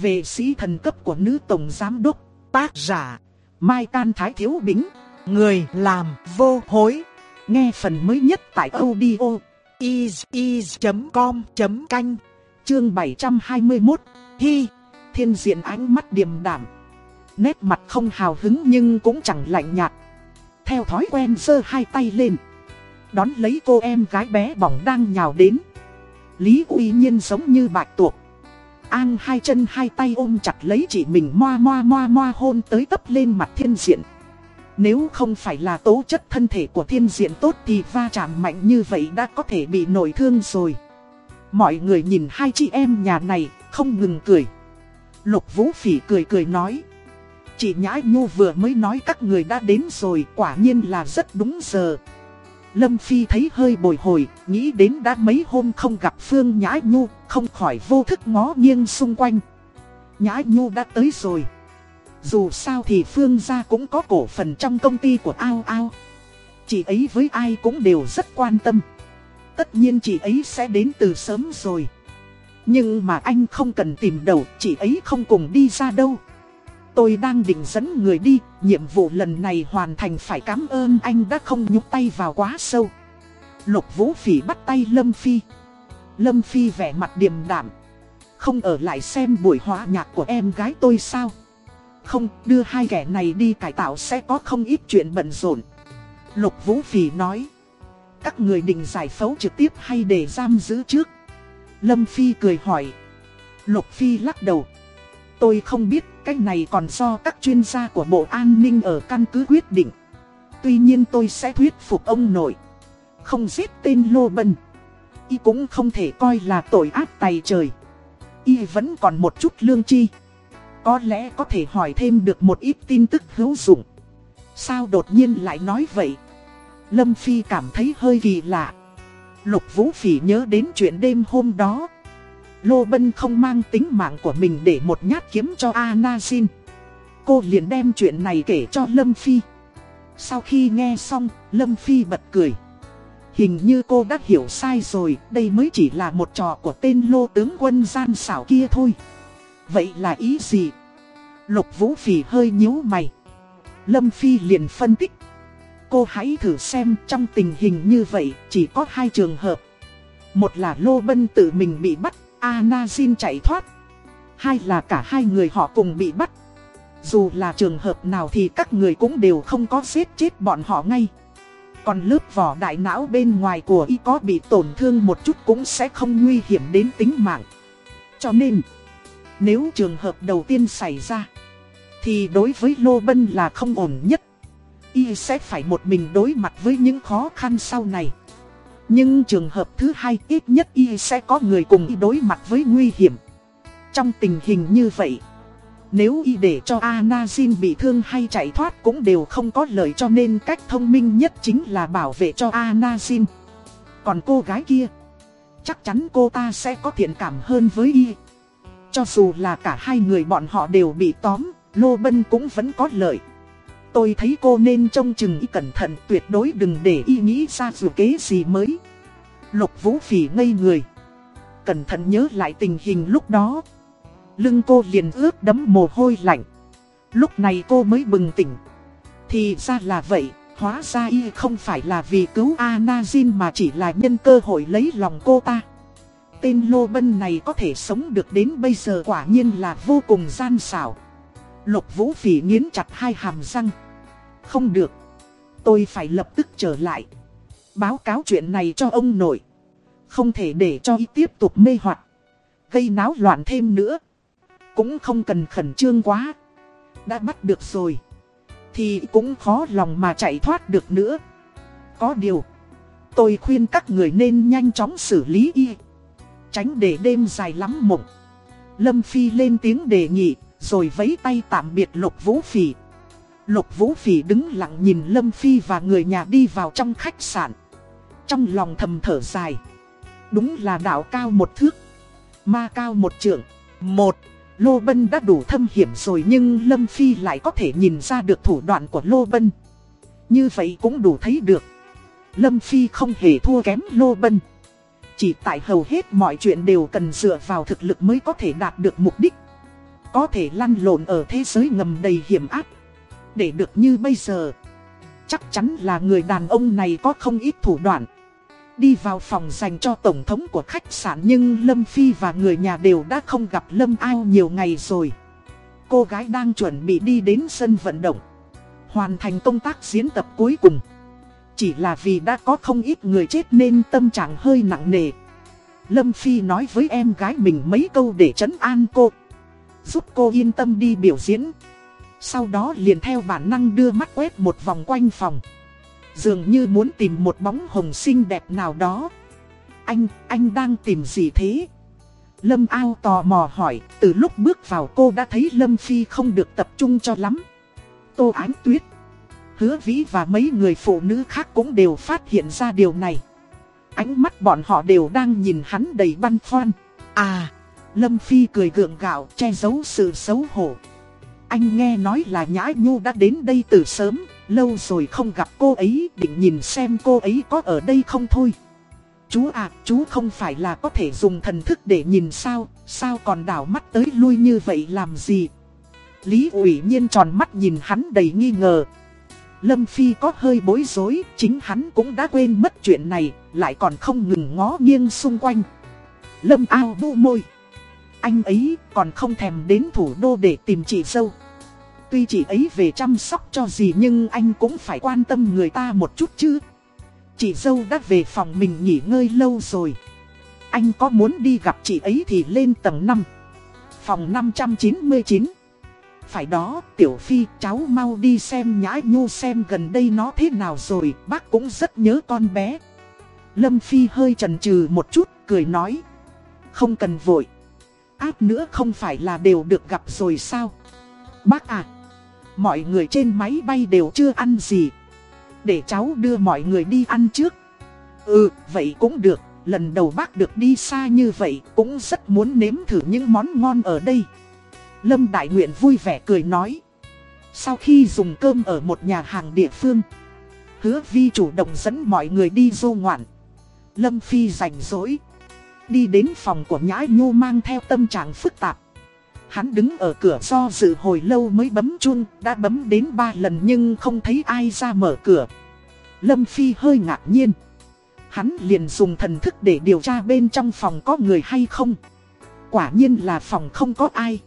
Về sĩ thần cấp của nữ tổng giám đốc, tác giả, Mai Can Thái Thiếu Bính, người làm vô hối. Nghe phần mới nhất tại audio is.com.canh, chương 721, Hi, thiên diện ánh mắt điềm đạm. Nét mặt không hào hứng nhưng cũng chẳng lạnh nhạt. Theo thói quen giơ hai tay lên. Đón lấy cô em gái bé bỏng đang nhào đến. Lý uy nhiên giống như bạch tuộc. An hai chân hai tay ôm chặt lấy chị mình moa moa moa moa hôn tới tấp lên mặt thiên diện. Nếu không phải là tố chất thân thể của thiên diện tốt thì va chạm mạnh như vậy đã có thể bị nổi thương rồi. Mọi người nhìn hai chị em nhà này, không ngừng cười. Lục Vũ Phỉ cười cười nói. Chị Nhã Nhu vừa mới nói các người đã đến rồi, quả nhiên là rất đúng giờ. Lâm Phi thấy hơi bồi hồi, nghĩ đến đã mấy hôm không gặp Phương Nhã Nhu, không khỏi vô thức ngó nghiêng xung quanh. Nhã Nhu đã tới rồi. Dù sao thì Phương gia cũng có cổ phần trong công ty của Ao Ao. Chị ấy với ai cũng đều rất quan tâm. Tất nhiên chị ấy sẽ đến từ sớm rồi. Nhưng mà anh không cần tìm đầu, chị ấy không cùng đi ra đâu. Tôi đang định dẫn người đi, nhiệm vụ lần này hoàn thành phải cảm ơn anh đã không nhúc tay vào quá sâu. Lục Vũ Phỉ bắt tay Lâm Phi. Lâm Phi vẻ mặt điềm đạm. Không ở lại xem buổi hóa nhạc của em gái tôi sao? Không, đưa hai kẻ này đi cải tạo sẽ có không ít chuyện bận rộn. Lục Vũ Phì nói. Các người định giải phẫu trực tiếp hay để giam giữ trước? Lâm Phi cười hỏi. Lục Phi lắc đầu. Tôi không biết cái này còn do các chuyên gia của Bộ An ninh ở căn cứ quyết định. Tuy nhiên tôi sẽ thuyết phục ông nội. Không giết tên Lô Bân. Y cũng không thể coi là tội ác tày trời. Y vẫn còn một chút lương chi. Có lẽ có thể hỏi thêm được một ít tin tức hữu dụng. Sao đột nhiên lại nói vậy? Lâm Phi cảm thấy hơi kỳ lạ. Lục Vũ Phỉ nhớ đến chuyện đêm hôm đó. Lô Bân không mang tính mạng của mình để một nhát kiếm cho Anazin. Cô liền đem chuyện này kể cho Lâm Phi. Sau khi nghe xong, Lâm Phi bật cười. Hình như cô đã hiểu sai rồi, đây mới chỉ là một trò của tên lô tướng quân gian xảo kia thôi. Vậy là ý gì? Lục Vũ Phỉ hơi nhíu mày. Lâm Phi liền phân tích. Cô hãy thử xem trong tình hình như vậy chỉ có hai trường hợp. Một là Lô Bân tự mình bị bắt, Anazin chạy thoát. Hai là cả hai người họ cùng bị bắt. Dù là trường hợp nào thì các người cũng đều không có giết chết bọn họ ngay. Còn lớp vỏ đại não bên ngoài của y có bị tổn thương một chút cũng sẽ không nguy hiểm đến tính mạng. Cho nên, nếu trường hợp đầu tiên xảy ra, thì đối với Lô Bân là không ổn nhất. Y sẽ phải một mình đối mặt với những khó khăn sau này. Nhưng trường hợp thứ hai ít nhất Y sẽ có người cùng Y đối mặt với nguy hiểm. Trong tình hình như vậy, nếu Y để cho Anazin bị thương hay chạy thoát cũng đều không có lợi cho nên cách thông minh nhất chính là bảo vệ cho Anazin. Còn cô gái kia, chắc chắn cô ta sẽ có thiện cảm hơn với Y. Cho dù là cả hai người bọn họ đều bị tóm, Lô Bân cũng vẫn có lợi. Tôi thấy cô nên trông chừng y cẩn thận tuyệt đối đừng để y nghĩ ra dù kế gì mới. Lục Vũ Phỉ ngây người. Cẩn thận nhớ lại tình hình lúc đó. Lưng cô liền ướt đấm mồ hôi lạnh. Lúc này cô mới bừng tỉnh. Thì ra là vậy, hóa ra y không phải là vì cứu Anazin mà chỉ là nhân cơ hội lấy lòng cô ta. Tên Lô Bân này có thể sống được đến bây giờ quả nhiên là vô cùng gian xảo. Lục Vũ Phỉ nghiến chặt hai hàm răng. Không được. Tôi phải lập tức trở lại. Báo cáo chuyện này cho ông nội. Không thể để cho y tiếp tục mê hoặc Gây náo loạn thêm nữa. Cũng không cần khẩn trương quá. Đã bắt được rồi. Thì cũng khó lòng mà chạy thoát được nữa. Có điều. Tôi khuyên các người nên nhanh chóng xử lý y. Tránh để đêm dài lắm mộng. Lâm Phi lên tiếng đề nghị rồi vấy tay tạm biệt Lục Vũ Phỉ. Lục Vũ Phỉ đứng lặng nhìn Lâm Phi và người nhà đi vào trong khách sạn. Trong lòng thầm thở dài. Đúng là đạo cao một thước. Ma cao một trượng. Một, Lô Bân đã đủ thâm hiểm rồi nhưng Lâm Phi lại có thể nhìn ra được thủ đoạn của Lô Bân. Như vậy cũng đủ thấy được. Lâm Phi không hề thua kém Lô Bân. Chỉ tại hầu hết mọi chuyện đều cần dựa vào thực lực mới có thể đạt được mục đích. Có thể lăn lộn ở thế giới ngầm đầy hiểm ác Để được như bây giờ, Chắc chắn là người đàn ông này có không ít thủ đoạn Đi vào phòng dành cho tổng thống của khách sạn Nhưng Lâm Phi và người nhà đều đã không gặp Lâm Ao nhiều ngày rồi. Cô gái đang chuẩn bị đi đến sân vận động, Hoàn thành công tác diễn tập cuối cùng. Chỉ là vì đã có không ít người chết nên tâm trạng hơi nặng nề. Lâm Phi nói với em gái mình mấy câu để trấn an cô, Giúp cô yên tâm đi biểu diễn. Sau đó liền theo bản năng đưa mắt quét một vòng quanh phòng. Dường như muốn tìm một bóng hồng xinh đẹp nào đó. Anh, anh đang tìm gì thế? Lâm ao tò mò hỏi, từ lúc bước vào cô đã thấy Lâm Phi không được tập trung cho lắm. Tô Ánh Tuyết Hứa Vĩ và mấy người phụ nữ khác cũng đều phát hiện ra điều này. Ánh mắt bọn họ đều đang nhìn hắn đầy băn khoăn. À, Lâm Phi cười gượng gạo che giấu sự xấu hổ. Anh nghe nói là Nhã Nhu đã đến đây từ sớm. Lâu rồi không gặp cô ấy định nhìn xem cô ấy có ở đây không thôi Chú à, chú không phải là có thể dùng thần thức để nhìn sao Sao còn đảo mắt tới lui như vậy làm gì Lý ủy nhiên tròn mắt nhìn hắn đầy nghi ngờ Lâm Phi có hơi bối rối, chính hắn cũng đã quên mất chuyện này, lại còn không ngừng ngó nghiêng xung quanh. Lâm ao bu môi. Anh ấy còn không thèm đến thủ đô để tìm chị dâu. Tuy chị ấy về chăm sóc cho gì nhưng anh cũng phải quan tâm người ta một chút chứ. Chị dâu đã về phòng mình nghỉ ngơi lâu rồi. Anh có muốn đi gặp chị ấy thì lên tầng 5. Phòng 599. Phải đó, Tiểu Phi, cháu mau đi xem Nhã Nhu xem gần đây nó thế nào rồi, bác cũng rất nhớ con bé. Lâm Phi hơi chần chừ một chút, cười nói. Không cần vội. Áp nữa không phải là đều được gặp rồi sao? Bác à, mọi người trên máy bay đều chưa ăn gì. Để cháu đưa mọi người đi ăn trước. Ừ, vậy cũng được. Lần đầu bác được đi xa như vậy cũng rất muốn nếm thử những món ngon ở đây. Lâm Đại Nguyện vui vẻ cười nói. Sau khi dùng cơm ở một nhà hàng địa phương, hứa vi chủ động dẫn mọi người đi du ngoạn. Lâm Phi rảnh rỗi. Đi đến phòng của Nhã Nhu mang theo tâm trạng phức tạp. Hắn đứng ở cửa do dự hồi lâu mới bấm chuông, đã bấm đến 3 lần nhưng không thấy ai ra mở cửa. Lâm Phi hơi ngạc nhiên. Hắn liền dùng thần thức để điều tra bên trong phòng có người hay không. Quả nhiên là phòng không có ai.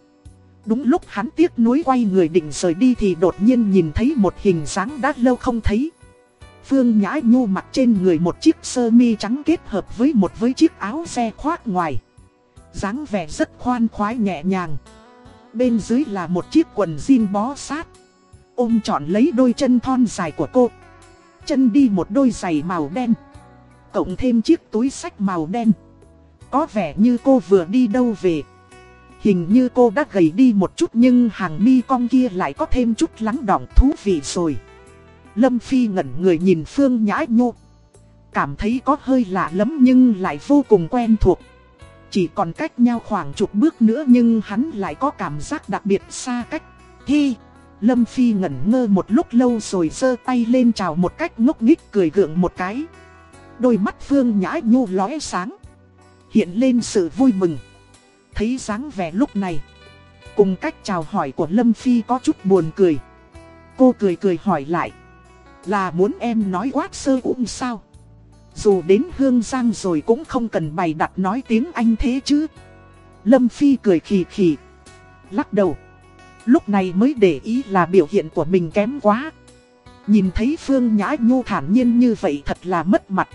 Đúng lúc hắn tiếc nuối quay người định rời đi thì đột nhiên nhìn thấy một hình dáng đã lâu không thấy. Phương Nhã Nhu mặc trên người một chiếc sơ mi trắng kết hợp với một với chiếc áo xe khoác ngoài dáng vẻ rất khoan khoái nhẹ nhàng. Bên dưới là một chiếc quần jean bó sát. Ôm trọn lấy đôi chân thon dài của cô. Chân đi một đôi giày màu đen. Cộng thêm chiếc túi sách màu đen. Có vẻ như cô vừa đi đâu về. Hình như cô đã gầy đi một chút nhưng hàng mi cong kia lại có thêm chút lắng đọng thú vị rồi. Lâm Phi ngẩn người nhìn Phương Nhã Nhô. Cảm thấy có hơi lạ lắm nhưng lại vô cùng quen thuộc. Chỉ còn cách nhau khoảng chục bước nữa nhưng hắn lại có cảm giác đặc biệt xa cách. thi, Lâm Phi ngẩn ngơ một lúc lâu rồi giơ tay lên chào một cách ngốc nghích cười gượng một cái. Đôi mắt Phương Nhã Nhu lóe sáng. Hiện lên sự vui mừng. Thấy dáng vẻ lúc này, Cùng cách chào hỏi của Lâm Phi có chút buồn cười Cô cười cười hỏi lại, Là muốn em nói quát sơ cũng sao dù đến Hương Giang rồi cũng không cần bày đặt nói tiếng Anh thế chứ. Lâm Phi cười khì khì Lắc đầu. Lúc này mới để ý là biểu hiện của mình kém quá. Nhìn thấy Phương Nhã Nhu thản nhiên như vậy thật là mất mặt.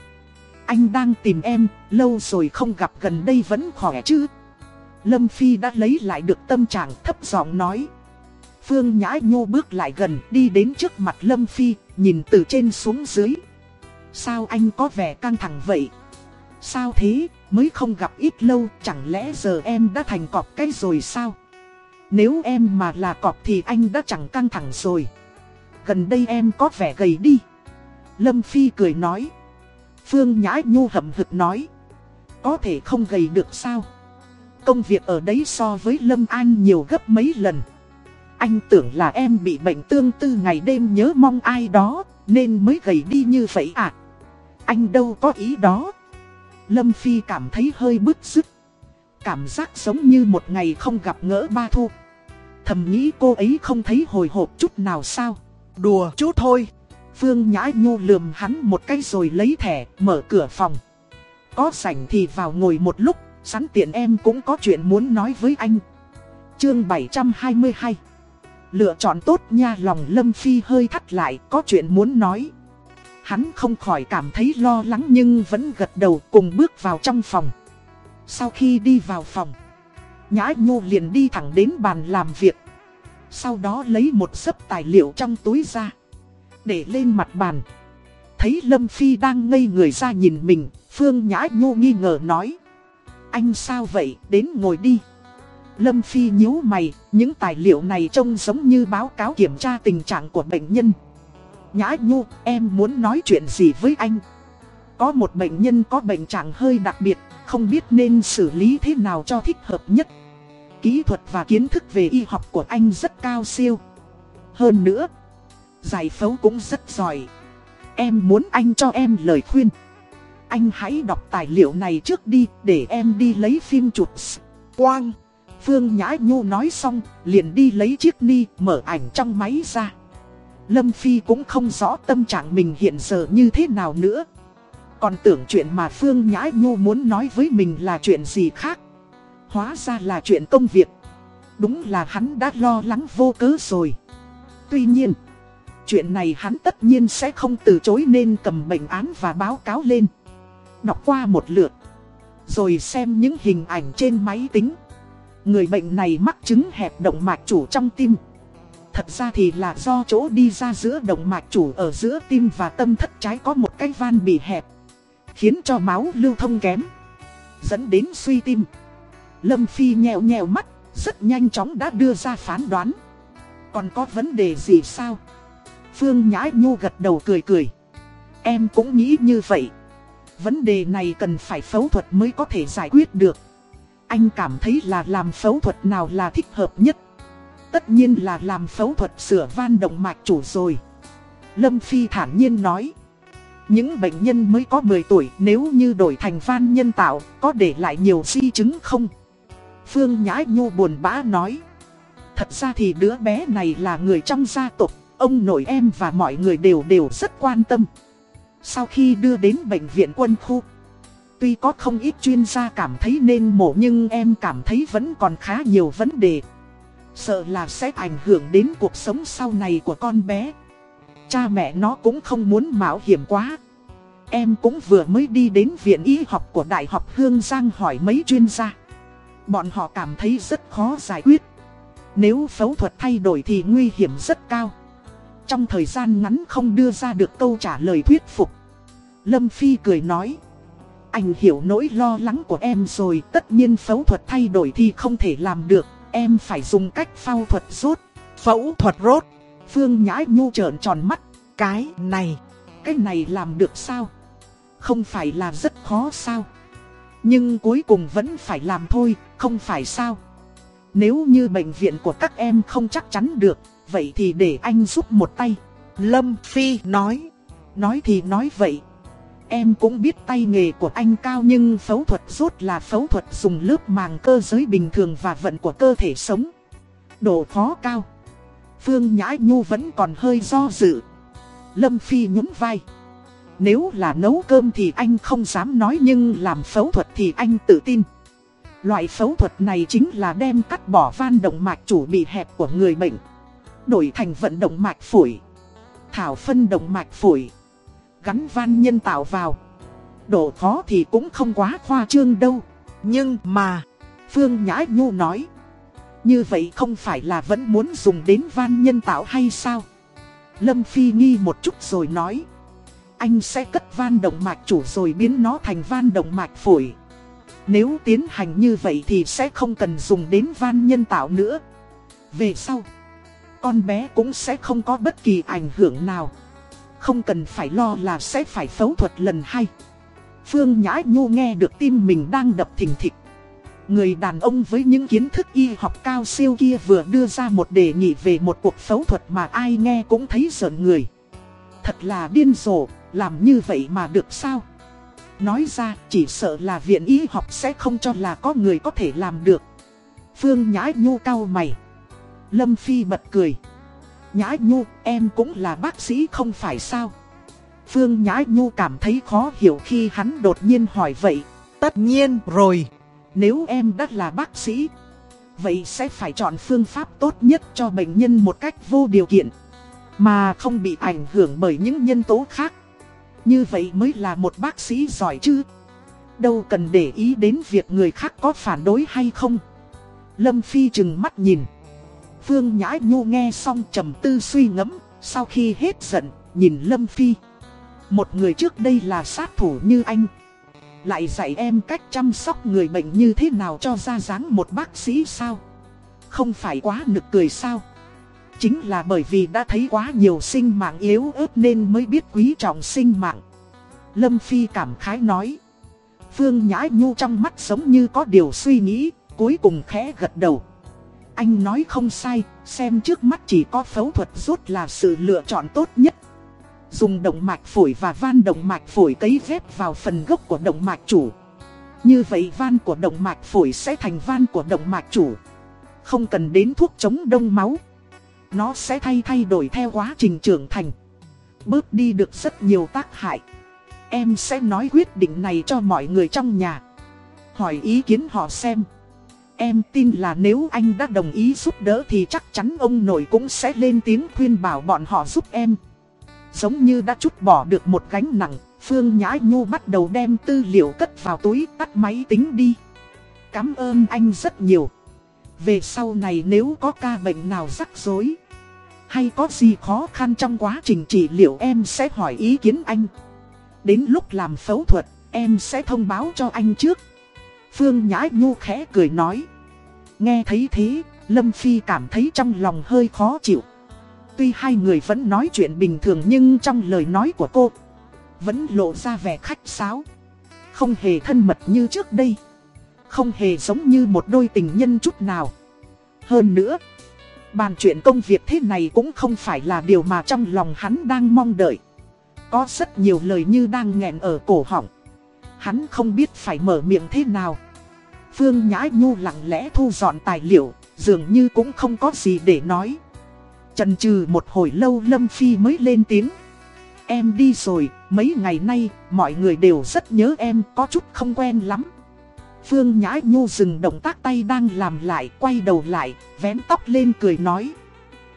Anh đang tìm em, lâu rồi không gặp gần đây vẫn khỏe chứ. Lâm Phi đã lấy lại được tâm trạng thấp giọng nói. Phương Nhã Nhu bước lại gần đi đến trước mặt Lâm Phi, nhìn từ trên xuống dưới. Sao anh có vẻ căng thẳng vậy? Sao thế, mới không gặp ít lâu, chẳng lẽ giờ em đã thành cọp cái rồi sao? Nếu em mà là cọp thì anh đã chẳng căng thẳng rồi. Gần đây em có vẻ gầy đi. Lâm Phi cười nói. Phương Nhã Nhu hậm hực nói. Có thể không gầy được sao? Công việc ở đấy so với Lâm An nhiều gấp mấy lần. Anh tưởng là em bị bệnh tương tư ngày đêm nhớ mong ai đó, nên mới gầy đi như vậy à? Anh đâu có ý đó. Lâm Phi cảm thấy hơi bức rứt. Cảm giác giống như một ngày không gặp ngỡ ba thu. thầm nghĩ cô ấy không thấy hồi hộp chút nào sao. Đùa chút thôi. Phương Nhã Nhu lườm hắn một cái rồi lấy thẻ, mở cửa phòng. Có sảnh thì vào ngồi một lúc, sẵn tiện em cũng có chuyện muốn nói với anh. Chương 722 Lựa chọn tốt nha lòng Lâm Phi hơi thắt lại, có chuyện muốn nói. Hắn không khỏi cảm thấy lo lắng nhưng vẫn gật đầu cùng bước vào trong phòng. Sau khi đi vào phòng, Nhã Nhu liền đi thẳng đến bàn làm việc. Sau đó lấy một sấp tài liệu trong túi ra. Để lên mặt bàn. Thấy Lâm Phi đang ngây người ra nhìn mình, Phương Nhã Nhu nghi ngờ nói. Anh sao vậy, đến ngồi đi. Lâm Phi nhíu mày, những tài liệu này trông giống như báo cáo kiểm tra tình trạng của bệnh nhân. Nhã Nhu, em muốn nói chuyện gì với anh? Có một bệnh nhân có bệnh trạng hơi đặc biệt, không biết nên xử lý thế nào cho thích hợp nhất. Kỹ thuật và kiến thức về y học của anh rất cao siêu. Hơn nữa, giải phẫu cũng rất giỏi. Em muốn anh cho em lời khuyên. Anh hãy đọc tài liệu này trước đi để em đi lấy phim chụp quang. Phương Nhã Nhu nói xong, liền đi lấy chiếc ni mở ảnh trong máy ra. Lâm Phi cũng không rõ tâm trạng mình hiện giờ như thế nào nữa. Còn tưởng chuyện mà Phương Nhã Nhu muốn nói với mình là chuyện gì khác. Hóa ra là chuyện công việc. Đúng là hắn đã lo lắng vô cớ rồi. Tuy nhiên, chuyện này hắn tất nhiên sẽ không từ chối nên cầm bệnh án và báo cáo lên. Đọc qua một lượt, rồi xem những hình ảnh trên máy tính. Người bệnh này mắc chứng hẹp động mạch chủ trong tim. Thật ra thì là do chỗ đi ra giữa động mạch chủ ở giữa tim và tâm thất trái có một cái van bị hẹp. Khiến cho máu lưu thông kém. Dẫn đến suy tim. Lâm Phi nhèo nhèo mắt, rất nhanh chóng đã đưa ra phán đoán. Còn có vấn đề gì sao? Phương Nhã Nhu gật đầu cười cười. Em cũng nghĩ như vậy. Vấn đề này cần phải phẫu thuật mới có thể giải quyết được. Anh cảm thấy là làm phẫu thuật nào là thích hợp nhất. Tất nhiên là làm phẫu thuật sửa van động mạch chủ rồi. Lâm Phi thản nhiên nói. Những bệnh nhân mới có 10 tuổi nếu như đổi thành van nhân tạo có để lại nhiều di chứng không? Phương Nhã Nhu buồn bã nói. Thật ra thì đứa bé này là người trong gia tộc, ông nội em và mọi người đều đều rất quan tâm. Sau khi đưa đến bệnh viện quân khu, tuy có không ít chuyên gia cảm thấy nên mổ nhưng em cảm thấy vẫn còn khá nhiều vấn đề. Sợ là sẽ ảnh hưởng đến cuộc sống sau này của con bé. Cha mẹ nó cũng không muốn mạo hiểm quá. Em cũng vừa mới đi đến viện y học của Đại học Hương Giang hỏi mấy chuyên gia. Bọn họ cảm thấy rất khó giải quyết. Nếu phẫu thuật thay đổi thì nguy hiểm rất cao. Trong thời gian ngắn không đưa ra được câu trả lời thuyết phục. Lâm Phi cười nói. Anh hiểu nỗi lo lắng của em rồi, tất nhiên phẫu thuật thay đổi thì không thể làm được, em phải dùng cách phẫu thuật rốt. Phẫu thuật rốt. Phương Nhã Nhu trợn tròn mắt, cái này, cái này làm được sao? Không phải là rất khó sao? Nhưng cuối cùng vẫn phải làm thôi, không phải sao? Nếu như bệnh viện của các em không chắc chắn được, vậy thì để anh giúp một tay. Lâm Phi nói, nói thì nói vậy. Em cũng biết tay nghề của anh cao nhưng phẫu thuật rốt là phẫu thuật dùng lớp màng cơ giới bình thường và vận của cơ thể sống. Độ khó cao. Phương Nhã Nhu vẫn còn hơi do dự. Lâm Phi nhún vai. Nếu là nấu cơm thì anh không dám nói nhưng làm phẫu thuật thì anh tự tin. Loại phẫu thuật này chính là đem cắt bỏ van động mạch chủ bị hẹp của người bệnh. Đổi thành vận động mạch phổi. Thảo phân động mạch phổi cắn van nhân tạo vào. Độ khó thì cũng không quá khoa trương đâu. Nhưng mà, Phương Nhã Nhu nói. Như vậy không phải là vẫn muốn dùng đến van nhân tạo hay sao? Lâm Phi nghi một chút rồi nói. Anh sẽ cất van động mạch chủ rồi biến nó thành van động mạch phổi. Nếu tiến hành như vậy thì sẽ không cần dùng đến van nhân tạo nữa. Về sau, con bé cũng sẽ không có bất kỳ ảnh hưởng nào. Không cần phải lo là sẽ phải phẫu thuật lần hai. Phương Nhã Nhu nghe được tim mình đang đập thình thịch. Người đàn ông với những kiến thức y học cao siêu kia vừa đưa ra một đề nghị về một cuộc phẫu thuật mà ai nghe cũng thấy giận người. Thật là điên rồ, làm như vậy mà được sao? Nói ra chỉ sợ là viện y học sẽ không cho là có người có thể làm được. Phương Nhã Nhu cao mày. Lâm Phi bật cười. Nhã Nhu, em cũng là bác sĩ không phải sao? Phương Nhã Nhu cảm thấy khó hiểu khi hắn đột nhiên hỏi vậy. Tất nhiên rồi. Nếu em đã là bác sĩ, vậy sẽ phải chọn phương pháp tốt nhất cho bệnh nhân một cách vô điều kiện. Mà không bị ảnh hưởng bởi những nhân tố khác. Như vậy mới là một bác sĩ giỏi chứ. Đâu cần để ý đến việc người khác có phản đối hay không. Lâm Phi chừng mắt nhìn. Phương Nhã Nhu nghe xong trầm tư suy ngẫm, sau khi hết giận, nhìn Lâm Phi. Một người trước đây là sát thủ như anh. Lại dạy em cách chăm sóc người bệnh như thế nào cho ra dáng một bác sĩ sao? Không phải quá nực cười sao? Chính là bởi vì đã thấy quá nhiều sinh mạng yếu ớt nên mới biết quý trọng sinh mạng. Lâm Phi cảm khái nói. Phương Nhã Nhu trong mắt giống như có điều suy nghĩ, cuối cùng khẽ gật đầu. Anh nói không sai, xem trước mắt chỉ có phẫu thuật rút là sự lựa chọn tốt nhất. Dùng động mạch phổi và van động mạch phổi cấy ghép vào phần gốc của động mạch chủ. Như vậy van của động mạch phổi sẽ thành van của động mạch chủ. Không cần đến thuốc chống đông máu. Nó sẽ thay thay đổi theo quá trình trưởng thành. Bớt đi được rất nhiều tác hại. Em sẽ nói quyết định này cho mọi người trong nhà. Hỏi ý kiến họ xem. Em tin là nếu anh đã đồng ý giúp đỡ thì chắc chắn ông nội cũng sẽ lên tiếng khuyên bảo bọn họ giúp em. Giống như đã chút bỏ được một gánh nặng, Phương Nhã Nhu bắt đầu đem tư liệu cất vào túi tắt máy tính đi. Cảm ơn anh rất nhiều. Về sau này nếu có ca bệnh nào rắc rối, hay có gì khó khăn trong quá trình trị liệu em sẽ hỏi ý kiến anh. Đến lúc làm phẫu thuật, em sẽ thông báo cho anh trước. Phương Nhã Nhu khẽ cười nói. Nghe thấy thế, Lâm Phi cảm thấy trong lòng hơi khó chịu. Tuy hai người vẫn nói chuyện bình thường nhưng trong lời nói của cô Vẫn lộ ra vẻ khách sáo. Không hề thân mật như trước đây. Không hề giống như một đôi tình nhân chút nào. Hơn nữa Bàn chuyện công việc thế này cũng không phải là điều mà trong lòng hắn đang mong đợi. Có rất nhiều lời như đang nghẹn ở cổ họng. Hắn không biết phải mở miệng thế nào Phương Nhã Nhu lặng lẽ thu dọn tài liệu Dường như cũng không có gì để nói chần chừ một hồi lâu Lâm Phi mới lên tiếng. Em đi rồi, mấy ngày nay, mọi người đều rất nhớ em, có chút không quen lắm. Phương Nhã Nhu dừng động tác tay đang làm lại, quay đầu lại, vén tóc lên cười nói.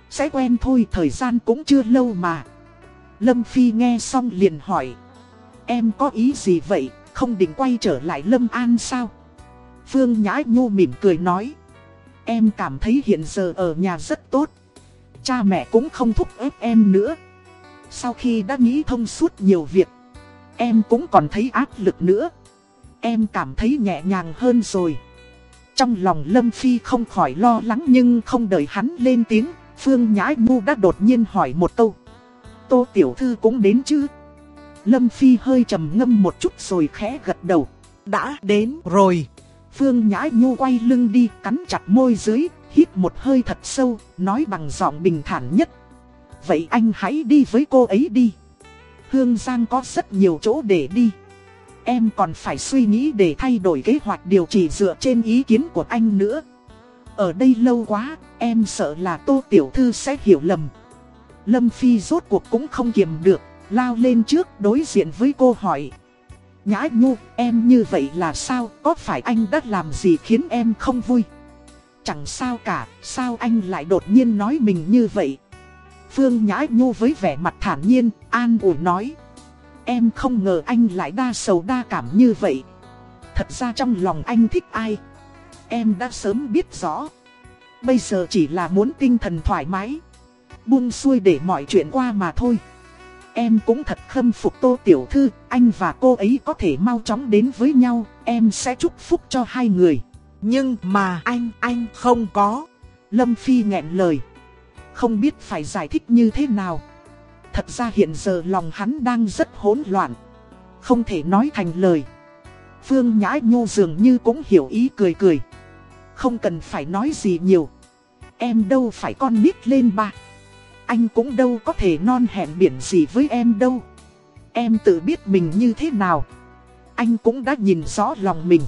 Sẽ quen thôi, thời gian cũng chưa lâu mà. Lâm Phi nghe xong liền hỏi. Em có ý gì vậy, không định quay trở lại Lâm An sao? Phương Nhã Nhu mỉm cười nói. Em cảm thấy hiện giờ ở nhà rất tốt. Cha mẹ cũng không thúc ép em nữa Sau khi đã nghĩ thông suốt nhiều việc, Em cũng còn thấy áp lực nữa Em cảm thấy nhẹ nhàng hơn rồi Trong lòng Lâm Phi không khỏi lo lắng nhưng không đợi hắn lên tiếng, Phương Nhã Nhu đã đột nhiên hỏi một câu, Tô Tiểu Thư cũng đến chứ Lâm Phi hơi trầm ngâm một chút rồi khẽ gật đầu Đã đến rồi Phương Nhã Nhu quay lưng đi cắn chặt môi dưới hít một hơi thật sâu, nói bằng giọng bình thản nhất. Vậy anh hãy đi với cô ấy đi. Hương Giang có rất nhiều chỗ để đi. Em còn phải suy nghĩ để thay đổi kế hoạch điều trị dựa trên ý kiến của anh nữa. Ở đây lâu quá, em sợ là Tô Tiểu Thư sẽ hiểu lầm. Lâm Phi rốt cuộc cũng không kiềm được, lao lên trước đối diện với cô hỏi. Nhã Nhu, em như vậy là sao, có phải anh đã làm gì khiến em không vui? Chẳng sao cả, sao anh lại đột nhiên nói mình như vậy? Phương Nhã Nhu với vẻ mặt thản nhiên, an ủi nói. Em không ngờ anh lại đa sầu đa cảm như vậy. Thật ra trong lòng anh thích ai? Em đã sớm biết rõ. Bây giờ chỉ là muốn tinh thần thoải mái. Buông xuôi để mọi chuyện qua mà thôi. Em cũng thật khâm phục Tô Tiểu Thư, anh và cô ấy có thể mau chóng đến với nhau, em sẽ chúc phúc cho hai người. Nhưng mà anh, anh không có. Lâm Phi nghẹn lời. Không biết phải giải thích như thế nào. Thật ra hiện giờ lòng hắn đang rất hỗn loạn. Không thể nói thành lời. Phương Nhã Nhu dường như cũng hiểu ý cười cười. Không cần phải nói gì nhiều. Em đâu phải con nít lên ba. Anh cũng đâu có thể non hẹn biển gì với em đâu. Em tự biết mình như thế nào. Anh cũng đã nhìn rõ lòng mình.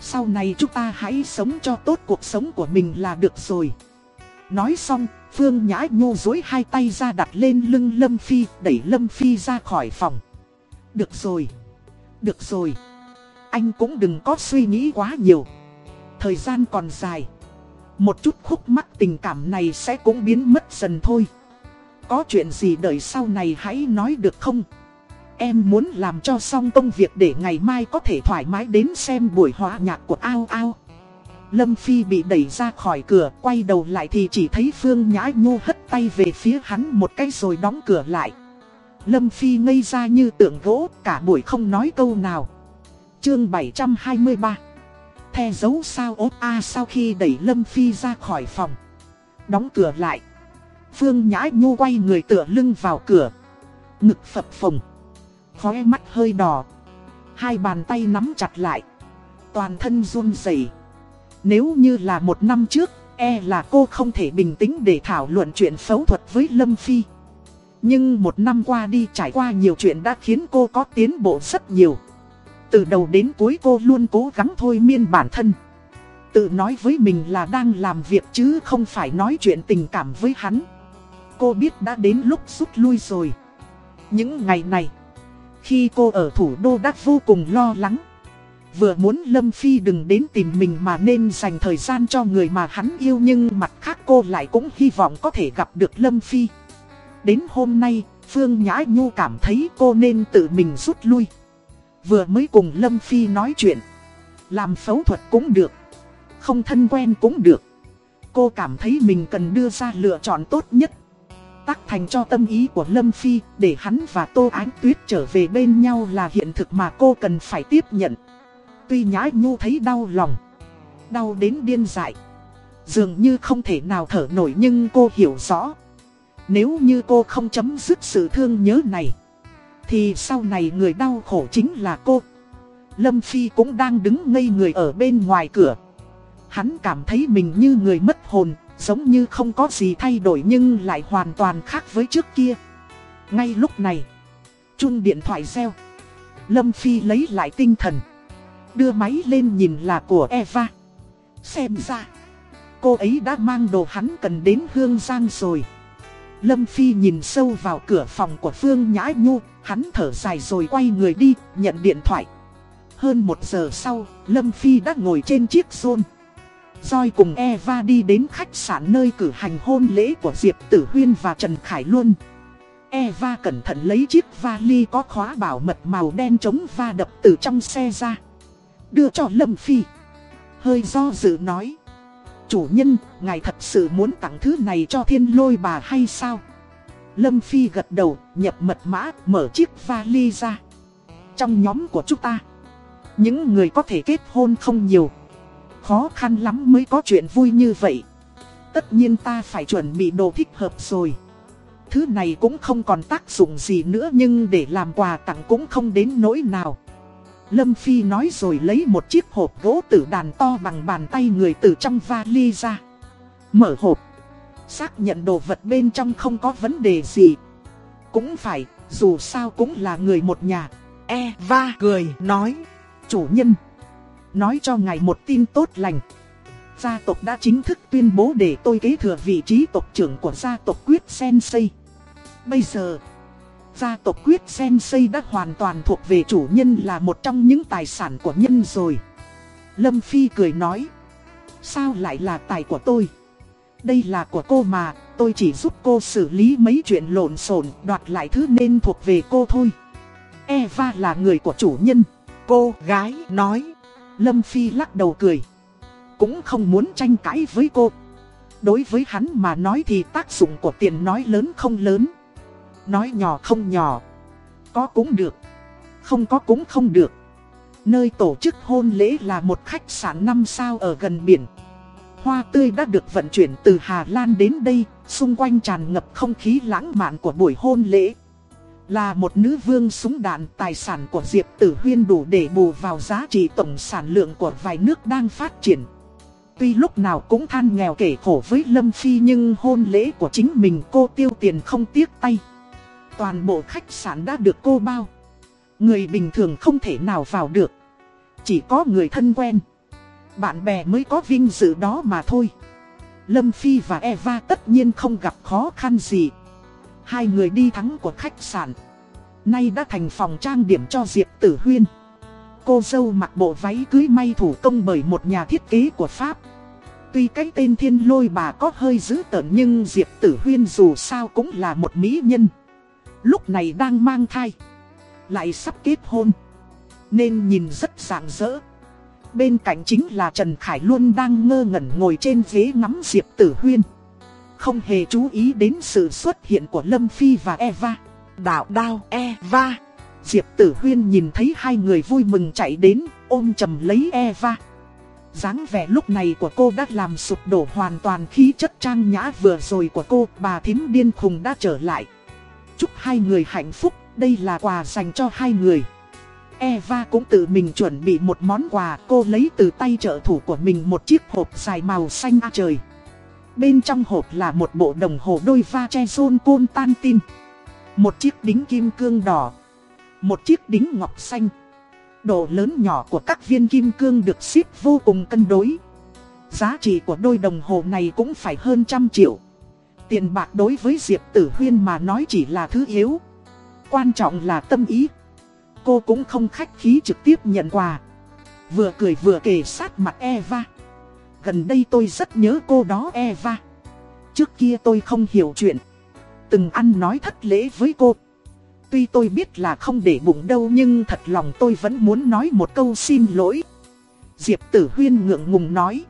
Sau này chúng ta hãy sống cho tốt cuộc sống của mình là được rồi Nói xong, Phương Nhã nhô dối hai tay ra đặt lên lưng Lâm Phi, đẩy Lâm Phi ra khỏi phòng. Được rồi, được rồi, anh cũng đừng có suy nghĩ quá nhiều. Thời gian còn dài, một chút khúc mắc tình cảm này sẽ cũng biến mất dần thôi. Có chuyện gì đợi sau này hãy nói được không? Em muốn làm cho xong công việc để ngày mai có thể thoải mái đến xem buổi hòa nhạc của ao ao. Lâm Phi bị đẩy ra khỏi cửa, quay đầu lại thì chỉ thấy Phương Nhã Nhu hất tay về phía hắn một cái rồi đóng cửa lại. Lâm Phi ngây ra như tượng gỗ, cả buổi không nói câu nào. Chương 723 The dấu sao ốt A sau khi đẩy Lâm Phi ra khỏi phòng. Đóng cửa lại. Phương Nhã Nhu quay người tựa lưng vào cửa. Ngực phập phồng. Khóe mắt hơi đỏ. Hai bàn tay nắm chặt lại. Toàn thân run rẩy. Nếu như là một năm trước, e là cô không thể bình tĩnh để thảo luận chuyện phẫu thuật với Lâm Phi. Nhưng một năm qua đi trải qua nhiều chuyện đã khiến cô có tiến bộ rất nhiều. Từ đầu đến cuối cô luôn cố gắng thôi miên bản thân. Tự nói với mình là đang làm việc chứ không phải nói chuyện tình cảm với hắn. Cô biết đã đến lúc rút lui rồi. Những ngày này, khi cô ở thủ đô đã vô cùng lo lắng. Vừa muốn Lâm Phi đừng đến tìm mình mà nên dành thời gian cho người mà hắn yêu nhưng mặt khác cô lại cũng hy vọng có thể gặp được Lâm Phi. Đến hôm nay, Phương Nhã Nhu cảm thấy cô nên tự mình rút lui. Vừa mới cùng Lâm Phi nói chuyện, làm phẫu thuật cũng được, không thân quen cũng được. Cô cảm thấy mình cần đưa ra lựa chọn tốt nhất. Tác thành cho tâm ý của Lâm Phi để hắn và Tô Ánh Tuyết trở về bên nhau là hiện thực mà cô cần phải tiếp nhận. Tuy Nhã Nhu thấy đau lòng, đau đến điên dại. Dường như không thể nào thở nổi nhưng cô hiểu rõ. Nếu như cô không chấm dứt sự thương nhớ này, thì sau này người đau khổ chính là cô. Lâm Phi cũng đang đứng ngây người ở bên ngoài cửa. Hắn cảm thấy mình như người mất hồn, giống như không có gì thay đổi nhưng lại hoàn toàn khác với trước kia. Ngay lúc này, chun điện thoại reo. Lâm Phi lấy lại tinh thần. Đưa máy lên nhìn là của Eva. Xem ra, cô ấy đã mang đồ hắn cần đến Hương Giang rồi. Lâm Phi nhìn sâu vào cửa phòng của Phương Nhã Nhu, hắn thở dài rồi quay người đi, nhận điện thoại. Hơn một giờ sau, Lâm Phi đã ngồi trên chiếc xôn. Doi cùng Eva đi đến khách sạn nơi cử hành hôn lễ của Diệp Tử Huyên và Trần Khải Luân. Eva cẩn thận lấy chiếc vali có khóa bảo mật màu đen chống va đập từ trong xe ra. Đưa cho Lâm Phi. Hơi do dự nói. Chủ nhân, ngài thật sự muốn tặng thứ này cho thiên lôi bà hay sao? Lâm Phi gật đầu, nhập mật mã, mở chiếc vali ra. Trong nhóm của chúng ta, những người có thể kết hôn không nhiều. Khó khăn lắm mới có chuyện vui như vậy. Tất nhiên ta phải chuẩn bị đồ thích hợp rồi. Thứ này cũng không còn tác dụng gì nữa nhưng để làm quà tặng cũng không đến nỗi nào. Lâm Phi nói rồi lấy một chiếc hộp gỗ tử đàn to bằng bàn tay người từ trong vali ra. Mở hộp. Xác nhận đồ vật bên trong không có vấn đề gì. Cũng phải, dù sao cũng là người một nhà. Eva cười nói. Chủ nhân. Nói cho ngài một tin tốt lành. Gia tộc đã chính thức tuyên bố để tôi kế thừa vị trí tộc trưởng của gia tộc Quyết Sensei. Bây giờ, gia tộc Quyết Sensei đã hoàn toàn thuộc về chủ nhân là một trong những tài sản của nhân rồi. Lâm Phi cười nói. Sao lại là tài của tôi? Đây là của cô mà, tôi chỉ giúp cô xử lý mấy chuyện lộn xộn đoạt lại thứ nên thuộc về cô thôi. Eva là người của chủ nhân. Cô gái nói. Lâm Phi lắc đầu cười. Cũng không muốn tranh cãi với cô. Đối với hắn mà nói thì tác dụng của tiền nói lớn không lớn. Nói nhỏ không nhỏ. Có cũng được. Không có cũng không được. Nơi tổ chức hôn lễ là một khách sạn 5 sao ở gần biển. Hoa tươi đã được vận chuyển từ Hà Lan đến đây, xung quanh tràn ngập không khí lãng mạn của buổi hôn lễ. Là một nữ vương súng đạn tài sản của Diệp Tử Huyên đủ để bù vào giá trị tổng sản lượng của vài nước đang phát triển. Tuy lúc nào cũng than nghèo kể khổ với Lâm Phi nhưng hôn lễ của chính mình cô tiêu tiền không tiếc tay. Toàn bộ khách sạn đã được cô bao. Người bình thường không thể nào vào được. Chỉ có người thân quen. Bạn bè mới có vinh dự đó mà thôi. Lâm Phi và Eva tất nhiên không gặp khó khăn gì. Hai người đi thắng của khách sạn. Nay đã thành phòng trang điểm cho Diệp Tử Huyên. Cô dâu mặc bộ váy cưới may thủ công bởi một nhà thiết kế của Pháp. Tuy cái tên thiên lôi bà có hơi dữ tợn nhưng Diệp Tử Huyên dù sao cũng là một mỹ nhân. Lúc này đang mang thai. Lại sắp kết hôn. Nên nhìn rất rạng rỡ. Bên cạnh chính là Trần Khải Luân đang ngơ ngẩn ngồi trên ghế ngắm Diệp Tử Huyên. Không hề chú ý đến sự xuất hiện của Lâm Phi và Eva. Đạo đao Eva. Diệp Tử Huyên nhìn thấy hai người vui mừng chạy đến, ôm chầm lấy Eva dáng vẻ lúc này của cô đã làm sụp đổ hoàn toàn khí chất trang nhã vừa rồi của cô, bà thím điên khùng đã trở lại. Chúc hai người hạnh phúc, đây là quà dành cho hai người. Eva cũng tự mình chuẩn bị một món quà, cô lấy từ tay trợ thủ của mình một chiếc hộp dài màu xanh trời. Bên trong hộp là một bộ đồng hồ đôi va che son côn tan tin. Một chiếc đính kim cương đỏ. Một chiếc đính ngọc xanh. Độ lớn nhỏ của các viên kim cương được xếp vô cùng cân đối. Giá trị của đôi đồng hồ này cũng phải hơn trăm triệu. Tiền bạc đối với Diệp Tử Huyên mà nói chỉ là thứ yếu. Quan trọng là tâm ý. Cô cũng không khách khí trực tiếp nhận quà. Vừa cười vừa kề sát mặt Eva. Gần đây tôi rất nhớ cô đó, Eva. Trước kia tôi không hiểu chuyện. Từng ăn nói thất lễ với cô. Tuy tôi biết là không để bụng đâu, nhưng thật lòng tôi vẫn muốn nói một câu xin lỗi. Diệp Tử Huyên ngượng ngùng nói.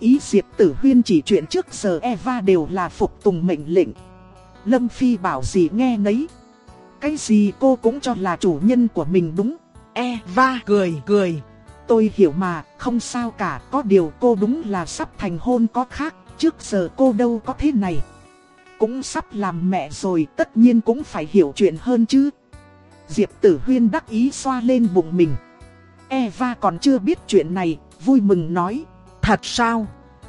Ý Diệp Tử Huyên chỉ chuyện trước giờ, Eva đều là phục tùng mệnh lệnh. Lâm Phi bảo gì nghe nấy. Cái gì cô cũng cho là chủ nhân của mình đúng. Eva cười cười. Tôi hiểu mà, không sao cả, có điều cô đúng là sắp thành hôn có khác, trước giờ cô đâu có thế này cũng sắp làm mẹ rồi tất nhiên cũng phải hiểu chuyện hơn chứ. Diệp Tử Huyên đắc ý xoa lên bụng mình. Eva còn chưa biết chuyện này, vui mừng nói. Thật sao?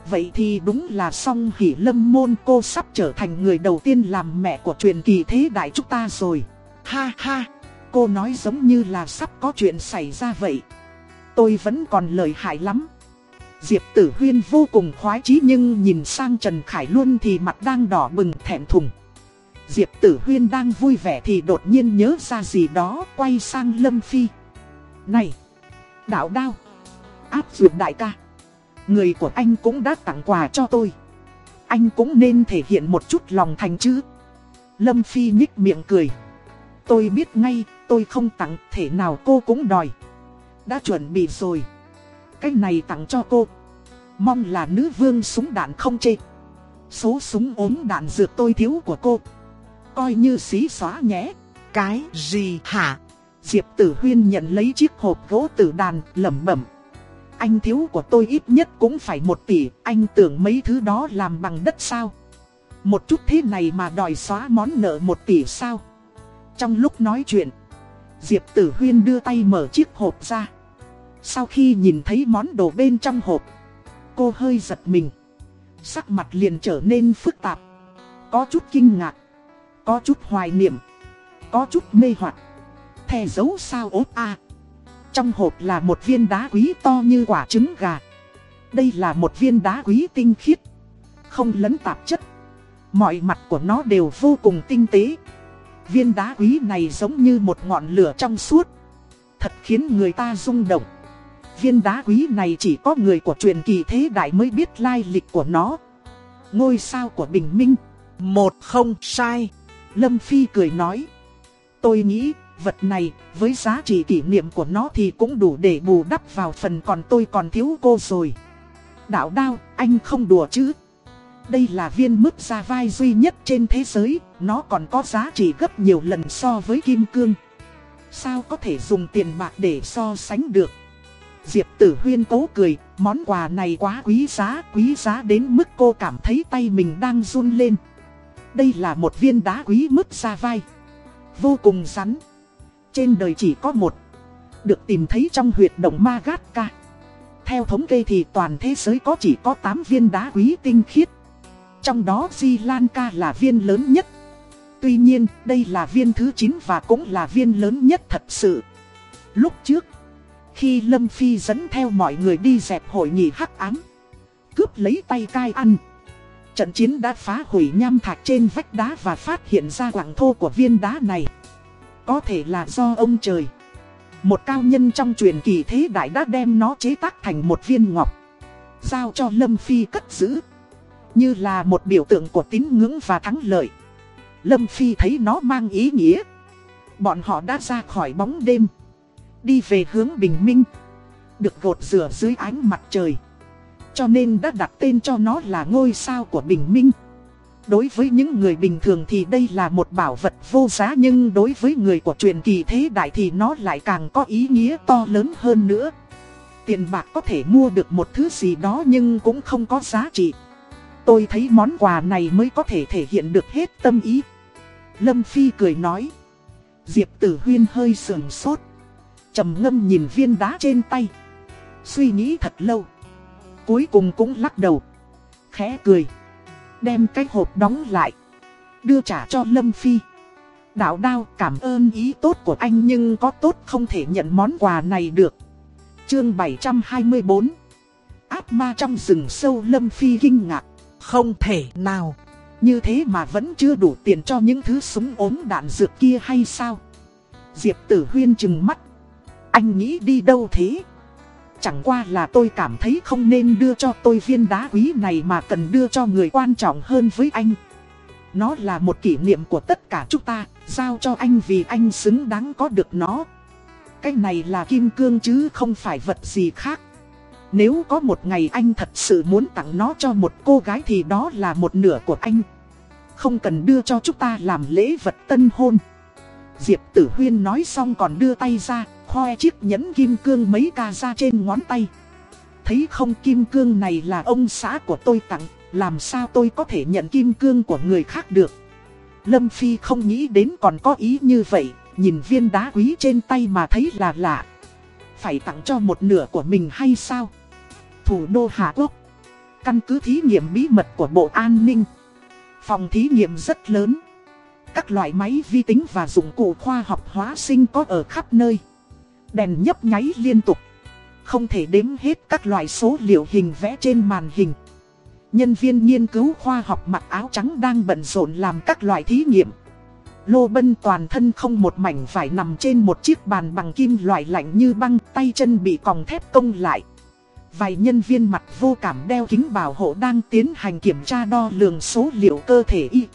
Vậy thì đúng là song hỷ lâm môn cô sắp trở thành người đầu tiên làm mẹ của truyền kỳ thế đại chúng ta rồi. Ha ha, cô nói giống như là sắp có chuyện xảy ra vậy. Tôi vẫn còn lời hại lắm. Diệp Tử Huyên vô cùng khoái chí nhưng nhìn sang Trần Khải Luân thì mặt đang đỏ bừng thẹn thùng. Diệp Tử Huyên đang vui vẻ thì đột nhiên nhớ ra gì đó quay sang Lâm Phi. Này! Đạo đao! Áp dụng đại ca! Người của anh cũng đã tặng quà cho tôi. Anh cũng nên thể hiện một chút lòng thành chứ. Lâm Phi nhích miệng cười. Tôi biết ngay, tôi không tặng, thể nào cô cũng đòi. Đã chuẩn bị rồi. Cái này tặng cho cô. Mong là nữ vương súng đạn không chê. Số súng ốm đạn dược tôi thiếu của cô. Coi như xí xóa nhé. Cái gì hả? Diệp Tử Huyên nhận lấy chiếc hộp gỗ tử đàn lẩm bẩm. Anh thiếu của tôi ít nhất cũng phải một tỷ Anh tưởng mấy thứ đó làm bằng đất sao? Một chút thế này mà đòi xóa món nợ một tỷ sao? Trong lúc nói chuyện Diệp Tử Huyên đưa tay mở chiếc hộp ra sau khi nhìn thấy món đồ bên trong hộp, cô hơi giật mình. Sắc mặt liền trở nên phức tạp. Có chút kinh ngạc, có chút hoài niệm, có chút mê hoặc. Thè dấu sao ốt a. Trong hộp là một viên đá quý to như quả trứng gà. Đây là một viên đá quý tinh khiết, không lẫn tạp chất. Mọi mặt của nó đều vô cùng tinh tế. Viên đá quý này giống như một ngọn lửa trong suốt. Thật khiến người ta rung động. Viên đá quý này chỉ có người của truyền kỳ thế đại mới biết lai lịch của nó. Ngôi sao của bình minh. Một không sai. Lâm Phi cười nói. Tôi nghĩ vật này với giá trị kỷ niệm của nó thì cũng đủ để bù đắp vào phần còn tôi còn thiếu cô rồi. Đạo đao, anh không đùa chứ. Đây là viên mức ra vai duy nhất trên thế giới, nó còn có giá trị gấp nhiều lần so với kim cương. Sao có thể dùng tiền bạc để so sánh được? Diệp Tử Huyên cố cười, món quà này quá quý giá, quý giá đến mức cô cảm thấy tay mình đang run lên. Đây là một viên đá quý mức ra vai. Vô cùng rắn. Trên đời chỉ có một. Được tìm thấy trong huyệt động Magatka. Theo thống kê thì toàn thế giới có chỉ có 8 viên đá quý tinh khiết. Trong đó Di Lan Ca là viên lớn nhất. Tuy nhiên, đây là viên thứ 9 và cũng là viên lớn nhất thật sự. Lúc trước, khi Lâm Phi dẫn theo mọi người đi dẹp hội nghị hắc ám Cướp lấy tay cai ăn Trận chiến đã phá hủy nham thạch trên vách đá và phát hiện ra quảng thô của viên đá này. Có thể là do ông trời. Một cao nhân trong truyền kỳ thế đại đã đem nó chế tác thành một viên ngọc. Giao cho Lâm Phi cất giữ. Như là một biểu tượng của tín ngưỡng và thắng lợi. Lâm Phi thấy nó mang ý nghĩa. Bọn họ đã ra khỏi bóng đêm. Đi về hướng bình minh. Được gột rửa dưới ánh mặt trời. Cho nên đã đặt tên cho nó là ngôi sao của bình minh. Đối với những người bình thường thì đây là một bảo vật vô giá, nhưng đối với người của truyền kỳ thế đại thì nó lại càng có ý nghĩa to lớn hơn nữa. Tiền bạc có thể mua được một thứ gì đó nhưng cũng không có giá trị. Tôi thấy món quà này mới có thể thể hiện được hết tâm ý. Lâm Phi cười nói. Diệp Tử Huyên hơi sườn sốt. trầm ngâm nhìn viên đá trên tay. Suy nghĩ thật lâu. Cuối cùng cũng lắc đầu. Khẽ cười. Đem cái hộp đóng lại. Đưa trả cho Lâm Phi. Đạo đao, cảm ơn ý tốt của anh nhưng có tốt không thể nhận món quà này được. Chương 724 Áp ma trong rừng sâu, Lâm Phi kinh ngạc. Không thể nào. Như thế mà vẫn chưa đủ tiền cho những thứ súng ốm đạn dược kia hay sao? Diệp tử huyên chừng mắt. Anh nghĩ đi đâu thế? Chẳng qua là tôi cảm thấy không nên đưa cho tôi viên đá quý này mà cần đưa cho người quan trọng hơn với anh. Nó là một kỷ niệm của tất cả chúng ta, giao cho anh vì anh xứng đáng có được nó. Cái này là kim cương chứ không phải vật gì khác. Nếu có một ngày anh thật sự muốn tặng nó cho một cô gái thì đó là một nửa của anh. Không cần đưa cho chúng ta làm lễ vật tân hôn. Diệp Tử Huyên nói xong còn đưa tay ra, khoe chiếc nhẫn kim cương mấy ca ra trên ngón tay. Thấy không kim cương này là ông xã của tôi tặng, làm sao tôi có thể nhận kim cương của người khác được. Lâm Phi không nghĩ đến còn có ý như vậy, nhìn viên đá quý trên tay mà thấy là lạ. Phải tặng cho một nửa của mình hay sao? Thủ đô Hạ Quốc. Căn cứ thí nghiệm bí mật của Bộ An ninh, Phòng thí nghiệm rất lớn. Các loại máy vi tính và dụng cụ khoa học hóa sinh có ở khắp nơi. Đèn nhấp nháy liên tục, Không thể đếm hết các loại số liệu hình vẽ trên màn hình. Nhân viên nghiên cứu khoa học mặc áo trắng đang bận rộn làm các loại thí nghiệm. Lô bân toàn thân không một mảnh vải nằm trên một chiếc bàn bằng kim loại lạnh như băng, Tay chân bị còng thép công lại. Vài nhân viên mặt vô cảm đeo kính bảo hộ đang tiến hành kiểm tra đo lường số liệu cơ thể y.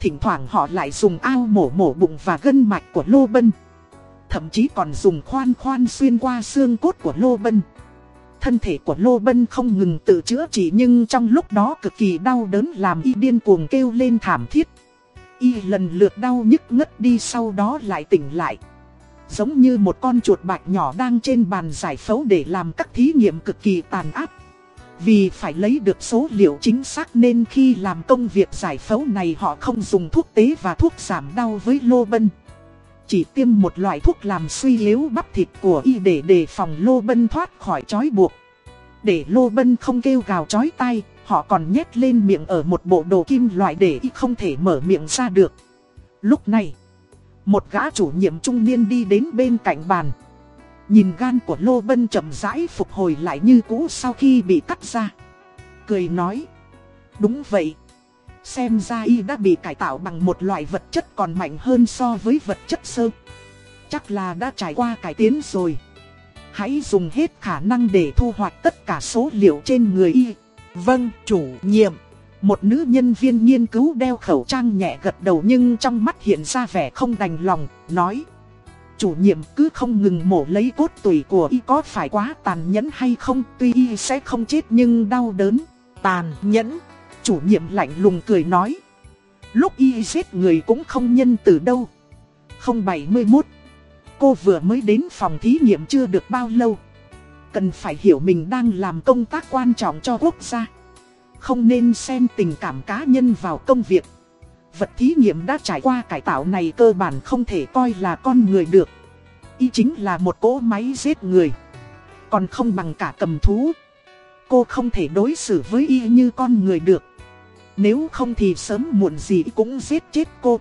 Thỉnh thoảng họ lại dùng ao mổ mổ bụng và gân mạch của lô bân. Thậm chí còn dùng khoan khoan xuyên qua xương cốt của Lô Bân. Thân thể của Lô Bân không ngừng tự chữa trị nhưng trong lúc đó cực kỳ đau đớn làm y điên cuồng kêu lên thảm thiết. Y lần lượt đau nhức ngất đi sau đó lại tỉnh lại. Giống như một con chuột bạch nhỏ đang trên bàn giải phẫu để làm các thí nghiệm cực kỳ tàn áp Vì phải lấy được số liệu chính xác nên khi làm công việc giải phẫu này họ không dùng thuốc tế và thuốc giảm đau với Lô Bân chỉ tiêm một loại thuốc làm suy yếu bắp thịt của y để đề phòng Lô Bân thoát khỏi chói buộc. Để Lô Bân không kêu gào chói tay, họ còn nhét lên miệng ở một bộ đồ kim loại để y không thể mở miệng ra được. Lúc này, một gã chủ nhiệm trung niên đi đến bên cạnh bàn. Nhìn gan của Lô Bân chậm rãi phục hồi lại như cũ sau khi bị cắt ra. Cười nói, đúng vậy, Xem ra y đã bị cải tạo bằng một loại vật chất còn mạnh hơn so với vật chất sơ. Chắc là đã trải qua cải tiến rồi. Hãy dùng hết khả năng để thu hoạch tất cả số liệu trên người y. Vâng, chủ nhiệm. Một nữ nhân viên nghiên cứu đeo khẩu trang nhẹ gật đầu nhưng trong mắt hiện ra vẻ không đành lòng, nói. Chủ nhiệm cứ không ngừng mổ lấy cốt tủy của y có phải quá tàn nhẫn hay không tuy y sẽ không chết nhưng đau đớn. Tàn nhẫn Chủ nhiệm lạnh lùng cười nói. Lúc y giết người cũng không nhân từ đâu. Không 71. Cô vừa mới đến phòng thí nghiệm chưa được bao lâu. Cần phải hiểu mình đang làm công tác quan trọng cho quốc gia. Không nên xem tình cảm cá nhân vào công việc. Vật thí nghiệm đã trải qua cải tạo này cơ bản không thể coi là con người được. Y chính là một cỗ máy giết người. Còn không bằng cả cầm thú. Cô không thể đối xử với y như con người được. Nếu không thì sớm muộn gì cũng giết chết cô.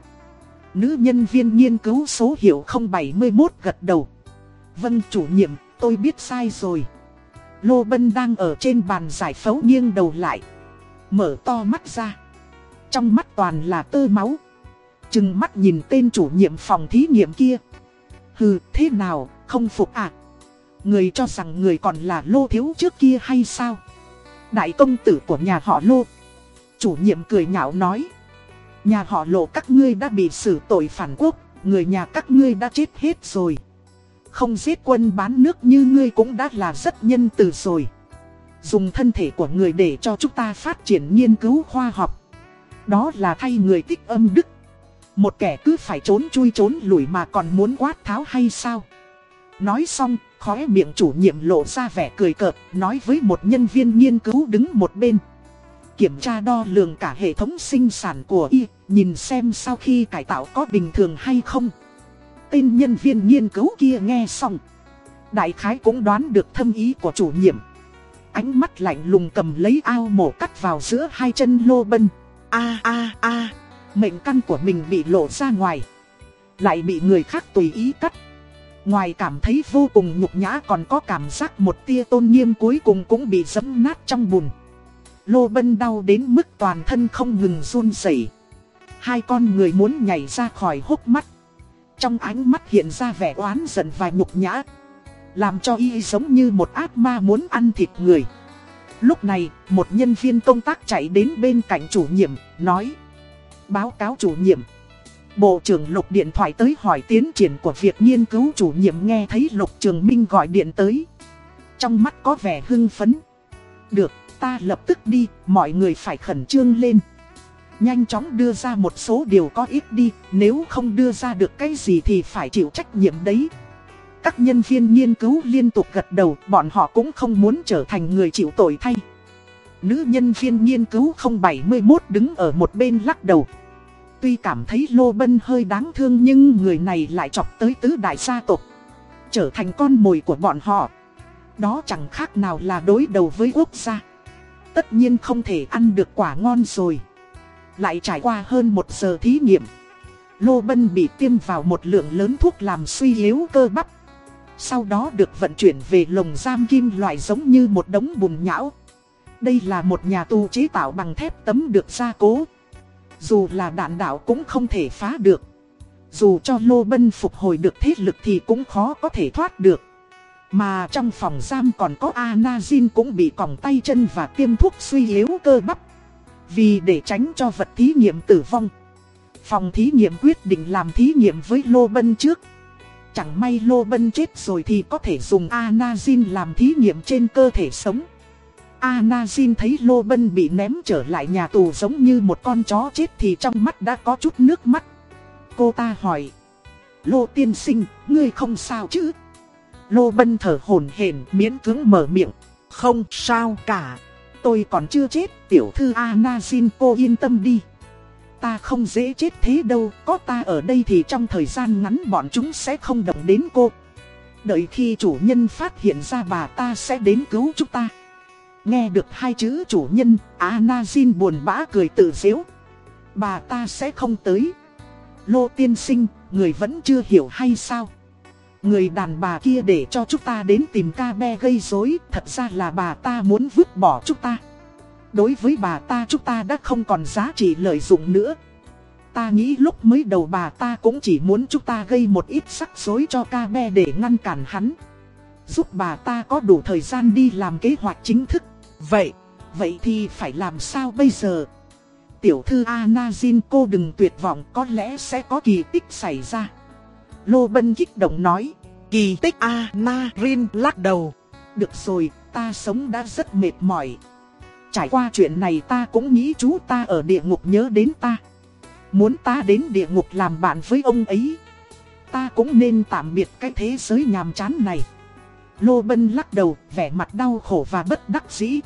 Nữ nhân viên nghiên cứu số hiệu 071 gật đầu. Vâng chủ nhiệm, tôi biết sai rồi. Lô Bân đang ở trên bàn giải phẫu nghiêng đầu lại. Mở to mắt ra. Trong mắt toàn là tơ máu. Chừng mắt nhìn tên chủ nhiệm phòng thí nghiệm kia. Hừ, thế nào, không phục à? Người cho rằng người còn là lô thiếu trước kia hay sao? Đại công tử của nhà họ lô. Chủ nhiệm cười nhạo nói. Nhà họ lộ các ngươi đã bị xử tội phản quốc, Người nhà các ngươi đã chết hết rồi. Không giết quân bán nước như ngươi cũng đã là rất nhân từ rồi. Dùng thân thể của người để cho chúng ta phát triển nghiên cứu khoa học. Đó là thay người tích âm đức. Một kẻ cứ phải trốn chui trốn lủi mà còn muốn quát tháo hay sao? Nói xong, khóe miệng chủ nhiệm lộ ra vẻ cười cợt Nói với một nhân viên nghiên cứu đứng một bên. Kiểm tra đo lường cả hệ thống sinh sản của y Nhìn xem sau khi cải tạo có bình thường hay không. Tên nhân viên nghiên cứu kia nghe xong. Đại khái cũng đoán được thâm ý của chủ nhiệm. Ánh mắt lạnh lùng cầm lấy ao mổ cắt vào giữa hai chân lô bân. A a a. Mệnh căn của mình bị lộ ra ngoài. Lại bị người khác tùy ý cắt. Ngoài cảm thấy vô cùng nhục nhã còn có cảm giác một tia tôn nghiêm cuối cùng cũng bị dẫm nát trong bùn. Lô bân đau đến mức toàn thân không ngừng run rẩy. Hai con người muốn nhảy ra khỏi hốc mắt. Trong ánh mắt hiện ra vẻ oán giận và nhục nhã. Làm cho y giống như một ác ma muốn ăn thịt người. Lúc này, một nhân viên công tác chạy đến bên cạnh chủ nhiệm, nói Báo cáo chủ nhiệm. Bộ trưởng Lục điện thoại tới hỏi tiến triển của việc nghiên cứu chủ nhiệm nghe thấy Lục Trường Minh gọi điện tới. Trong mắt có vẻ hưng phấn. Được, ta lập tức đi, mọi người phải khẩn trương lên. Nhanh chóng đưa ra một số điều có ít đi, nếu không đưa ra được cái gì thì phải chịu trách nhiệm đấy các nhân viên nghiên cứu liên tục gật đầu, bọn họ cũng không muốn trở thành người chịu tội thay. Nữ nhân viên nghiên cứu 071 đứng ở một bên lắc đầu. Tuy cảm thấy Lô Bân hơi đáng thương nhưng người này lại chọc tới tứ đại gia tộc. Trở thành con mồi của bọn họ. Đó chẳng khác nào là đối đầu với quốc gia. Tất nhiên không thể ăn được quả ngon rồi. Lại trải qua hơn một giờ thí nghiệm. Lô Bân bị tiêm vào một lượng lớn thuốc làm suy yếu cơ bắp. Sau đó được vận chuyển về lồng giam kim loại giống như một đống bùn nhão. Đây là một nhà tù chế tạo bằng thép tấm được gia cố. Dù là đạn đạo cũng không thể phá được. Dù cho Lô Bân phục hồi được thế lực thì cũng khó có thể thoát được. Mà trong phòng giam còn có Anazin cũng bị còng tay chân và tiêm thuốc suy yếu cơ bắp. Vì để tránh cho vật thí nghiệm tử vong. Phòng thí nghiệm quyết định làm thí nghiệm với Lô Bân trước. Chẳng may Lô Bân chết rồi thì có thể dùng Anazin làm thí nghiệm trên cơ thể sống. Anazin thấy Lô Bân bị ném trở lại nhà tù giống như một con chó chết thì trong mắt đã có chút nước mắt. Cô ta hỏi. Lô tiên sinh, ngươi không sao chứ? Lô Bân thở hổn hển miễn cưỡng mở miệng. Không sao cả. Tôi còn chưa chết, tiểu thư Anazin cô yên tâm đi. Ta không dễ chết thế đâu, có ta ở đây thì trong thời gian ngắn bọn chúng sẽ không động đến cô. Đợi khi chủ nhân phát hiện ra bà ta sẽ đến cứu chúng ta. Nghe được hai chữ chủ nhân, Anazin buồn bã cười tự dễu. Bà ta sẽ không tới. Lô tiên sinh, người vẫn chưa hiểu hay sao? Người đàn bà kia để cho chúng ta đến tìm ca be gây rối, thật ra là bà ta muốn vứt bỏ chúng ta. Đối với bà ta chúng ta đã không còn giá trị lợi dụng nữa. Ta nghĩ lúc mới đầu bà ta cũng chỉ muốn chúng ta gây một ít sắc rối cho ca be để ngăn cản hắn. Giúp bà ta có đủ thời gian đi làm kế hoạch chính thức. Vậy, vậy thì phải làm sao bây giờ? Tiểu thư Anazin cô đừng tuyệt vọng có lẽ sẽ có kỳ tích xảy ra. Lô Bân kích động nói. Kỳ tích Anarin lắc đầu. Được rồi, ta sống đã rất mệt mỏi. Trải qua chuyện này ta cũng nghĩ chú ta ở địa ngục nhớ đến ta. Muốn ta đến địa ngục làm bạn với ông ấy. Ta cũng nên tạm biệt cái thế giới nhàm chán này. Lô Bân lắc đầu, vẻ mặt đau khổ và bất đắc dĩ.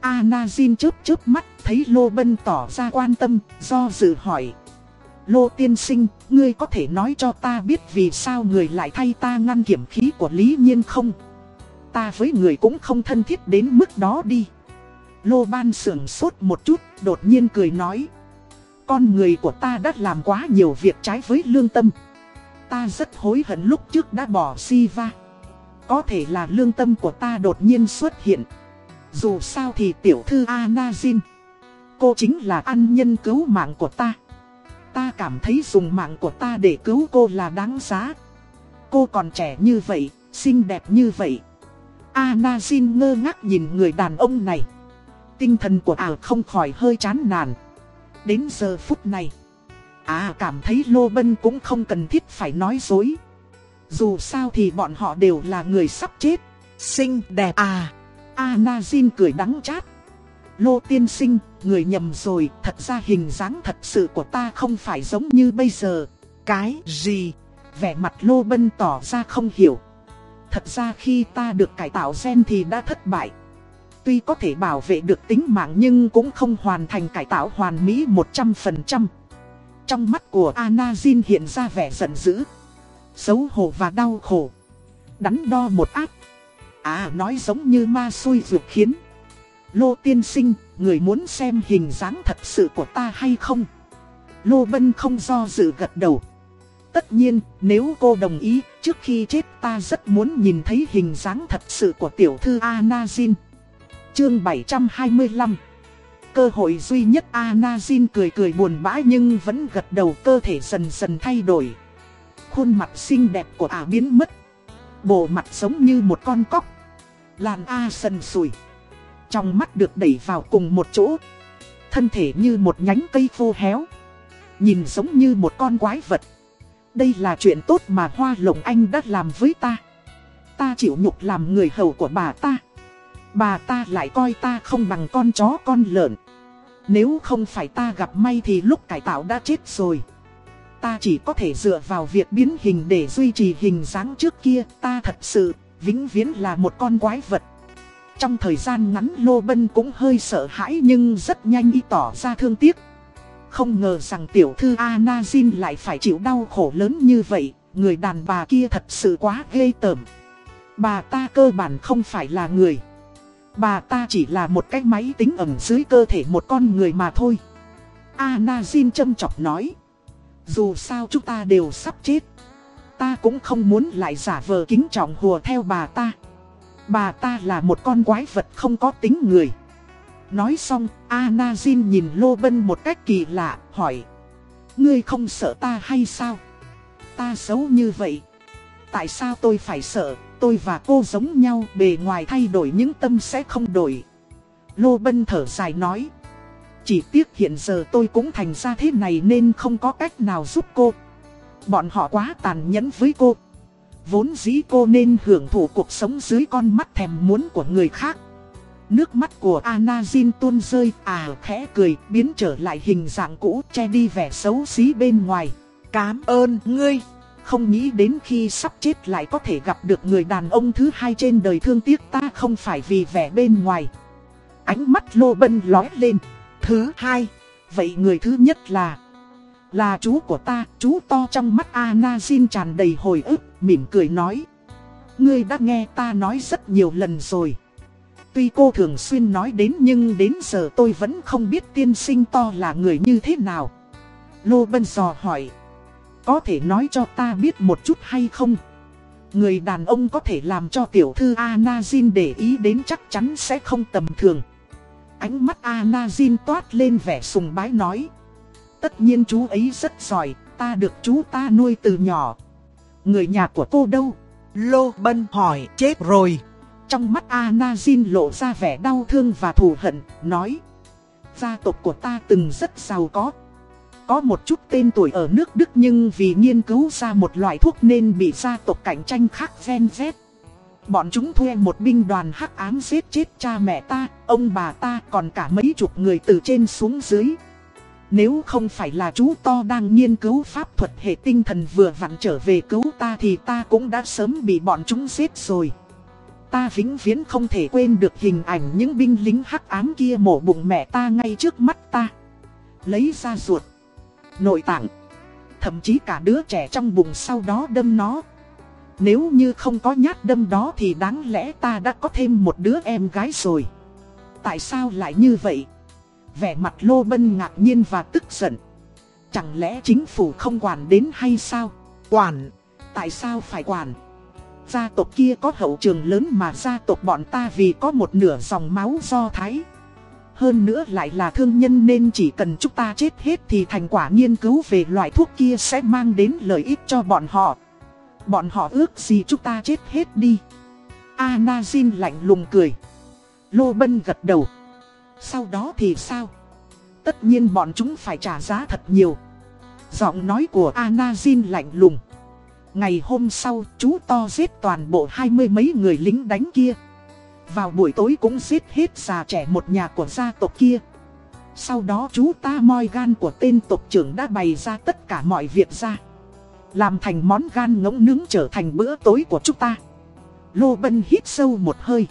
Anazin chớp chớp mắt, thấy Lô Bân tỏ ra quan tâm, do dự hỏi. Lô tiên sinh, ngươi có thể nói cho ta biết vì sao người lại thay ta ngăn kiểm khí của Lý Nhiên không? Ta với người cũng không thân thiết đến mức đó đi. Lô Ban sưởng sốt một chút, đột nhiên cười nói. Con người của ta đã làm quá nhiều việc trái với lương tâm. Ta rất hối hận lúc trước đã bỏ Siva. Có thể là lương tâm của ta đột nhiên xuất hiện. Dù sao thì tiểu thư Anazin Cô chính là ăn nhân cứu mạng của ta. Ta cảm thấy dùng mạng của ta để cứu cô là đáng giá. Cô còn trẻ như vậy, xinh đẹp như vậy. Anazin ngơ ngác nhìn người đàn ông này. Tinh thần của à không khỏi hơi chán nản. Đến giờ phút này, à cảm thấy Lô Bân cũng không cần thiết phải nói dối. Dù sao thì bọn họ đều là người sắp chết. Xinh đẹp à. Anazin cười đắng chát. Lô tiên sinh, người nhầm rồi, thật ra hình dáng thật sự của ta không phải giống như bây giờ. Cái gì? Vẻ mặt Lô Bân tỏ ra không hiểu. Thật ra khi ta được cải tạo gen thì đã thất bại. Tuy có thể bảo vệ được tính mạng nhưng cũng không hoàn thành cải tạo hoàn mỹ 100%. Trong mắt của Anazin hiện ra vẻ giận dữ, xấu hổ và đau khổ. Đắn đo một áp. À nói giống như ma xui ruột khiến. Lô tiên sinh, người muốn xem hình dáng thật sự của ta hay không? Lô Bân không do dự gật đầu. Tất nhiên, nếu cô đồng ý, trước khi chết ta rất muốn nhìn thấy hình dáng thật sự của tiểu thư Anazin. Chương 725 Cơ hội duy nhất Anazin cười cười buồn bã nhưng vẫn gật đầu, cơ thể dần dần thay đổi. Khuôn mặt xinh đẹp của ả biến mất. Bộ mặt giống như một con cóc. Làn A sần sùi. Trong mắt được đẩy vào cùng một chỗ. Thân thể như một nhánh cây khô héo. Nhìn giống như một con quái vật. Đây là chuyện tốt mà Hoa Lộng Anh đã làm với ta. Ta chịu nhục làm người hầu của bà ta. Bà ta lại coi ta không bằng con chó con lợn. Nếu không phải ta gặp may thì lúc cải tạo đã chết rồi. Ta chỉ có thể dựa vào việc biến hình để duy trì hình dáng trước kia. Ta thật sự, vĩnh viễn là một con quái vật. Trong thời gian ngắn Lô Bân cũng hơi sợ hãi nhưng rất nhanh y tỏ ra thương tiếc. Không ngờ rằng tiểu thư Anazin lại phải chịu đau khổ lớn như vậy, người đàn bà kia thật sự quá ghê tởm. Bà ta cơ bản không phải là người. Bà ta chỉ là một cái máy tính ẩn dưới cơ thể một con người mà thôi. Anazin châm chọc nói. Dù sao chúng ta đều sắp chết. Ta cũng không muốn lại giả vờ kính trọng hùa theo bà ta. Bà ta là một con quái vật không có tính người. Nói xong, Anazin nhìn Lô Bân một cách kỳ lạ, hỏi. Ngươi không sợ ta hay sao? Ta xấu như vậy. Tại sao tôi phải sợ? Tôi và cô giống nhau, bề ngoài thay đổi những tâm sẽ không đổi. Lô Bân thở dài nói. Chỉ tiếc hiện giờ tôi cũng thành ra thế này nên không có cách nào giúp cô. Bọn họ quá tàn nhẫn với cô. Vốn dĩ cô nên hưởng thụ cuộc sống dưới con mắt thèm muốn của người khác. Nước mắt của Anazin tuôn rơi, à khẽ cười, biến trở lại hình dạng cũ, che đi vẻ xấu xí bên ngoài. Cám ơn ngươi. Không nghĩ đến khi sắp chết lại có thể gặp được người đàn ông thứ hai trên đời thương tiếc ta không phải vì vẻ bên ngoài. Ánh mắt lô bân lói lên. Thứ hai, vậy người thứ nhất là... Là chú của ta, chú to trong mắt Anazin tràn đầy hồi ức, mỉm cười nói. Ngươi đã nghe ta nói rất nhiều lần rồi. Tuy cô thường xuyên nói đến nhưng đến giờ tôi vẫn không biết tiên sinh to là người như thế nào. Lô Bân dò hỏi. Có thể nói cho ta biết một chút hay không? Người đàn ông có thể làm cho tiểu thư Anazin để ý đến chắc chắn sẽ không tầm thường. Ánh mắt Anazin toát lên vẻ sùng bái nói. Tất nhiên chú ấy rất giỏi, ta được chú ta nuôi từ nhỏ. Người nhà của cô đâu? Lô Bân hỏi chết rồi. Trong mắt Anazin lộ ra vẻ đau thương và thù hận, nói Gia tộc của ta từng rất giàu có có một chút tên tuổi ở nước Đức nhưng vì nghiên cứu ra một loại thuốc nên bị gia tộc cạnh tranh khác gen Z. Bọn chúng thuê một binh đoàn hắc ám giết chết cha mẹ ta, ông bà ta còn cả mấy chục người từ trên xuống dưới. Nếu không phải là chú To đang nghiên cứu pháp thuật hệ tinh thần vừa vặn trở về cứu ta thì ta cũng đã sớm bị bọn chúng giết rồi. Ta vĩnh viễn không thể quên được hình ảnh những binh lính hắc ám kia mổ bụng mẹ ta ngay trước mắt ta. Lấy ra ruột, nội tạng, thậm chí cả đứa trẻ trong bụng sau đó đâm nó. Nếu như không có nhát đâm đó thì đáng lẽ ta đã có thêm một đứa em gái rồi. Tại sao lại như vậy? Vẻ mặt Lô Bân ngạc nhiên và tức giận. Chẳng lẽ chính phủ không quản đến hay sao? Quản. Tại sao phải quản? Gia tộc kia có hậu trường lớn mà gia tộc bọn ta vì có một nửa dòng máu do Thái. Hơn nữa lại là thương nhân nên chỉ cần chúng ta chết hết thì thành quả nghiên cứu về loại thuốc kia sẽ mang đến lợi ích cho bọn họ. Bọn họ ước gì chúng ta chết hết đi. Anazin lạnh lùng cười. Lô Bân gật đầu. Sau đó thì sao? Tất nhiên bọn chúng phải trả giá thật nhiều. Giọng nói của Anazin lạnh lùng. Ngày hôm sau, chú to giết toàn bộ hai mươi mấy người lính đánh kia. Vào buổi tối cũng giết hết già trẻ một nhà của gia tộc kia. Sau đó chú ta moi gan của tên tộc trưởng đã bày ra tất cả mọi việc ra. Làm thành món gan ngỗng nướng trở thành bữa tối của chúng ta. Lô Bân hít sâu một hơi.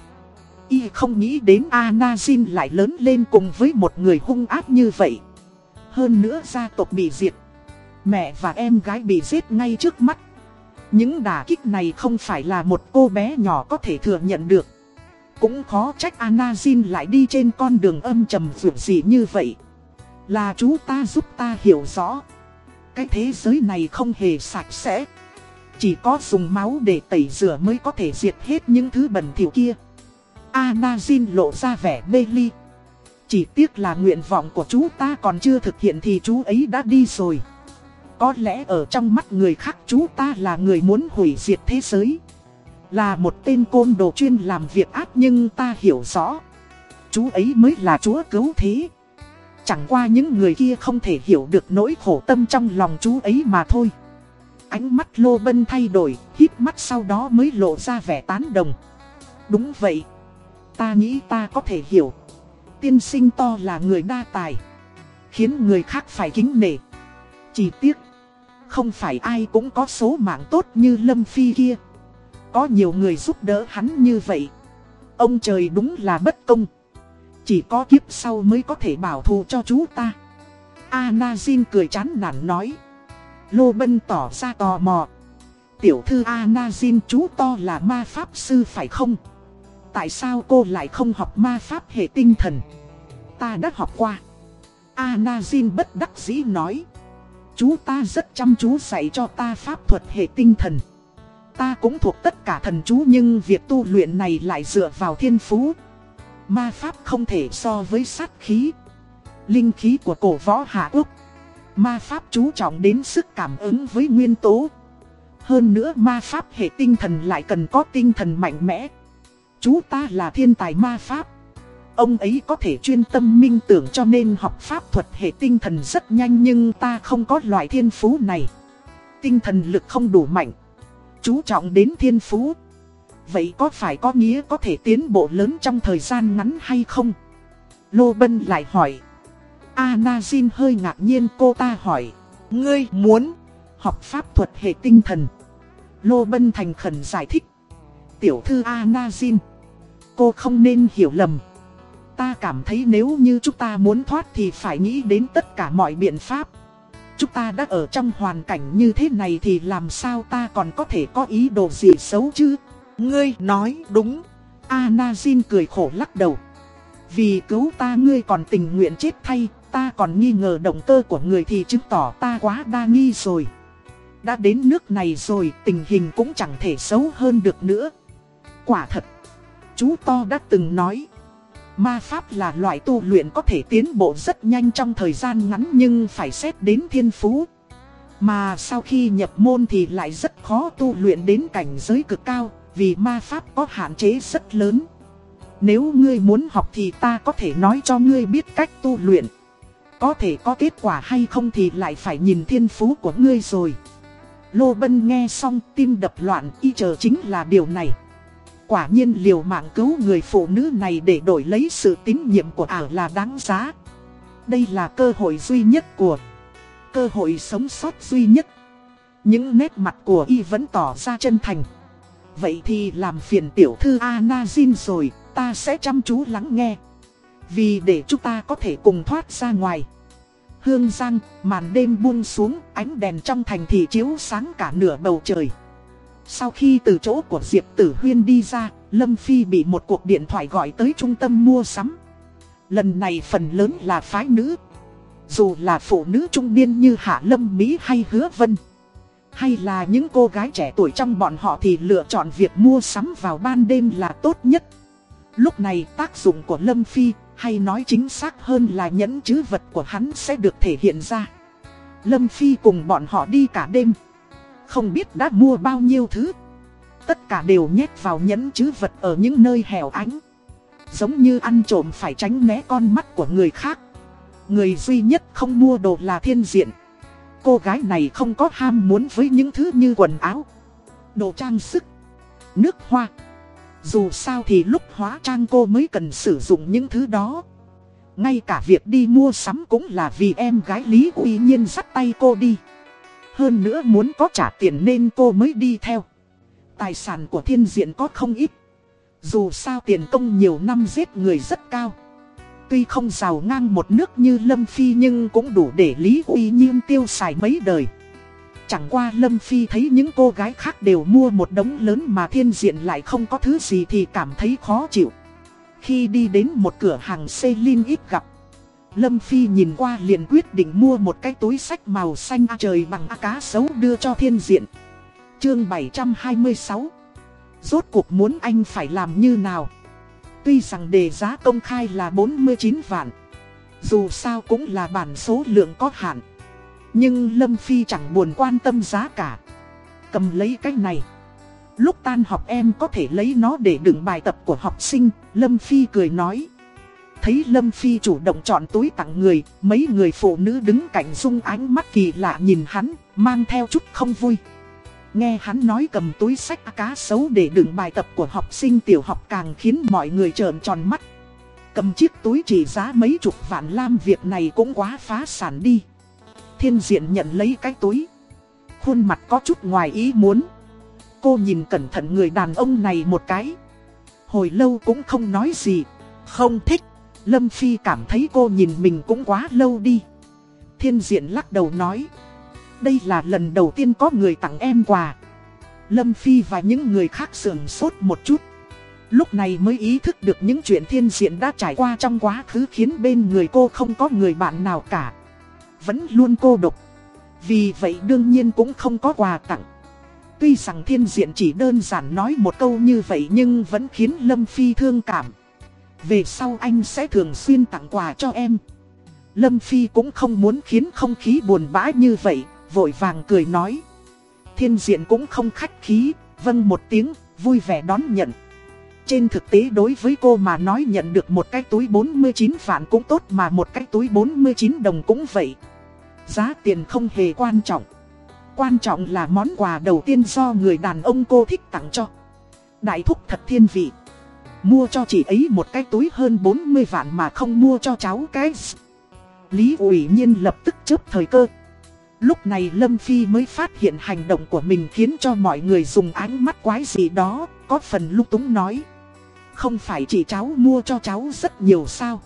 Y không nghĩ đến Anazin lại lớn lên cùng với một người hung ác như vậy. Hơn nữa gia tộc bị diệt. Mẹ và em gái bị giết ngay trước mắt. Những đả kích này không phải là một cô bé nhỏ có thể thừa nhận được. Cũng khó trách Anazin lại đi trên con đường âm trầm vượt gì như vậy. Là chú ta giúp ta hiểu rõ. Cái thế giới này không hề sạch sẽ. Chỉ có dùng máu để tẩy rửa mới có thể diệt hết những thứ bẩn thỉu kia. Anazin lộ ra vẻ mê ly. Chỉ tiếc là nguyện vọng của chú ta còn chưa thực hiện thì chú ấy đã đi rồi. Có lẽ ở trong mắt người khác chú ta là người muốn hủy diệt thế giới. Là một tên côn đồ chuyên làm việc ác nhưng ta hiểu rõ. Chú ấy mới là chúa cứu thế. Chẳng qua những người kia không thể hiểu được nỗi khổ tâm trong lòng chú ấy mà thôi. Ánh mắt Lô Bân thay đổi, hít mắt sau đó mới lộ ra vẻ tán đồng. Đúng vậy. Ta nghĩ ta có thể hiểu. Tiên sinh to là người đa tài. Khiến người khác phải kính nể. Chỉ tiếc. Không phải ai cũng có số mạng tốt như Lâm Phi kia. Có nhiều người giúp đỡ hắn như vậy. Ông trời đúng là bất công. Chỉ có kiếp sau mới có thể bảo thù cho chú ta. Anazin cười chán nản nói. Lô Bân tỏ ra tò mò. Tiểu thư Anazin chú to là ma pháp sư phải không? Tại sao cô lại không học ma pháp hệ tinh thần? Ta đã học qua. Anazin bất đắc dĩ nói. Chú ta rất chăm chú dạy cho ta pháp thuật hệ tinh thần. Ta cũng thuộc tất cả thần chú nhưng việc tu luyện này lại dựa vào thiên phú. Ma pháp không thể so với sát khí. Linh khí của cổ võ Hạ Úc. Ma pháp chú trọng đến sức cảm ứng với nguyên tố. Hơn nữa ma pháp hệ tinh thần lại cần có tinh thần mạnh mẽ. Chú ta là thiên tài ma pháp. Ông ấy có thể chuyên tâm minh tưởng cho nên học pháp thuật hệ tinh thần rất nhanh nhưng ta không có loại thiên phú này. Tinh thần lực không đủ mạnh. Chú trọng đến thiên phú. Vậy có phải có nghĩa có thể tiến bộ lớn trong thời gian ngắn hay không? Lô Bân lại hỏi. Anazin hơi ngạc nhiên, cô ta hỏi. Ngươi muốn học pháp thuật hệ tinh thần. Lô Bân thành khẩn giải thích. Tiểu thư Anazin. Cô không nên hiểu lầm. Ta cảm thấy nếu như chúng ta muốn thoát thì phải nghĩ đến tất cả mọi biện pháp. Chúng ta đã ở trong hoàn cảnh như thế này thì làm sao ta còn có thể có ý đồ gì xấu chứ? Ngươi nói đúng. Anazin cười khổ lắc đầu. Vì cứu ta ngươi còn tình nguyện chết thay, ta còn nghi ngờ động cơ của người thì chứng tỏ ta quá đa nghi rồi. Đã đến nước này rồi, tình hình cũng chẳng thể xấu hơn được nữa. Quả thật, chú To đã từng nói. Ma Pháp là loại tu luyện có thể tiến bộ rất nhanh trong thời gian ngắn nhưng phải xét đến thiên phú. Mà sau khi nhập môn thì lại rất khó tu luyện đến cảnh giới cực cao, vì ma pháp có hạn chế rất lớn. Nếu ngươi muốn học thì ta có thể nói cho ngươi biết cách tu luyện. Có thể có kết quả hay không thì lại phải nhìn thiên phú của ngươi rồi. Lô Bân nghe xong tim đập loạn y chờ chính là điều này. Quả nhiên liều mạng cứu người phụ nữ này để đổi lấy sự tín nhiệm của ả là đáng giá. Đây là cơ hội duy nhất của cơ hội sống sót duy nhất. Những nét mặt của y vẫn tỏ ra chân thành. Vậy thì làm phiền tiểu thư Anazin rồi, ta sẽ chăm chú lắng nghe. Vì để chúng ta có thể cùng thoát ra ngoài. Hương giang, màn đêm buông xuống, ánh đèn trong thành thị chiếu sáng cả nửa bầu trời. Sau khi từ chỗ của Diệp Tử Huyên đi ra, Lâm Phi bị một cuộc điện thoại gọi tới trung tâm mua sắm. Lần này phần lớn là phái nữ. Dù là phụ nữ trung niên như Hạ Lâm Mỹ hay Hứa Vân. Hay là những cô gái trẻ tuổi trong bọn họ thì lựa chọn việc mua sắm vào ban đêm là tốt nhất. Lúc này tác dụng của Lâm Phi, Hay nói chính xác hơn là nhẫn chứ vật của hắn sẽ được thể hiện ra. Lâm Phi cùng bọn họ đi cả đêm. Không biết đã mua bao nhiêu thứ. Tất cả đều nhét vào nhẫn chứ vật ở những nơi hẻo ánh. Giống như ăn trộm phải tránh né con mắt của người khác. Người duy nhất không mua đồ là thiên diện. Cô gái này không có ham muốn với những thứ như quần áo, đồ trang sức, nước hoa. Dù sao thì lúc hóa trang cô mới cần sử dụng những thứ đó. Ngay cả việc đi mua sắm cũng là vì em gái Lý Uy Nhiên dắt tay cô đi. Hơn nữa muốn có trả tiền nên cô mới đi theo. Tài sản của thiên diện có không ít. Dù sao tiền công nhiều năm giết người rất cao. Tuy không giàu ngang một nước như Lâm Phi nhưng cũng đủ để Lý Uy Nhiên tiêu xài mấy đời. Chẳng qua Lâm Phi thấy những cô gái khác đều mua một đống lớn mà thiên diện lại không có thứ gì thì cảm thấy khó chịu. Khi đi đến một cửa hàng Celine ít gặp, Lâm Phi nhìn qua liền quyết định mua một cái túi sách màu xanh trời bằng cá sấu đưa cho thiên diện. Chương 726 Rốt cuộc muốn anh phải làm như nào? Tuy rằng đề giá công khai là 49 vạn, Dù sao cũng là bản số lượng có hạn. Nhưng Lâm Phi chẳng buồn quan tâm giá cả. Cầm lấy cái này. Lúc tan học em có thể lấy nó để đựng bài tập của học sinh, Lâm Phi cười nói. Thấy Lâm Phi chủ động chọn túi tặng người, Mấy người phụ nữ đứng cạnh dung ánh mắt kỳ lạ nhìn hắn, Mang theo chút không vui Nghe hắn nói cầm túi sách cá sấu để đựng bài tập của học sinh tiểu học càng khiến mọi người trợn tròn mắt. Cầm chiếc túi chỉ giá mấy chục vạn lam việc này cũng quá phá sản đi. Thiên diện nhận lấy cái túi. Khuôn mặt có chút ngoài ý muốn. Cô nhìn cẩn thận người đàn ông này một cái. Hồi lâu cũng không nói gì. Không thích. Lâm Phi cảm thấy cô nhìn mình cũng quá lâu đi. Thiên diện lắc đầu nói. Đây là lần đầu tiên có người tặng em quà. Lâm Phi và những người khác sườn sốt một chút. Lúc này mới ý thức được những chuyện thiên diện đã trải qua trong quá khứ khiến bên người cô không có người bạn nào cả. Vẫn luôn cô độc. Vì vậy đương nhiên cũng không có quà tặng. Tuy rằng thiên diện chỉ đơn giản nói một câu như vậy nhưng vẫn khiến Lâm Phi thương cảm. Về sau anh sẽ thường xuyên tặng quà cho em. Lâm Phi cũng không muốn khiến không khí buồn bã như vậy vội vàng cười nói. Thiên diện cũng không khách khí, vâng một tiếng, vui vẻ đón nhận. Trên thực tế đối với cô mà nói nhận được một cái túi 49 vạn cũng tốt mà một cái túi 49 đồng cũng vậy. Giá tiền không hề quan trọng. Quan trọng là món quà đầu tiên do người đàn ông cô thích tặng cho. Đại thúc thật thiên vị. Mua cho chị ấy một cái túi hơn 40 vạn mà không mua cho cháu cái Lý ủy nhiên lập tức chớp thời cơ. Lúc này Lâm Phi mới phát hiện hành động của mình khiến cho mọi người dùng ánh mắt quái gì đó, có phần lúc túng nói. Không phải chị cháu mua cho cháu rất nhiều sao.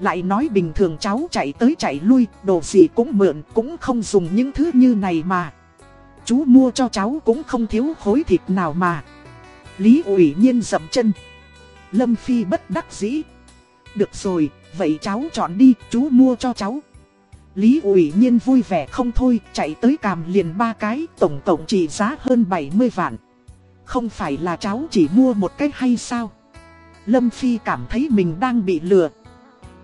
Lại nói bình thường cháu chạy tới chạy lui, đồ gì cũng mượn, cũng không dùng những thứ như này mà. Chú mua cho cháu cũng không thiếu khối thịt nào mà. Lý ủy nhiên dậm chân. Lâm Phi bất đắc dĩ. Được rồi, vậy cháu chọn đi, chú mua cho cháu. Lý ủy nhiên vui vẻ không thôi, chạy tới càm liền ba cái, tổng tổng trị giá hơn 70 vạn. Không phải là cháu chỉ mua một cái hay sao? Lâm Phi cảm thấy mình đang bị lừa.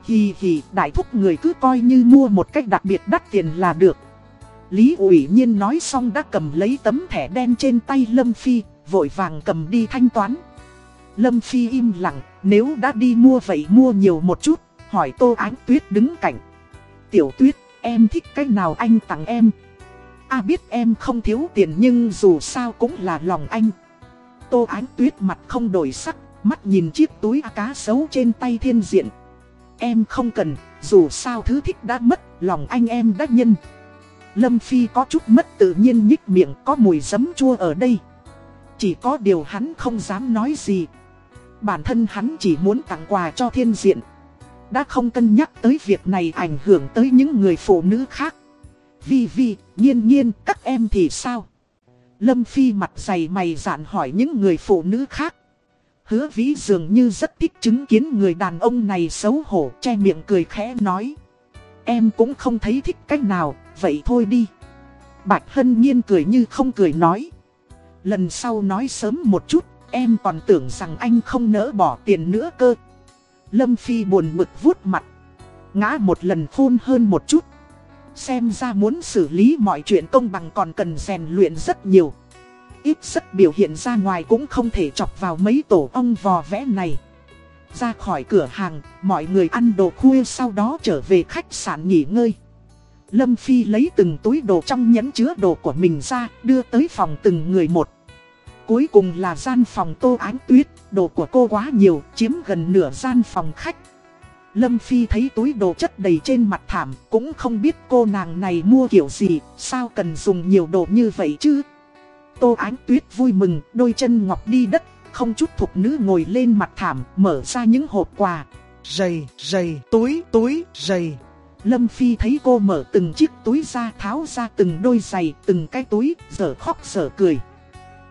Hì hì, đại thúc người cứ coi như mua một cách đặc biệt đắt tiền là được. Lý ủy nhiên nói xong đã cầm lấy tấm thẻ đen trên tay Lâm Phi, vội vàng cầm đi thanh toán. Lâm Phi im lặng, nếu đã đi mua vậy mua nhiều một chút, hỏi Tô Ánh Tuyết đứng cạnh. Tiểu Tuyết, Em thích cái nào anh tặng em? A biết em không thiếu tiền nhưng dù sao cũng là lòng anh. Tô ánh tuyết mặt không đổi sắc Mắt nhìn chiếc túi cá sấu trên tay thiên diện. Em không cần Dù sao thứ thích đã mất Lòng anh em đã nhân. Lâm Phi có chút mất tự nhiên nhích miệng Có mùi giấm chua ở đây. Chỉ có điều hắn không dám nói gì Bản thân hắn chỉ muốn tặng quà cho thiên diện đã không cân nhắc tới việc này ảnh hưởng tới những người phụ nữ khác. Vi Vi, nhiên nhiên, các em thì sao? Lâm Phi mặt dày mày dạn hỏi những người phụ nữ khác. Hứa vĩ dường như rất thích chứng kiến người đàn ông này xấu hổ che miệng cười khẽ nói. Em cũng không thấy thích cách nào, vậy thôi đi. Bạch Hân Nhiên cười như không cười nói. Lần sau nói sớm một chút, em còn tưởng rằng anh không nỡ bỏ tiền nữa cơ. Lâm Phi buồn bực vuốt mặt. Ngã một lần khôn hơn một chút. Xem ra muốn xử lý mọi chuyện công bằng còn cần rèn luyện rất nhiều. Ít rất biểu hiện ra ngoài cũng không thể chọc vào mấy tổ ong vò vẽ này. Ra khỏi cửa hàng, mọi người ăn đồ khuya sau đó trở về khách sạn nghỉ ngơi. Lâm Phi lấy từng túi đồ trong nhẫn chứa đồ của mình ra, đưa tới phòng từng người một. Cuối cùng là gian phòng tô ánh tuyết, đồ của cô quá nhiều, chiếm gần nửa gian phòng khách. Lâm Phi thấy túi đồ chất đầy trên mặt thảm, cũng không biết cô nàng này mua kiểu gì, sao cần dùng nhiều đồ như vậy chứ. Tô Ánh Tuyết vui mừng, đôi chân ngọc đi đất, không chút thục nữ ngồi lên mặt thảm, mở ra những hộp quà. Giày, giày, túi, túi, giày. Lâm Phi thấy cô mở từng chiếc túi ra tháo ra từng đôi giày, từng cái túi, giờ khóc giờ cười.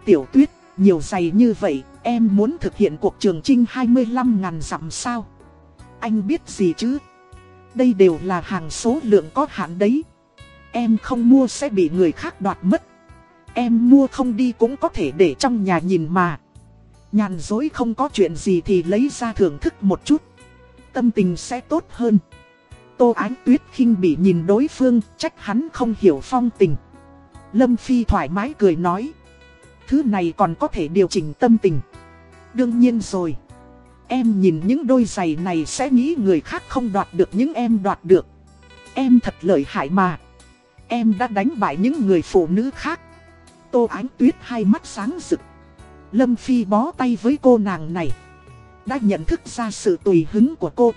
Tiểu Tuyết, nhiều giày như vậy, em muốn thực hiện cuộc trường trinh 25 ngàn dặm sao? Anh biết gì chứ? Đây đều là hàng số lượng có hạn đấy. Em không mua sẽ bị người khác đoạt mất. Em mua không đi cũng có thể để trong nhà nhìn mà. Nhàn dối không có chuyện gì thì lấy ra thưởng thức một chút. Tâm tình sẽ tốt hơn. Tô Ánh Tuyết khinh bị nhìn đối phương, trách hắn không hiểu phong tình. Lâm Phi thoải mái cười nói. Thứ này còn có thể điều chỉnh tâm tình. Đương nhiên rồi. Em nhìn những đôi giày này sẽ nghĩ người khác không đoạt được những em đoạt được. Em thật lợi hại mà. Em đã đánh bại những người phụ nữ khác. Tô Ánh Tuyết hai mắt sáng rực. Lâm Phi bó tay với cô nàng này. Đã nhận thức ra sự tùy hứng của cô.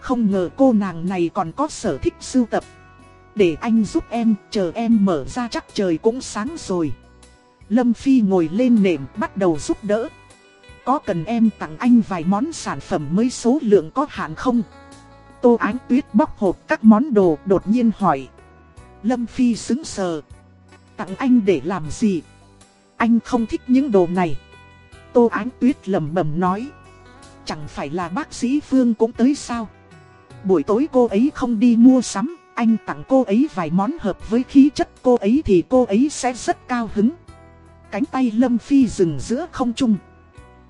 Không ngờ cô nàng này còn có sở thích sưu tập. Để anh giúp em, chờ em mở ra chắc trời cũng sáng rồi. Lâm Phi ngồi lên nệm bắt đầu giúp đỡ. Có cần em tặng anh vài món sản phẩm mới số lượng có hạn không? Tô Ánh Tuyết bóc hộp các món đồ đột nhiên hỏi. Lâm Phi xứng sờ. Tặng anh để làm gì? Anh không thích những đồ này. Tô Ánh Tuyết lầm bầm nói. Chẳng phải là bác sĩ Phương cũng tới sao? Buổi tối cô ấy không đi mua sắm, anh tặng cô ấy vài món hợp với khí chất cô ấy thì cô ấy sẽ rất cao hứng. Cánh tay Lâm Phi dừng giữa không trung.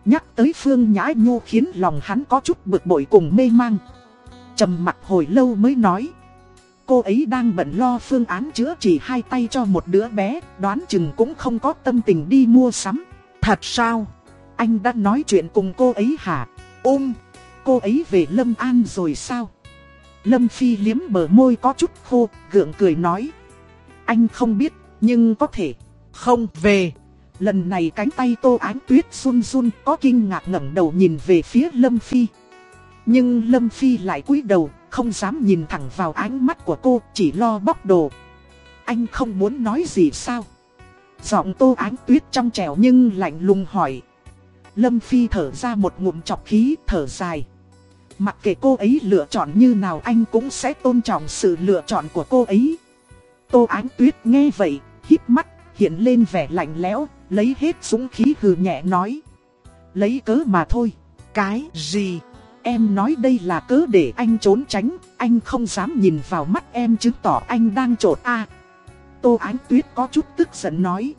Nhắc tới Phương Nhã Nhu khiến lòng hắn có chút bực bội cùng mê mang. trầm mặt hồi lâu mới nói. Cô ấy đang bận lo phương án chữa trị hai tay cho một đứa bé, đoán chừng cũng không có tâm tình đi mua sắm. Thật sao? Anh đã nói chuyện cùng cô ấy hả? Ôm, cô ấy về Lâm An rồi sao? Lâm Phi liếm bờ môi có chút khô, gượng cười nói. Anh không biết, nhưng có thể. Không, về. Lần này cánh tay tô ánh tuyết run run có kinh ngạc ngẩng đầu nhìn về phía Lâm Phi. Nhưng Lâm Phi lại cúi đầu, không dám nhìn thẳng vào ánh mắt của cô, chỉ lo bóc đồ. Anh không muốn nói gì sao? Giọng tô ánh tuyết trong trẻo nhưng lạnh lùng hỏi. Lâm Phi thở ra một ngụm chọc khí, thở dài. Mặc kệ cô ấy lựa chọn như nào anh cũng sẽ tôn trọng sự lựa chọn của cô ấy. Tô Ánh Tuyết nghe vậy, híp mắt, hiện lên vẻ lạnh lẽo, lấy hết súng khí hừ nhẹ nói. Lấy cớ mà thôi. Cái gì? Em nói đây là cớ để anh trốn tránh, anh không dám nhìn vào mắt em chứng tỏ anh đang trột a. Tô Ánh Tuyết có chút tức giận nói.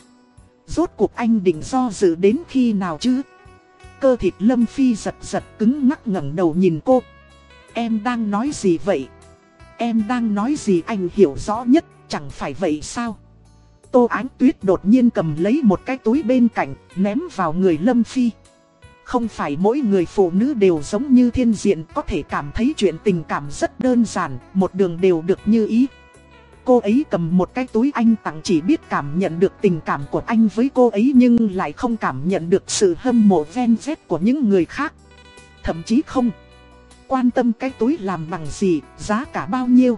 Rốt cuộc anh định do dự đến khi nào chứ? Cơ thịt Lâm Phi giật giật cứng ngắc ngẩng đầu nhìn cô. Em đang nói gì vậy? Em đang nói gì anh hiểu rõ nhất, chẳng phải vậy sao? Tô Ánh Tuyết đột nhiên cầm lấy một cái túi bên cạnh, ném vào người Lâm Phi. Không phải mỗi người phụ nữ đều giống như thiên diện có thể cảm thấy chuyện tình cảm rất đơn giản, một đường đều được như ý. Cô ấy cầm một cái túi anh tặng chỉ biết cảm nhận được tình cảm của anh với cô ấy nhưng lại không cảm nhận được sự hâm mộ ven vét của những người khác. Thậm chí không quan tâm cái túi làm bằng gì, giá cả bao nhiêu.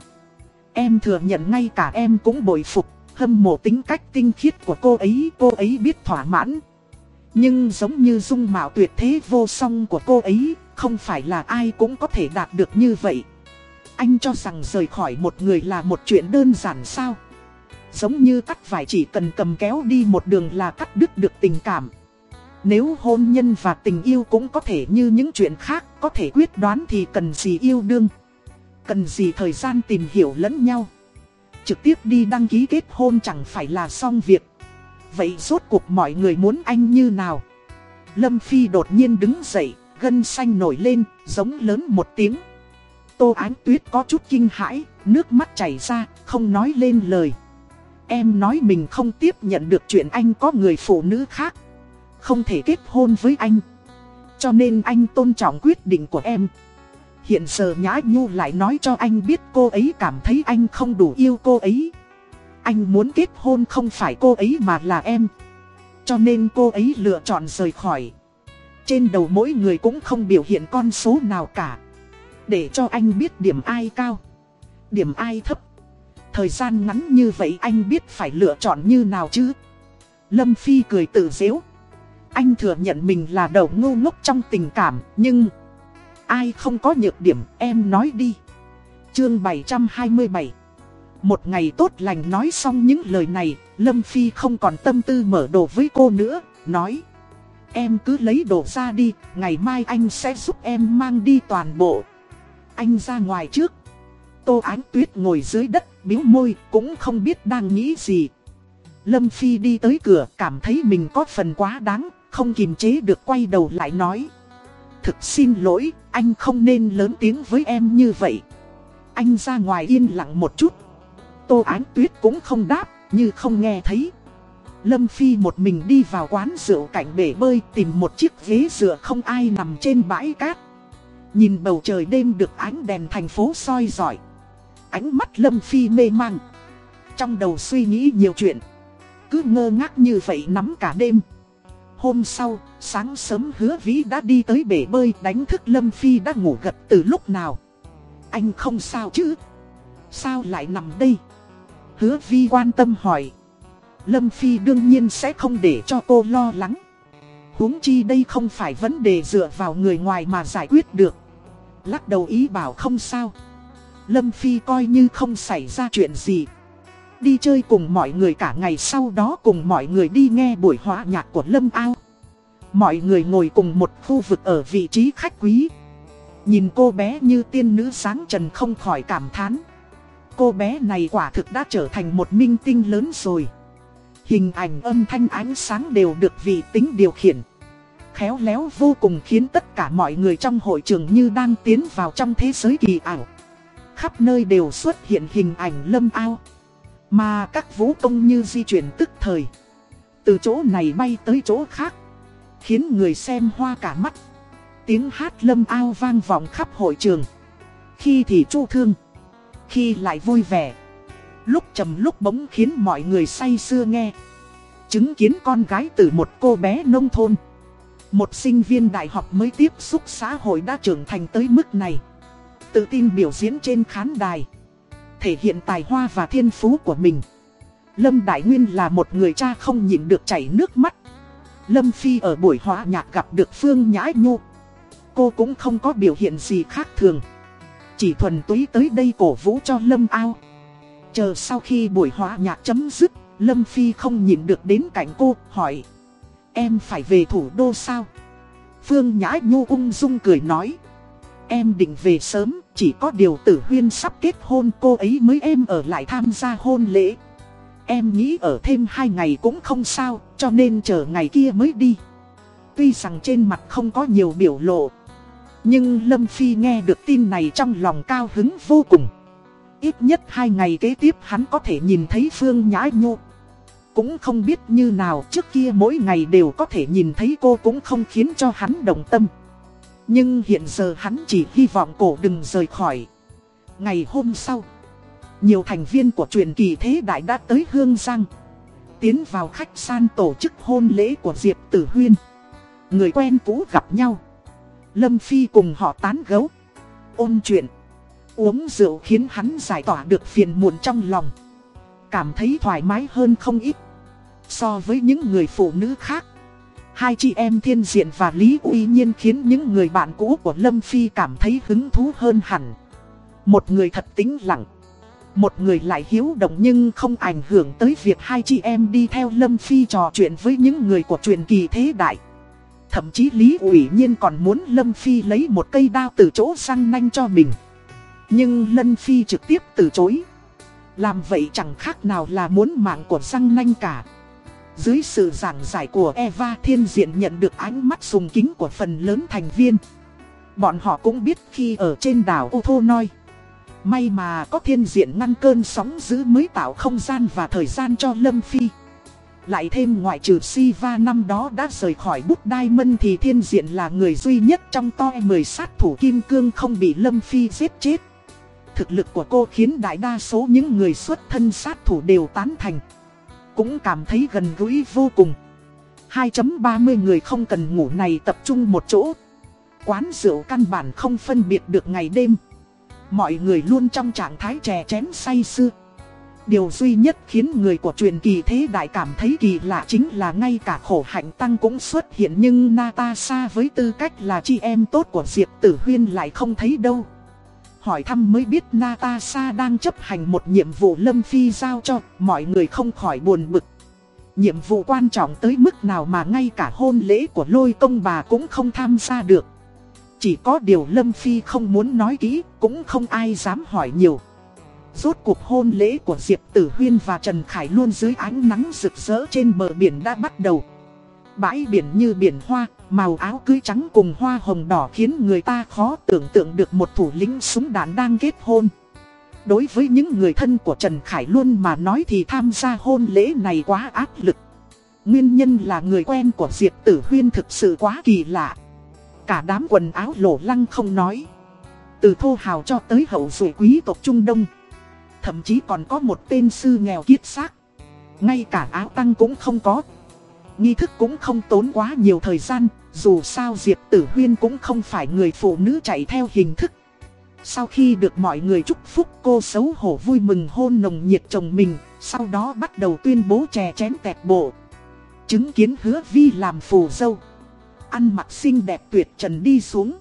Em thừa nhận ngay cả em cũng bội phục, hâm mộ tính cách tinh khiết của cô ấy, cô ấy biết thỏa mãn. Nhưng giống như dung mạo tuyệt thế vô song của cô ấy, không phải là ai cũng có thể đạt được như vậy. Anh cho rằng rời khỏi một người là một chuyện đơn giản sao? Giống như cắt vải chỉ cần cầm kéo đi một đường là cắt đứt được tình cảm. Nếu hôn nhân và tình yêu cũng có thể như những chuyện khác, có thể quyết đoán thì cần gì yêu đương. Cần gì thời gian tìm hiểu lẫn nhau. Trực tiếp đi đăng ký kết hôn chẳng phải là xong việc. Vậy rốt cuộc mọi người muốn anh như nào? Lâm Phi đột nhiên đứng dậy, gân xanh nổi lên, giống lớn một tiếng. Tô Ánh Tuyết có chút kinh hãi, nước mắt chảy ra, không nói lên lời. Em nói mình không tiếp nhận được chuyện anh có người phụ nữ khác. Không thể kết hôn với anh. Cho nên anh tôn trọng quyết định của em. Hiện giờ Nhã Nhu lại nói cho anh biết cô ấy cảm thấy anh không đủ yêu cô ấy. Anh muốn kết hôn không phải cô ấy mà là em. Cho nên cô ấy lựa chọn rời khỏi. Trên đầu mỗi người cũng không biểu hiện con số nào cả. Để cho anh biết điểm ai cao, điểm ai thấp. Thời gian ngắn như vậy anh biết phải lựa chọn như nào chứ. Lâm Phi cười tự dễu. Anh thừa nhận mình là đầu ngu ngốc trong tình cảm, nhưng... Ai không có nhược điểm, em nói đi. Chương 727 Một ngày tốt lành nói xong những lời này, Lâm Phi không còn tâm tư mở đồ với cô nữa, nói. Em cứ lấy đồ ra đi, ngày mai anh sẽ giúp em mang đi toàn bộ. Anh ra ngoài trước. Tô Ánh Tuyết ngồi dưới đất, biếu môi, cũng không biết đang nghĩ gì. Lâm Phi đi tới cửa, cảm thấy mình có phần quá đáng, không kìm chế được quay đầu lại nói. Thực xin lỗi, anh không nên lớn tiếng với em như vậy Anh ra ngoài yên lặng một chút Tô Ánh Tuyết cũng không đáp, như không nghe thấy Lâm Phi một mình đi vào quán rượu cạnh bể bơi tìm một chiếc ghế dựa không ai nằm trên bãi cát. Nhìn bầu trời đêm được ánh đèn thành phố soi rọi. Ánh mắt Lâm Phi mê mang. Trong đầu suy nghĩ nhiều chuyện. Cứ ngơ ngác như vậy nắm cả đêm. Hôm sau, sáng sớm hứa vĩ đã đi tới bể bơi đánh thức Lâm Phi đã ngủ gật từ lúc nào. Anh không sao chứ? Sao lại nằm đây? Hứa vi quan tâm hỏi. Lâm Phi đương nhiên sẽ không để cho cô lo lắng. huống chi đây không phải vấn đề dựa vào người ngoài mà giải quyết được. Lắc đầu ý bảo không sao. Lâm Phi coi như không xảy ra chuyện gì. Đi chơi cùng mọi người cả ngày sau đó cùng mọi người đi nghe buổi hóa nhạc của Lâm Ao. Mọi người ngồi cùng một khu vực ở vị trí khách quý. Nhìn cô bé như tiên nữ sáng trần không khỏi cảm thán. Cô bé này quả thực đã trở thành một minh tinh lớn rồi. Hình ảnh âm thanh ánh sáng đều được vị tính điều khiển. Khéo léo vô cùng khiến tất cả mọi người trong hội trường như đang tiến vào trong thế giới kỳ ảo. Khắp nơi đều xuất hiện hình ảnh lâm ao. Mà các vũ công như di chuyển tức thời. Từ chỗ này bay tới chỗ khác. Khiến người xem hoa cả mắt. Tiếng hát lâm ao vang vọng khắp hội trường. Khi thì chu thương. Khi lại vui vẻ. Lúc trầm lúc bỗng khiến mọi người say sưa nghe Chứng kiến con gái từ một cô bé nông thôn Một sinh viên đại học mới tiếp xúc xã hội đã trưởng thành tới mức này Tự tin biểu diễn trên khán đài Thể hiện tài hoa và thiên phú của mình. Lâm Đại Nguyên là một người cha không nhịn được chảy nước mắt. Lâm Phi ở buổi hóa nhạc gặp được Phương Nhã Nhu, Cô cũng không có biểu hiện gì khác thường. Chỉ thuần túy tới đây cổ vũ cho Lâm Ao. Chờ sau khi buổi hóa nhạc chấm dứt, Lâm Phi không nhìn được đến cạnh cô, hỏi Em phải về thủ đô sao? Phương Nhã Nhu ung dung cười nói Em định về sớm, chỉ có điều tử huyên sắp kết hôn cô ấy mới em ở lại tham gia hôn lễ Em nghĩ ở thêm hai ngày cũng không sao, cho nên chờ ngày kia mới đi Tuy rằng trên mặt không có nhiều biểu lộ Nhưng Lâm Phi nghe được tin này trong lòng cao hứng vô cùng Ít nhất hai ngày kế tiếp hắn có thể nhìn thấy Phương Nhã Nhô. Cũng không biết như nào trước kia mỗi ngày đều có thể nhìn thấy cô cũng không khiến cho hắn đồng tâm. Nhưng hiện giờ hắn chỉ hy vọng cổ đừng rời khỏi. Ngày hôm sau, nhiều thành viên của truyền kỳ thế đại đã tới Hương Giang. Tiến vào khách sạn tổ chức hôn lễ của Diệp Tử Huyên. Người quen cũ gặp nhau. Lâm Phi cùng họ tán gấu. Ôn chuyện. Uống rượu khiến hắn giải tỏa được phiền muộn trong lòng Cảm thấy thoải mái hơn không ít So với những người phụ nữ khác Hai chị em Thiên Diện và Lý Uy Nhiên khiến những người bạn cũ của Lâm Phi cảm thấy hứng thú hơn hẳn Một người thật tính lặng, Một người lại hiếu động nhưng không ảnh hưởng tới việc hai chị em đi theo Lâm Phi trò chuyện với những người của truyền kỳ thế đại Thậm chí Lý Ủy Nhiên còn muốn Lâm Phi lấy một cây đao từ chỗ răng nanh cho mình nhưng lâm Phi trực tiếp từ chối. Làm vậy chẳng khác nào là muốn mạng của răng nanh cả. Dưới sự giảng giải của Eva, thiên diện nhận được ánh mắt sùng kính của phần lớn thành viên. Bọn họ cũng biết khi ở trên đảo ô thô noi. May mà có thiên diện ngăn cơn sóng dữ mới tạo không gian và thời gian cho Lâm Phi. Lại thêm ngoại trừ Siva năm đó đã rời khỏi bút Diamond thì thiên diện là người duy nhất trong toi 10 sát thủ kim cương không bị Lâm Phi giết chết. Thực lực của cô khiến đại đa số những người xuất thân sát thủ đều tán thành. Cũng cảm thấy gần gũi vô cùng. 2.30 người không cần ngủ này tập trung một chỗ. Quán rượu căn bản không phân biệt được ngày đêm. Mọi người luôn trong trạng thái chè chén say sưa. Điều duy nhất khiến người của truyền kỳ thế đại cảm thấy kỳ lạ chính là ngay cả khổ hạnh tăng cũng xuất hiện nhưng Natasha với tư cách là chị em tốt của Diệp Tử Huyên lại không thấy đâu. Hỏi thăm mới biết Natasha đang chấp hành một nhiệm vụ Lâm Phi giao cho, mọi người không khỏi buồn bực. Nhiệm vụ quan trọng tới mức nào mà ngay cả hôn lễ của lôi công bà cũng không tham gia được. Chỉ có điều Lâm Phi không muốn nói kỹ, cũng không ai dám hỏi nhiều. Rốt cuộc hôn lễ của Diệp Tử Huyên và Trần Khải luôn dưới ánh nắng rực rỡ trên bờ biển đã bắt đầu. Bãi biển như biển hoa, màu áo cưới trắng cùng hoa hồng đỏ khiến người ta khó tưởng tượng được một thủ lĩnh súng đạn đang kết hôn. Đối với những người thân của Trần Khải luôn mà nói thì tham gia hôn lễ này quá áp lực. Nguyên nhân là người quen của Diệp Tử Huyên thực sự quá kỳ lạ. Cả đám quần áo lổ lăng không nói. Từ thô hào cho tới hậu duệ quý tộc Trung Đông. Thậm chí còn có một tên sư nghèo kiết xác. Ngay cả áo tăng cũng không có. Nghi thức cũng không tốn quá nhiều thời gian, dù sao Diệp Tử Huyên cũng không phải người phụ nữ chạy theo hình thức. Sau khi được mọi người chúc phúc cô xấu hổ vui mừng hôn nồng nhiệt chồng mình, sau đó bắt đầu tuyên bố chè chén tẹt bộ. Chứng kiến hứa vi làm phù dâu. Ăn mặc xinh đẹp tuyệt trần đi xuống.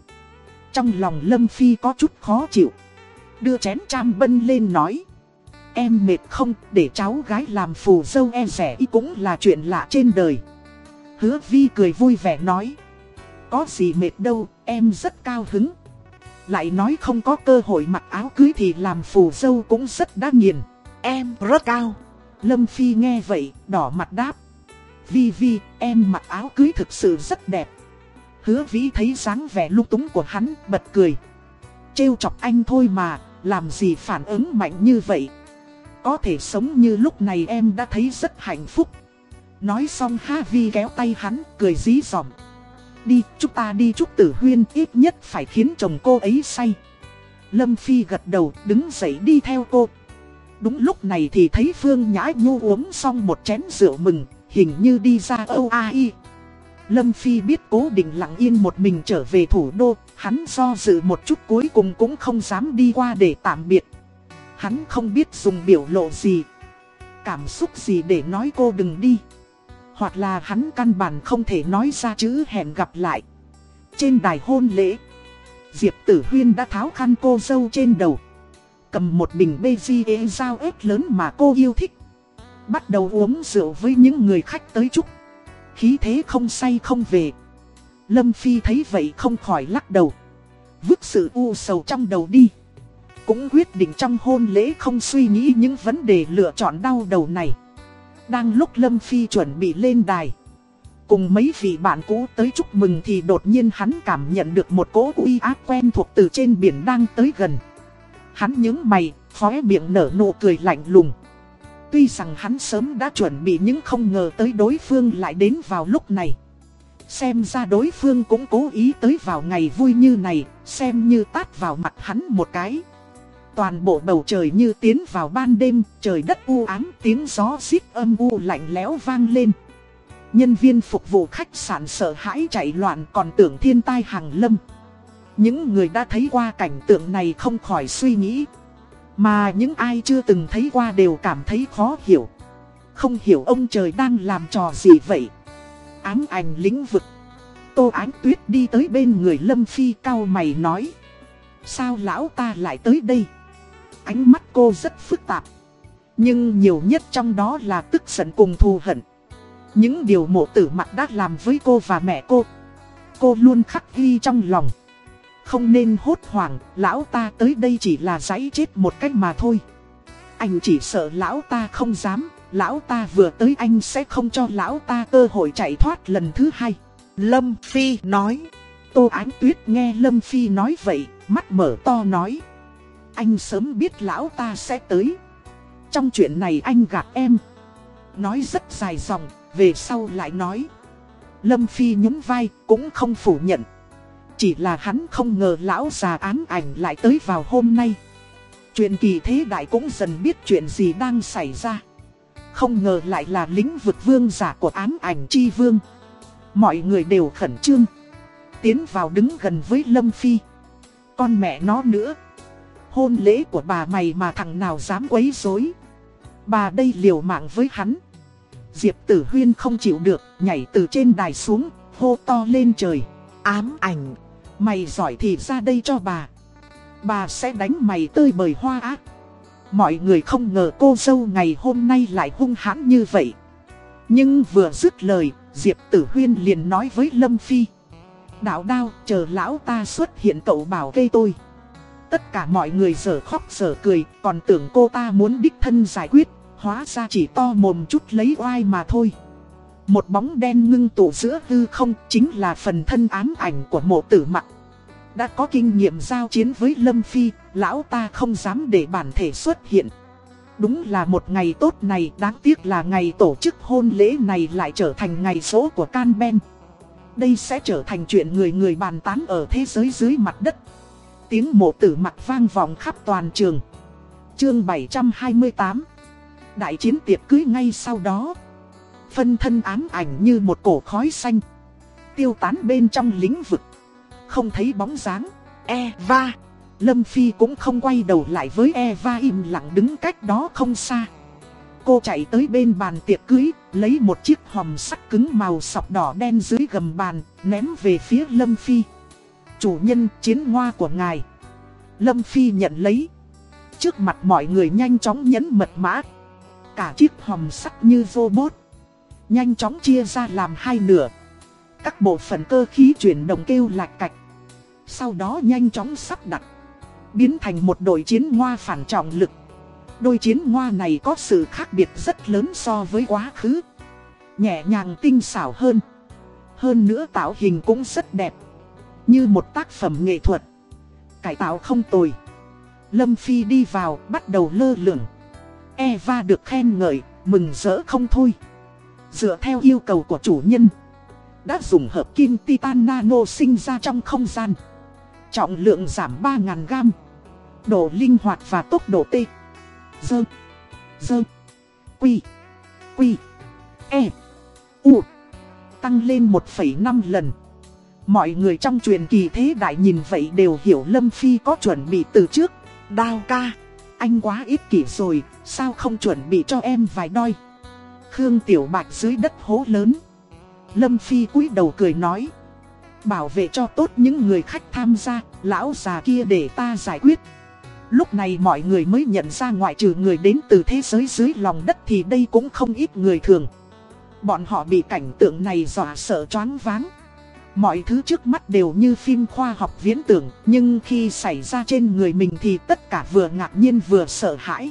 Trong lòng Lâm Phi có chút khó chịu. Đưa chén trăm bân lên nói. Em mệt không, để cháu gái làm phù dâu e rẻ y cũng là chuyện lạ trên đời. Hứa vi cười vui vẻ nói. Có gì mệt đâu, em rất cao hứng. Lại nói không có cơ hội mặc áo cưới thì làm phù dâu cũng rất đa nghiền. Em rất cao. Lâm Phi nghe vậy, đỏ mặt đáp. Vi Vi, em mặc áo cưới thực sự rất đẹp. Hứa Vĩ thấy dáng vẻ lúc túng của hắn, bật cười. Trêu chọc anh thôi mà, làm gì phản ứng mạnh như vậy. Có thể sống như lúc này em đã thấy rất hạnh phúc. Nói xong Ha Vi kéo tay hắn, cười dí dỏm. Đi, chúng ta đi chúc tử huyên ít nhất phải khiến chồng cô ấy say. Lâm Phi gật đầu, đứng dậy đi theo cô. Đúng lúc này thì thấy Phương Nhã Nhu uống xong một chén rượu mừng, hình như đi ra Âu Ai. Lâm Phi biết cố định lặng yên một mình trở về thủ đô, hắn do dự một chút cuối cùng cũng không dám đi qua để tạm biệt. Hắn không biết dùng biểu lộ gì, cảm xúc gì để nói cô đừng đi. Hoặc là hắn căn bản không thể nói ra chữ hẹn gặp lại. Trên đài hôn lễ, Diệp Tử Huyên đã tháo khăn cô dâu trên đầu. Cầm một bình BGE dao ếch lớn mà cô yêu thích. Bắt đầu uống rượu với những người khách tới chúc. Khí thế không say không về. Lâm Phi thấy vậy không khỏi lắc đầu. Vứt sự u sầu trong đầu đi. Cũng quyết định trong hôn lễ không suy nghĩ những vấn đề lựa chọn đau đầu này. Đang lúc Lâm Phi chuẩn bị lên đài. Cùng mấy vị bạn cũ tới chúc mừng thì đột nhiên hắn cảm nhận được một cỗ uy áp quen thuộc từ trên biển đang tới gần. Hắn nhớ mày, khóe miệng nở nụ cười lạnh lùng. Tuy rằng hắn sớm đã chuẩn bị nhưng không ngờ tới đối phương lại đến vào lúc này. Xem ra đối phương cũng cố ý tới vào ngày vui như này, xem như tát vào mặt hắn một cái. Toàn bộ bầu trời như tiến vào ban đêm, trời đất u ám, tiếng gió xít âm u lạnh lẽo vang lên. Nhân viên phục vụ khách sạn sợ hãi chạy loạn còn tưởng thiên tai hàng lâm. Những người đã thấy qua cảnh tượng này không khỏi suy nghĩ. Mà những ai chưa từng thấy qua đều cảm thấy khó hiểu. Không hiểu ông trời đang làm trò gì vậy. Ám ảnh lĩnh vực. Tô Ánh Tuyết đi tới bên người Lâm Phi cao mày nói. Sao lão ta lại tới đây? Ánh mắt cô rất phức tạp. Nhưng nhiều nhất trong đó là tức giận cùng thù hận. Những điều mộ tử mặt đã làm với cô và mẹ cô. Cô luôn khắc ghi trong lòng. Không nên hốt hoảng, lão ta tới đây chỉ là giấy chết một cách mà thôi. Anh chỉ sợ lão ta không dám, Lão ta vừa tới anh sẽ không cho lão ta cơ hội chạy thoát lần thứ hai. Lâm Phi nói. Tô Ánh Tuyết nghe Lâm Phi nói vậy, mắt mở to nói. Anh sớm biết lão ta sẽ tới. Trong chuyện này anh gạt em. Nói rất dài dòng, về sau lại nói. Lâm Phi nhún vai, cũng không phủ nhận. Chỉ là hắn không ngờ lão già ám ảnh lại tới vào hôm nay. Chuyện kỳ thế đại cũng dần biết chuyện gì đang xảy ra. Không ngờ lại là lĩnh vực vương giả của ám ảnh chi vương. Mọi người đều khẩn trương. Tiến vào đứng gần với Lâm Phi. Con mẹ nó nữa. Hôn lễ của bà mày mà thằng nào dám quấy rối. Bà đây liều mạng với hắn. Diệp Tử Huyên không chịu được, nhảy từ trên đài xuống, hô to lên trời. Ám ảnh. Mày giỏi thì ra đây cho bà. Bà sẽ đánh mày tơi bời hoa ác. Mọi người không ngờ cô dâu ngày hôm nay lại hung hãn như vậy. Nhưng vừa dứt lời, Diệp Tử Huyên liền nói với Lâm Phi. Đạo đao, chờ lão ta xuất hiện cậu bảo cây tôi. Tất cả mọi người giờ khóc giờ cười, còn tưởng cô ta muốn đích thân giải quyết, hóa ra chỉ to mồm chút lấy oai mà thôi. Một bóng đen ngưng tụ giữa hư không chính là phần thân ám ảnh của mộ tử mặt. Đã có kinh nghiệm giao chiến với Lâm Phi, lão ta không dám để bản thể xuất hiện. Đúng là một ngày tốt này, đáng tiếc là ngày tổ chức hôn lễ này lại trở thành ngày số của Can Ben. Đây sẽ trở thành chuyện người người bàn tán ở thế giới dưới mặt đất. Tiếng mộ tử mặt vang vọng khắp toàn trường. Chương 728 Đại chiến tiệc cưới ngay sau đó. Phân thân ám ảnh như một cổ khói xanh. Tiêu tán bên trong lĩnh vực. Không thấy bóng dáng. Eva. Lâm Phi cũng không quay đầu lại với Eva im lặng đứng cách đó không xa. Cô chạy tới bên bàn tiệc cưới, lấy một chiếc hòm sắt cứng màu sọc đỏ đen dưới gầm bàn, ném về phía Lâm Phi. Chủ nhân, chiến hoa của ngài. Lâm Phi nhận lấy. Trước mặt mọi người nhanh chóng nhấn mật mã. Cả chiếc hòm sắt như robot. Nhanh chóng chia ra làm hai nửa. Các bộ phận cơ khí chuyển động kêu lạch cạch. Sau đó nhanh chóng sắp đặt. Biến thành một đội chiến hoa phản trọng lực. Đôi chiến hoa này có sự khác biệt rất lớn so với quá khứ. Nhẹ nhàng tinh xảo hơn. Hơn nữa tạo hình cũng rất đẹp. Như một tác phẩm nghệ thuật. Cải tạo không tồi. Lâm Phi đi vào, bắt đầu lơ lửng. Eva được khen ngợi, mừng rỡ không thôi. Dựa theo yêu cầu của chủ nhân, đã dùng hợp kim titan nano sinh ra trong không gian. Trọng lượng giảm 3.000 gram. Độ linh hoạt và tốc độ T. Dơ. Dơ. Quy. Quy. E. U. Tăng lên 1,5 lần. Mọi người trong truyền kỳ thế đại nhìn vậy đều hiểu Lâm Phi có chuẩn bị từ trước. Đao ca. Anh quá ích kỷ rồi, sao không chuẩn bị cho em vài đôi. Khương Tiểu Bạch dưới đất hố lớn. Lâm Phi cúi đầu cười nói. Bảo vệ cho tốt những người khách tham gia, lão già kia để ta giải quyết. Lúc này mọi người mới nhận ra ngoại trừ người đến từ thế giới dưới lòng đất thì đây cũng không ít người thường. Bọn họ bị cảnh tượng này dọa sợ choáng váng. Mọi thứ trước mắt đều như phim khoa học viễn tưởng, nhưng khi xảy ra trên người mình thì tất cả vừa ngạc nhiên vừa sợ hãi.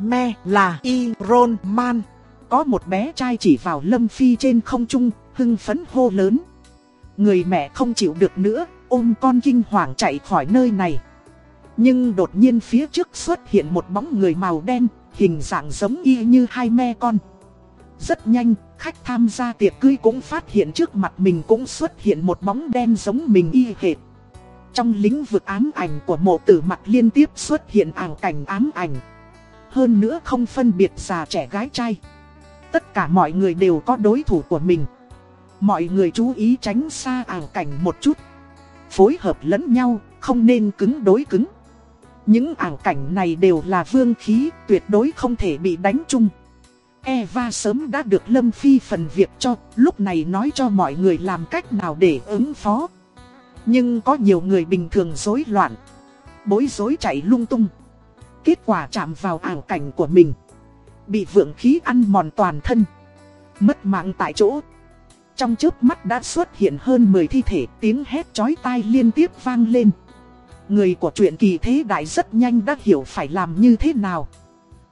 me là Iron Man. Có một bé trai chỉ vào Lâm Phi trên không trung, hưng phấn hô lớn. Người mẹ không chịu được nữa, ôm con kinh hoàng chạy khỏi nơi này. Nhưng đột nhiên phía trước xuất hiện một bóng người màu đen, hình dạng giống y như hai me con. Rất nhanh, khách tham gia tiệc cưới cũng phát hiện trước mặt mình cũng xuất hiện một bóng đen giống mình y hệt. Trong lĩnh vực ám ảnh của mộ tử mặt liên tiếp xuất hiện ảo cảnh ám ảnh. Hơn nữa không phân biệt già trẻ gái trai. Tất cả mọi người đều có đối thủ của mình. Mọi người chú ý tránh xa ảo cảnh một chút. Phối hợp lẫn nhau, không nên cứng đối cứng. Những ảo cảnh này đều là vương khí, tuyệt đối không thể bị đánh chung. Eva sớm đã được Lâm Phi phần việc cho, lúc này nói cho mọi người làm cách nào để ứng phó. Nhưng có nhiều người bình thường rối loạn, bối rối chạy lung tung. Kết quả chạm vào ảo cảnh của mình. Bị vượng khí ăn mòn toàn thân. Mất mạng tại chỗ. Trong trước mắt đã xuất hiện hơn 10 thi thể, tiếng hét chói tai liên tiếp vang lên. Người của chuyện kỳ thế đại rất nhanh đã hiểu phải làm như thế nào.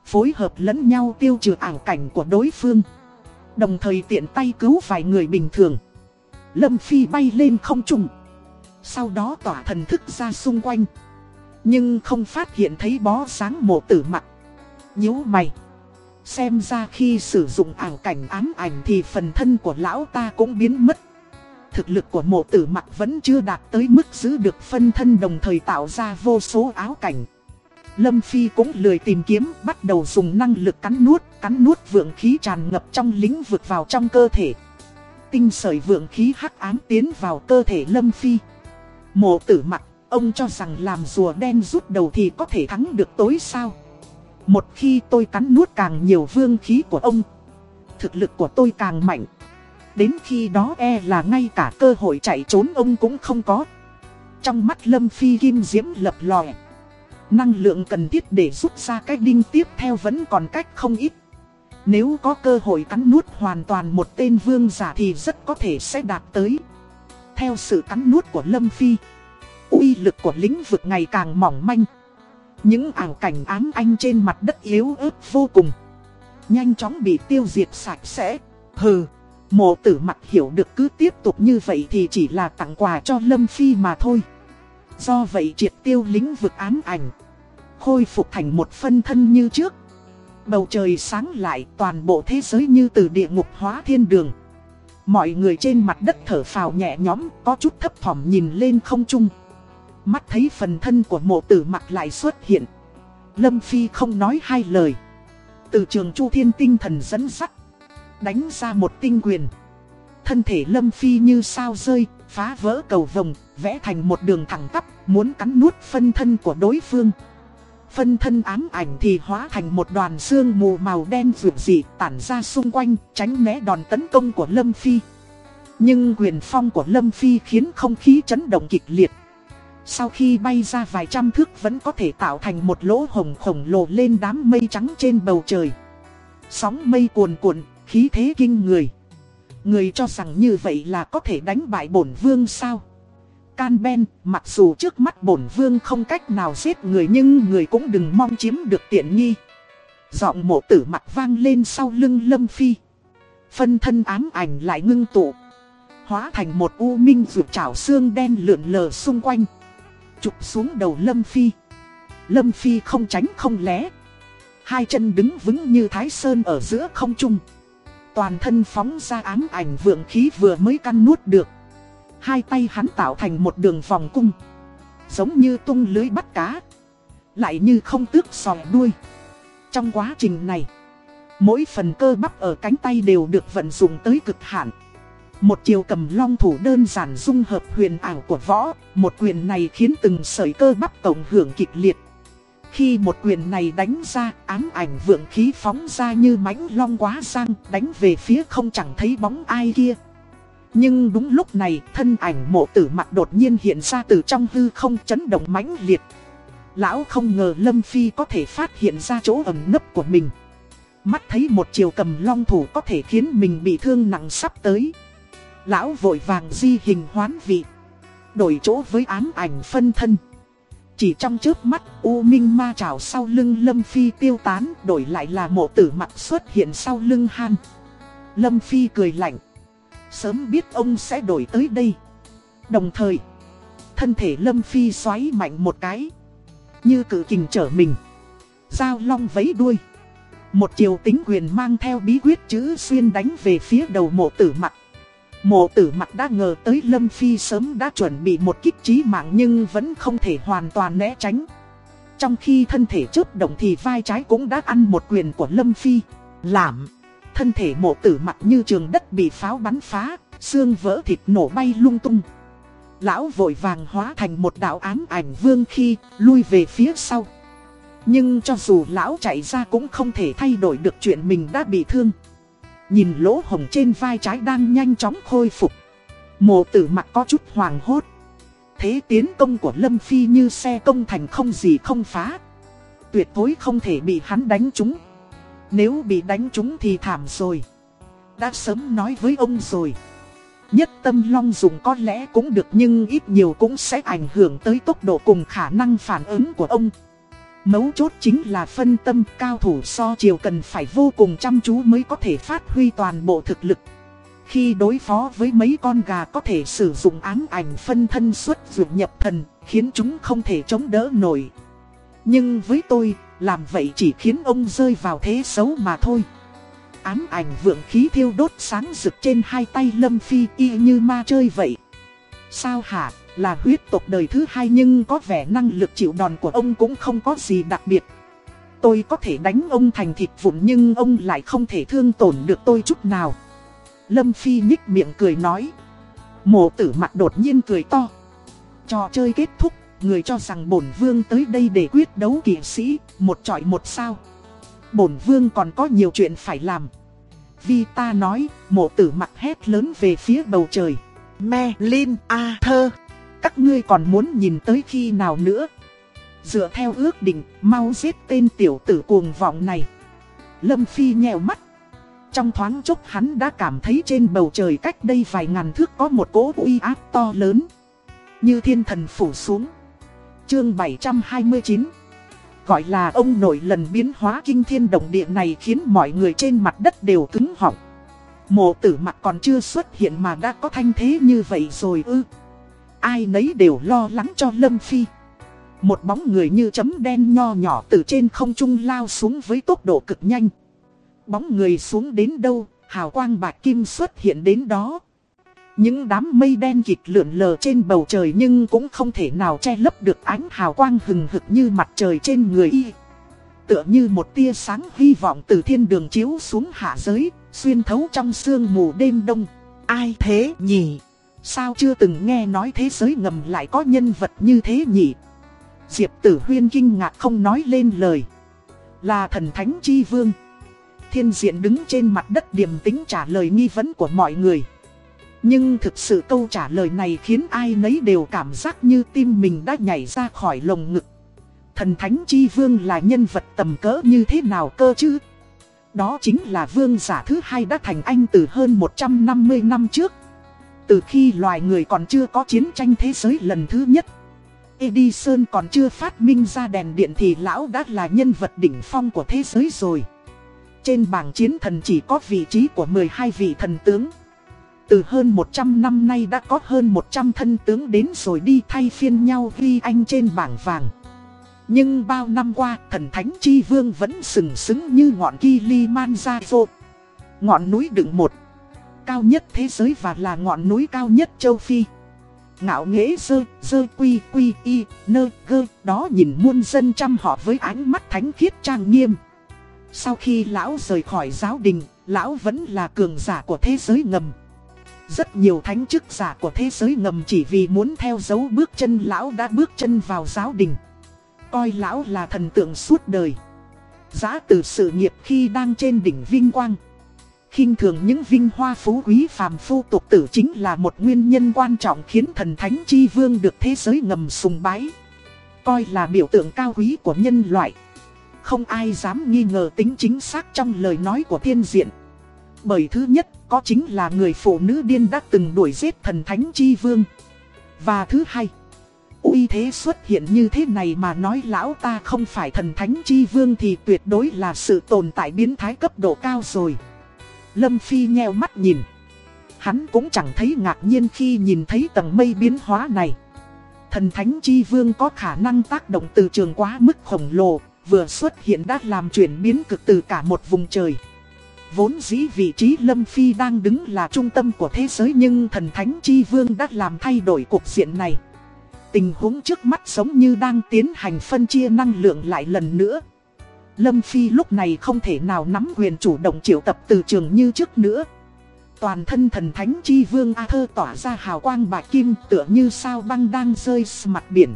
Phối hợp lẫn nhau tiêu trừ ảo cảnh của đối phương. Đồng thời tiện tay cứu vài người bình thường. Lâm Phi bay lên không trung. Sau đó tỏa thần thức ra xung quanh. Nhưng không phát hiện thấy bó sáng mộ tử mặt. nhíu mày. Xem ra khi sử dụng ảo cảnh ám ảnh thì phần thân của lão ta cũng biến mất. Thực lực của mộ tử mặt vẫn chưa đạt tới mức giữ được phân thân đồng thời tạo ra vô số áo cảnh. Lâm Phi cũng lười tìm kiếm, bắt đầu dùng năng lực cắn nuốt, cắn nuốt vượng khí tràn ngập trong lĩnh vực vào trong cơ thể. Tinh sởi vượng khí hắc ám tiến vào cơ thể Lâm Phi. Mộ tử mặt, ông cho rằng làm rùa đen rút đầu thì có thể thắng được tối sao. Một khi tôi cắn nuốt càng nhiều vương khí của ông, thực lực của tôi càng mạnh. Đến khi đó e là ngay cả cơ hội chạy trốn ông cũng không có. Trong mắt Lâm Phi kim diễm lập lòe. Năng lượng cần thiết để rút ra cái đinh tiếp theo vẫn còn cách không ít. Nếu có cơ hội cắn nuốt hoàn toàn một tên vương giả thì rất có thể sẽ đạt tới. Theo sự cắn nuốt của Lâm Phi, uy lực của lĩnh vực ngày càng mỏng manh. Những ảo cảnh ám anh trên mặt đất yếu ớt vô cùng. Nhanh chóng bị tiêu diệt sạch sẽ. Hừ, mộ tử mặt hiểu được cứ tiếp tục như vậy thì chỉ là tặng quà cho Lâm Phi mà thôi. Do vậy triệt tiêu lĩnh vực ám ảnh Khôi phục thành một phân thân như trước Bầu trời sáng lại toàn bộ thế giới như từ địa ngục hóa thiên đường Mọi người trên mặt đất thở phào nhẹ nhõm Có chút thấp thỏm nhìn lên không trung Mắt thấy phần thân của mộ tử mặc lại xuất hiện Lâm Phi không nói hai lời Từ trường Chu Thiên tinh thần dẫn sắt Đánh ra một tinh quyền Thân thể Lâm Phi như sao rơi Phá vỡ cầu vồng vẽ thành một đường thẳng tắp, muốn cắn nuốt phân thân của đối phương. Phân thân ám ảnh thì hóa thành một đoàn xương mù màu đen vượt dị tản ra xung quanh, tránh né đòn tấn công của Lâm Phi. Nhưng quyền phong của Lâm Phi khiến không khí chấn động kịch liệt. Sau khi bay ra vài trăm thước vẫn có thể tạo thành một lỗ hồng khổng lồ lên đám mây trắng trên bầu trời. Sóng mây cuồn cuộn, khí thế kinh người. Người cho rằng như vậy là có thể đánh bại bổn vương sao? Can Ben, mặc dù trước mắt bổn vương không cách nào giết người nhưng người cũng đừng mong chiếm được tiện nghi. Giọng mộ tử mặt vang lên sau lưng Lâm Phi. Phân thân ám ảnh lại ngưng tụ. Hóa thành một u minh rượt trảo xương đen lượn lờ xung quanh. Chụp xuống đầu Lâm Phi. Lâm Phi không tránh không lé. Hai chân đứng vững như thái sơn ở giữa không trung. Toàn thân phóng ra ám ảnh vượng khí vừa mới căn nuốt được. Hai tay hắn tạo thành một đường vòng cung. Giống như tung lưới bắt cá. Lại như không tước sòi đuôi. Trong quá trình này, mỗi phần cơ bắp ở cánh tay đều được vận dụng tới cực hạn. Một chiều cầm long thủ đơn giản dung hợp huyền ảo của võ, một quyền này khiến từng sợi cơ bắp cộng hưởng kịch liệt. Khi một quyền này đánh ra, ám ảnh vượng khí phóng ra như mãnh long quá sang, đánh về phía không chẳng thấy bóng ai kia. Nhưng đúng lúc này, thân ảnh mộ tử mặt đột nhiên hiện ra từ trong hư không chấn động mãnh liệt. Lão không ngờ Lâm Phi có thể phát hiện ra chỗ ẩn nấp của mình. Mắt thấy một chiều cầm long thủ có thể khiến mình bị thương nặng sắp tới. Lão vội vàng di hình hoán vị. Đổi chỗ với ám ảnh phân thân. Chỉ trong trước mắt, U Minh ma trào sau lưng Lâm Phi tiêu tán, đổi lại là mộ tử mặt xuất hiện sau lưng Han. Lâm Phi cười lạnh. Sớm biết ông sẽ đổi tới đây. Đồng thời, thân thể Lâm Phi xoáy mạnh một cái. Như cử kình trở mình. Giao long vấy đuôi. Một chiều tính quyền mang theo bí quyết chữ xuyên đánh về phía đầu mộ tử mặt. Mộ tử mặt đã ngờ tới Lâm Phi sớm đã chuẩn bị một kích trí mạng nhưng vẫn không thể hoàn toàn né tránh. Trong khi thân thể chớp động thì vai trái cũng đã ăn một quyền của Lâm Phi. Làm, thân thể mộ tử mặt như trường đất bị pháo bắn phá, xương vỡ thịt nổ bay lung tung. Lão vội vàng hóa thành một đạo ám ảnh vương khi lui về phía sau. Nhưng cho dù lão chạy ra cũng không thể thay đổi được chuyện mình đã bị thương. Nhìn lỗ hồng trên vai trái đang nhanh chóng khôi phục. Mộ tử mặt có chút hoàng hốt. Thế tiến công của Lâm Phi như xe công thành không gì không phá. Tuyệt đối không thể bị hắn đánh trúng. Nếu bị đánh trúng thì thảm rồi. Đã sớm nói với ông rồi. Nhất tâm long dùng có lẽ cũng được nhưng ít nhiều cũng sẽ ảnh hưởng tới tốc độ cùng khả năng phản ứng của ông. Mấu chốt chính là phân tâm cao thủ so chiều cần phải vô cùng chăm chú mới có thể phát huy toàn bộ thực lực. Khi đối phó với mấy con gà có thể sử dụng ám ảnh phân thân xuất dược nhập thần, khiến chúng không thể chống đỡ nổi. Nhưng với tôi, làm vậy chỉ khiến ông rơi vào thế xấu mà thôi. Ám ảnh vượng khí thiêu đốt sáng rực trên hai tay Lâm Phi y như ma chơi vậy. Sao hả, là huyết tộc đời thứ hai nhưng có vẻ năng lực chịu đòn của ông cũng không có gì đặc biệt. Tôi có thể đánh ông thành thịt vụn nhưng ông lại không thể thương tổn được tôi chút nào. Lâm Phi nhích miệng cười nói. Mộ tử mặt đột nhiên cười to. Trò chơi kết thúc, người cho rằng bổn vương tới đây để quyết đấu kỷ sĩ, một trọi một sao. Bổn vương còn có nhiều chuyện phải làm. vi ta nói, mộ tử mặt hét lớn về phía bầu trời. Me, Lin, A, Thơ. Các ngươi còn muốn nhìn tới khi nào nữa? Dựa theo ước định, mau giết tên tiểu tử cuồng vọng này. Lâm Phi nhèo mắt. Trong thoáng chốc hắn đã cảm thấy trên bầu trời cách đây vài ngàn thước có một cỗ uy áp to lớn. Như thiên thần phủ xuống. Chương 729 Gọi là ông nội lần biến hóa kinh thiên động địa này khiến mọi người trên mặt đất đều cứng họng. Mộ tử mặt còn chưa xuất hiện mà đã có thanh thế như vậy rồi ư. Ai nấy đều lo lắng cho Lâm Phi. Một bóng người như chấm đen nho nhỏ từ trên không trung lao xuống với tốc độ cực nhanh. Bóng người xuống đến đâu, hào quang bạc kim xuất hiện đến đó. Những đám mây đen kịt lượn lờ trên bầu trời nhưng cũng không thể nào che lấp được ánh hào quang hừng hực như mặt trời trên người y. Tựa như một tia sáng hy vọng từ thiên đường chiếu xuống hạ giới, xuyên thấu trong sương mù đêm đông. Ai thế nhỉ? Sao chưa từng nghe nói thế giới ngầm lại có nhân vật như thế nhỉ? Diệp tử huyên kinh ngạc không nói lên lời. Là thần thánh chi vương. Thiên diện đứng trên mặt đất điềm tĩnh trả lời nghi vấn của mọi người. Nhưng thực sự câu trả lời này khiến ai nấy đều cảm giác như tim mình đã nhảy ra khỏi lồng ngực. Thần Thánh Chi Vương là nhân vật tầm cỡ như thế nào cơ chứ? Đó chính là vương giả thứ hai đã thành anh từ hơn 150 năm trước. Từ khi loài người còn chưa có chiến tranh thế giới lần thứ nhất. Edison còn chưa phát minh ra đèn điện thì lão đã là nhân vật đỉnh phong của thế giới rồi. Trên bảng chiến thần chỉ có vị trí của 12 vị thần tướng. Từ hơn 100 năm nay đã có hơn 100 thân tướng đến rồi đi thay phiên nhau ghi anh trên bảng vàng. Nhưng bao năm qua, thần thánh chi vương vẫn sừng sững như ngọn Kilimanjaro. Ngọn núi đựng một, cao nhất thế giới và là ngọn núi cao nhất châu Phi. Ngạo nghễ dơ, dơ quy quy y, nơ gơ, đó nhìn muôn dân chăm họ với ánh mắt thánh khiết trang nghiêm. Sau khi lão rời khỏi giáo đình, lão vẫn là cường giả của thế giới ngầm. Rất nhiều thánh chức giả của thế giới ngầm chỉ vì muốn theo dấu bước chân lão đã bước chân vào giáo đình. Coi lão là thần tượng suốt đời. Giá từ sự nghiệp khi đang trên đỉnh vinh quang khinh thường những vinh hoa phú quý phàm phu tục tử chính là một nguyên nhân quan trọng khiến thần thánh chi vương được thế giới ngầm sùng bái. Coi là biểu tượng cao quý của nhân loại. Không ai dám nghi ngờ tính chính xác trong lời nói của thiên diện. Bởi thứ nhất, có chính là người phụ nữ điên đã từng đuổi giết thần thánh chi vương. Và thứ hai, uy thế xuất hiện như thế này mà nói lão ta không phải thần thánh chi vương thì tuyệt đối là sự tồn tại biến thái cấp độ cao rồi. Lâm Phi nheo mắt nhìn. Hắn cũng chẳng thấy ngạc nhiên khi nhìn thấy tầng mây biến hóa này. Thần thánh chi vương có khả năng tác động từ trường quá mức khổng lồ, vừa xuất hiện đã làm chuyển biến cực từ cả một vùng trời. Vốn dĩ vị trí Lâm Phi đang đứng là trung tâm của thế giới nhưng thần thánh chi vương đã làm thay đổi cục diện này. Tình huống trước mắt giống như đang tiến hành phân chia năng lượng lại lần nữa. Lâm Phi lúc này không thể nào nắm quyền chủ động triệu tập từ trường như trước nữa. Toàn thân thần thánh chi vương A Thơ tỏa ra hào quang bạc kim tựa như sao băng đang rơi mặt biển.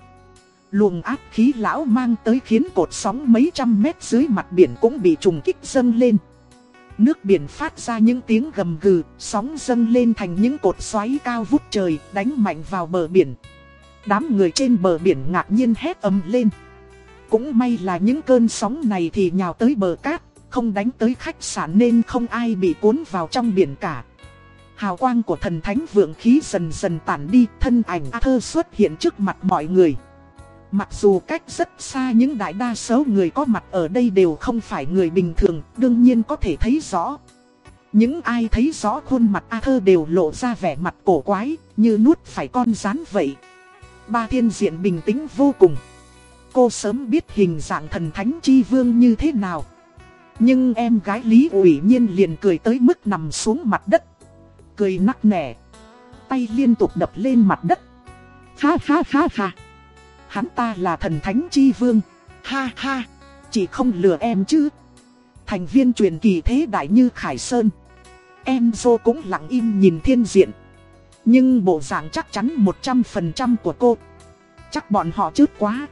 Luồng áp khí lão mang tới khiến cột sóng mấy trăm mét dưới mặt biển cũng bị trùng kích dâng lên. Nước biển phát ra những tiếng gầm gừ, sóng dâng lên thành những cột xoáy cao vút trời, đánh mạnh vào bờ biển. Đám người trên bờ biển ngạc nhiên hét ầm lên. Cũng may là những cơn sóng này thì nhào tới bờ cát, không đánh tới khách sạn nên không ai bị cuốn vào trong biển cả. Hào quang của thần thánh vượng khí dần dần tản đi, thân ảnh A Thơ xuất hiện trước mặt mọi người. Mặc dù cách rất xa những đại đa số người có mặt ở đây đều không phải người bình thường, đương nhiên có thể thấy rõ. Những ai thấy rõ khuôn mặt A Thơ đều lộ ra vẻ mặt cổ quái, như nuốt phải con rán vậy. Ba thiên diện bình tĩnh vô cùng. Cô sớm biết hình dạng thần thánh chi vương như thế nào. Nhưng em gái Lý ủy nhiên liền cười tới mức nằm xuống mặt đất. Cười nắc nẻ. Tay liên tục đập lên mặt đất. Ha ha ha ha. Hắn ta là thần thánh chi vương. Ha ha. Chỉ không lừa em chứ. Thành viên truyền kỳ thế đại như Khải Sơn. Em dô cũng lặng im nhìn thiên diện. Nhưng bộ dạng chắc chắn 100% của cô. Chắc bọn họ chớt quá.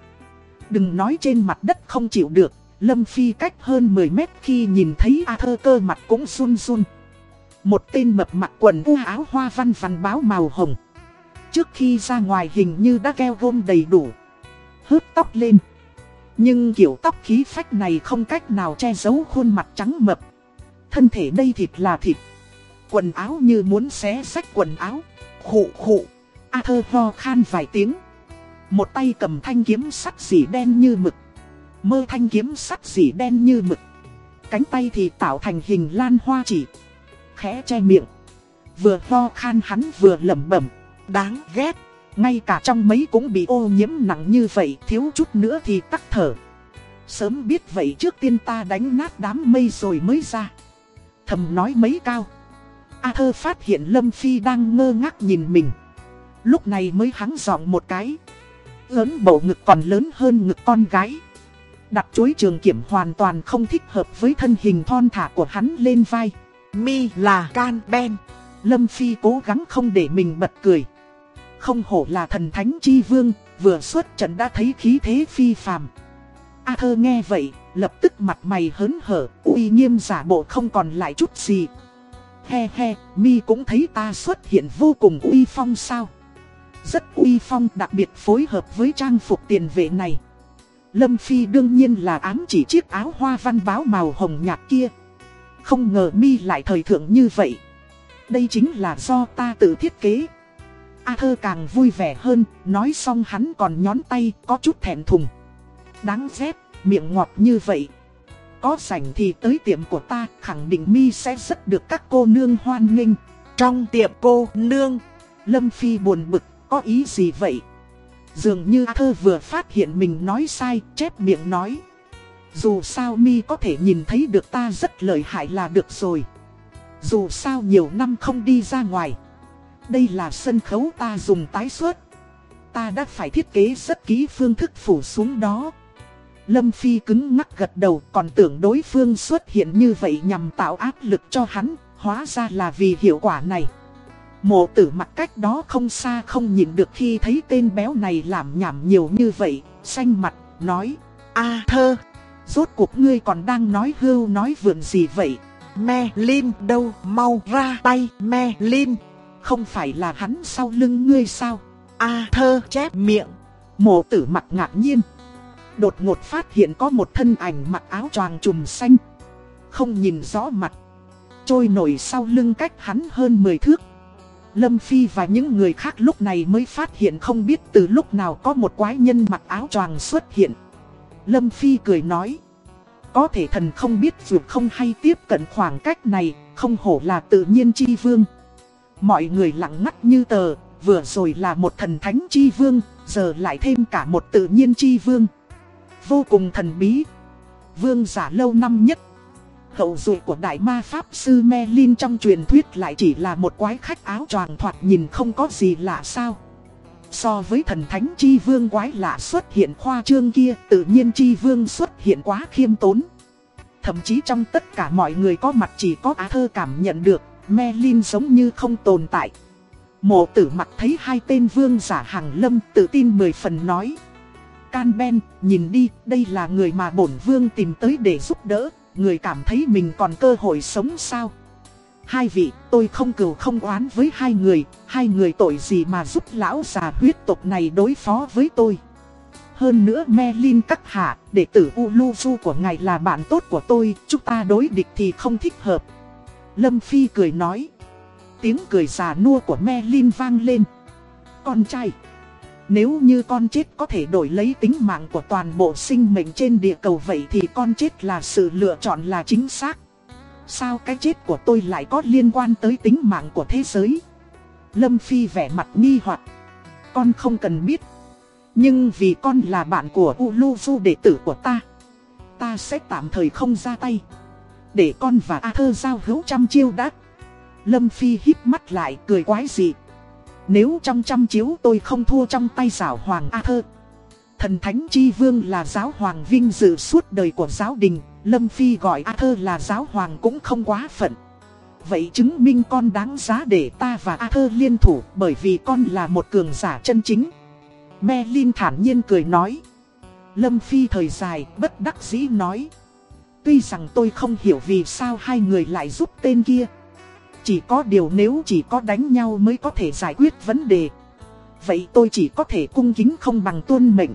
Đừng nói trên mặt đất không chịu được. Lâm Phi cách hơn 10 mét khi nhìn thấy A thơ cơ mặt cũng run run. Một tên mập mặc quần u áo hoa văn văn báo màu hồng. Trước khi ra ngoài hình như đã keo gôm đầy đủ. Hớt tóc lên. Nhưng kiểu tóc khí phách này không cách nào che giấu khuôn mặt trắng mập. Thân thể đây thịt là thịt. Quần áo như muốn xé rách quần áo. Khụ khụ. A thơ ho khan vài tiếng. Một tay cầm thanh kiếm sắt dỉ đen như mực. Mơ thanh kiếm sắt dỉ đen như mực. Cánh tay thì tạo thành hình lan hoa chỉ. Khẽ che miệng. Vừa ho khan hắn vừa lẩm bẩm. Đáng ghét. Ngay cả trong mấy cũng bị ô nhiễm nặng như vậy, thiếu chút nữa thì tắt thở. Sớm biết vậy trước tiên ta đánh nát đám mây rồi mới ra. Thầm nói mấy cao. A thơ phát hiện Lâm Phi đang ngơ ngác nhìn mình. Lúc này mới hắng giọng một cái. Lớn bầu ngực còn lớn hơn ngực con gái. Đặt chuối trường kiểm hoàn toàn không thích hợp với thân hình thon thả của hắn lên vai. Mi là can ben. Lâm Phi cố gắng không để mình bật cười. Không hổ là thần thánh chi vương, vừa xuất trận đã thấy khí thế phi phàm. A thơ nghe vậy, lập tức mặt mày hớn hở, uy nghiêm giả bộ không còn lại chút gì. He he, mi cũng thấy ta xuất hiện vô cùng uy phong sao. Rất uy phong đặc biệt phối hợp với trang phục tiền vệ này. Lâm Phi đương nhiên là ám chỉ chiếc áo hoa văn báo màu hồng nhạt kia. Không ngờ mi lại thời thượng như vậy. Đây chính là do ta tự thiết kế. A thơ càng vui vẻ hơn, nói xong hắn còn nhón tay, có chút thẹn thùng. Đáng ghét, miệng ngọt như vậy. Có rảnh thì tới tiệm của ta, khẳng định mi sẽ rất được các cô nương hoan nghênh. Trong tiệm cô nương, Lâm Phi buồn bực, có ý gì vậy? Dường như thơ vừa phát hiện mình nói sai, chép miệng nói. Dù sao mi có thể nhìn thấy được ta rất lợi hại là được rồi. Dù sao nhiều năm không đi ra ngoài. Đây là sân khấu ta dùng tái xuất. Ta đã phải thiết kế rất kỹ phương thức phủ xuống đó. Lâm Phi cứng ngắc gật đầu còn tưởng đối phương xuất hiện như vậy nhằm tạo áp lực cho hắn, hóa ra là vì hiệu quả này. Mộ tử mặt cách đó không xa không nhìn được khi thấy tên béo này làm nhảm nhiều như vậy, xanh mặt, nói a thơ, rốt cuộc ngươi còn đang nói hưu nói vượn gì vậy? me lin đâu mau ra tay me lin. Không phải là hắn sau lưng ngươi sao? A thơ chép miệng. Mộ tử mặt ngạc nhiên. Đột ngột phát hiện có một thân ảnh mặc áo choàng trùm xanh. Không nhìn rõ mặt. Trôi nổi sau lưng cách hắn hơn 10 thước. Lâm Phi và những người khác lúc này mới phát hiện không biết từ lúc nào có một quái nhân mặc áo choàng xuất hiện. Lâm Phi cười nói. Có thể thần không biết dù không hay tiếp cận khoảng cách này, không hổ là tự nhiên chi vương. Mọi người lặng ngắt như tờ, vừa rồi là một thần thánh chi vương, giờ lại thêm cả một tự nhiên chi vương. Vô cùng thần bí. Vương giả lâu năm nhất. Hậu duệ của đại ma pháp sư Merlin trong truyền thuyết lại chỉ là một quái khách áo choàng thoạt nhìn không có gì lạ sao. So với thần thánh chi vương quái lạ xuất hiện khoa trương kia, tự nhiên chi vương xuất hiện quá khiêm tốn. Thậm chí trong tất cả mọi người có mặt chỉ có Á Thơ cảm nhận được, Merlin giống như không tồn tại. Mộ tử mặt thấy hai tên vương giả hàng lâm tự tin mười phần nói. Can Ben, nhìn đi, đây là người mà bổn vương tìm tới để giúp đỡ, người cảm thấy mình còn cơ hội sống sao? Hai vị, tôi không cừu không oán với hai người, hai người tội gì mà giúp lão già huyết tộc này đối phó với tôi. Hơn nữa Merlin các hạ, đệ tử Uluzu của ngài là bạn tốt của tôi, chúng ta đối địch thì không thích hợp. Lâm Phi cười nói. Tiếng cười già nua của Merlin vang lên. Con trai. Nếu như con chết có thể đổi lấy tính mạng của toàn bộ sinh mệnh trên địa cầu vậy thì con chết là sự lựa chọn là chính xác. Sao cái chết của tôi lại có liên quan tới tính mạng của thế giới? Lâm Phi vẻ mặt nghi hoặc Con không cần biết. Nhưng vì con là bạn của Uluzu đệ tử của ta. Ta sẽ tạm thời không ra tay. Để con và A Thơ giao hữu trăm chiêu đắt. Lâm Phi hít mắt lại, cười quái dị. Nếu trong trăm chiếu tôi không thua trong tay giáo hoàng a thơ Thần Thánh Chi Vương là giáo hoàng vinh dự suốt đời của giáo đình Lâm Phi gọi a thơ là giáo hoàng cũng không quá phận. Vậy chứng minh con đáng giá để ta và a thơ liên thủ bởi vì con là một cường giả chân chính. Merlin thản nhiên cười nói. Lâm Phi thời dài, bất đắc dĩ nói. Tuy rằng tôi không hiểu vì sao hai người lại giúp tên kia. Chỉ có điều nếu chỉ có đánh nhau mới có thể giải quyết vấn đề. Vậy tôi chỉ có thể cung kính không bằng tuân mệnh.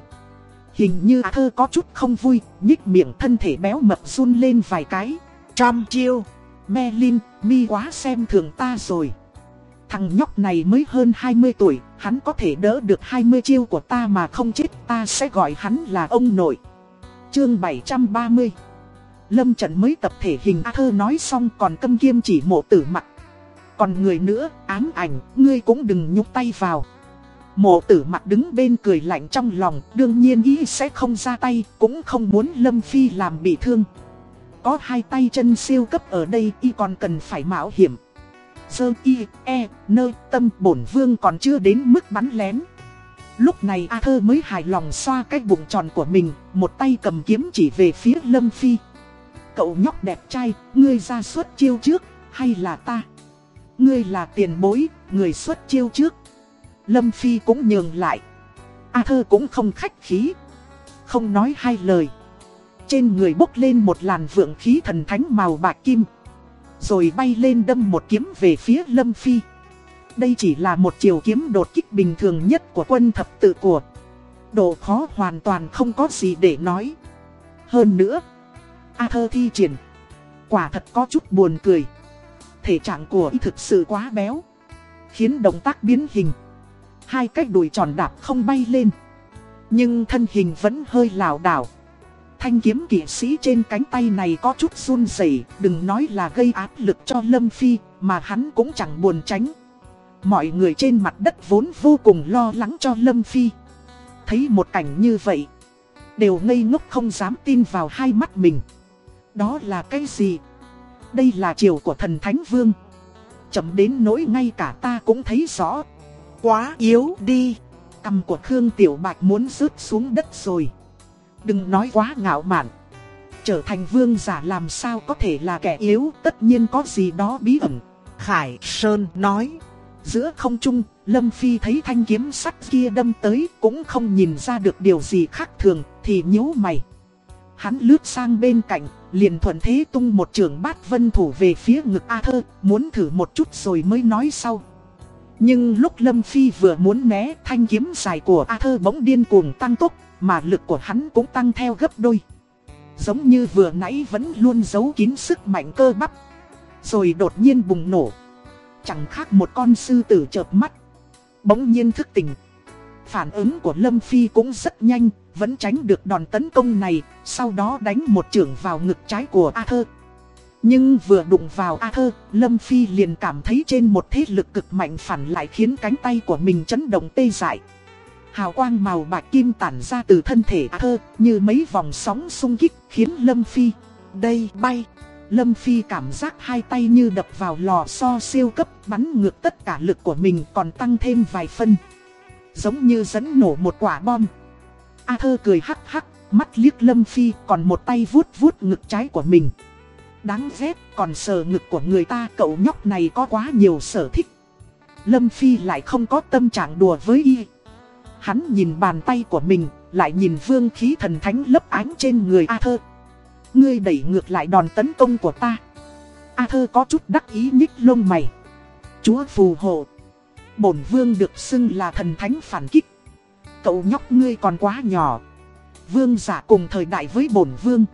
Hình như à thơ có chút không vui, nhích miệng thân thể béo mập run lên vài cái. Trăm chiêu, Merlin mi quá xem thường ta rồi. Thằng nhóc này mới hơn 20 tuổi, hắn có thể đỡ được 20 chiêu của ta mà không chết ta sẽ gọi hắn là ông nội. Chương 730 Lâm trận mới tập thể hình A thơ nói xong còn câm kiêm chỉ mộ tử mặt. Còn người nữa, ám ảnh, ngươi cũng đừng nhúc tay vào. Mộ tử mặt đứng bên cười lạnh trong lòng, đương nhiên ý sẽ không ra tay, cũng không muốn Lâm Phi làm bị thương. Có hai tay chân siêu cấp ở đây y còn cần phải mạo hiểm. giờ y, e, nơ, tâm bổn vương còn chưa đến mức bắn lén. Lúc này A thơ mới hài lòng xoa cái bụng tròn của mình, một tay cầm kiếm chỉ về phía Lâm Phi. Cậu nhóc đẹp trai, ngươi ra suốt chiêu trước, hay là ta? Ngươi là tiền bối, người xuất chiêu trước. Lâm Phi cũng nhường lại. A thơ cũng không khách khí. Không nói hai lời. Trên người bốc lên một làn vượng khí thần thánh màu bạc kim. Rồi bay lên đâm một kiếm về phía Lâm Phi. Đây chỉ là một chiều kiếm đột kích bình thường nhất của quân thập tự của. Độ khó hoàn toàn không có gì để nói. Hơn nữa, A thơ thi triển. Quả thật có chút buồn cười. Thể trạng của y thực sự quá béo. Khiến động tác biến hình. Hai cái đùi tròn đạp không bay lên. Nhưng thân hình vẫn hơi lảo đảo. Thanh kiếm kỵ sĩ trên cánh tay này có chút run rẩy, đừng nói là gây áp lực cho Lâm Phi, mà hắn cũng chẳng buồn tránh. Mọi người trên mặt đất vốn vô cùng lo lắng cho Lâm Phi. Thấy một cảnh như vậy, đều ngây ngốc không dám tin vào hai mắt mình. Đó là cái gì? Đây là chiều của thần Thánh Vương. Chậm đến nỗi ngay cả ta cũng thấy rõ quá yếu đi. Cầm của Khương Tiểu Bạch muốn rớt xuống đất rồi. Đừng nói quá ngạo mạn. Trở thành vương giả làm sao có thể là kẻ yếu, tất nhiên có gì đó bí ẩn. Khải Sơn nói. Giữa không trung, Lâm Phi thấy thanh kiếm sắt kia đâm tới cũng không nhìn ra được điều gì khác thường, thì nhíu mày. Hắn lướt sang bên cạnh, liền thuận thế tung một trường bát vân thủ về phía ngực A Thơ, muốn thử một chút rồi mới nói sau. Nhưng lúc Lâm Phi vừa muốn né thanh kiếm dài của A Thơ bỗng điên cuồng tăng tốc, mà lực của hắn cũng tăng theo gấp đôi. Giống như vừa nãy vẫn luôn giấu kín sức mạnh cơ bắp. Rồi đột nhiên bùng nổ. Chẳng khác một con sư tử chợp mắt. Bỗng nhiên thức tỉnh. Phản ứng của Lâm Phi cũng rất nhanh, vẫn tránh được đòn tấn công này, sau đó đánh một trưởng vào ngực trái của A Thơ. Nhưng vừa đụng vào A Thơ, Lâm Phi liền cảm thấy trên một thế lực cực mạnh phản lại khiến cánh tay của mình chấn động tê dại. Hào quang màu bạc kim tản ra từ thân thể A Thơ như mấy vòng sóng xung kích khiến Lâm Phi đây bay. Lâm Phi cảm giác hai tay như đập vào lò xo siêu cấp bắn ngược tất cả lực của mình còn tăng thêm vài phân. Giống như dẫn nổ một quả bom. A thơ cười hắc hắc, mắt liếc Lâm Phi còn một tay vuốt vuốt ngực trái của mình. Đáng ghét, còn sờ ngực của người ta cậu nhóc này có quá nhiều sở thích. Lâm Phi lại không có tâm trạng đùa với y. Hắn nhìn bàn tay của mình, lại nhìn vương khí thần thánh lấp ánh trên người A thơ. Ngươi đẩy ngược lại đòn tấn công của ta. A thơ có chút đắc ý nhích lông mày. Chúa phù hộ. Bổn vương được xưng là thần thánh phản kích. Cậu nhóc ngươi còn quá nhỏ. Vương giả cùng thời đại với bổn vương.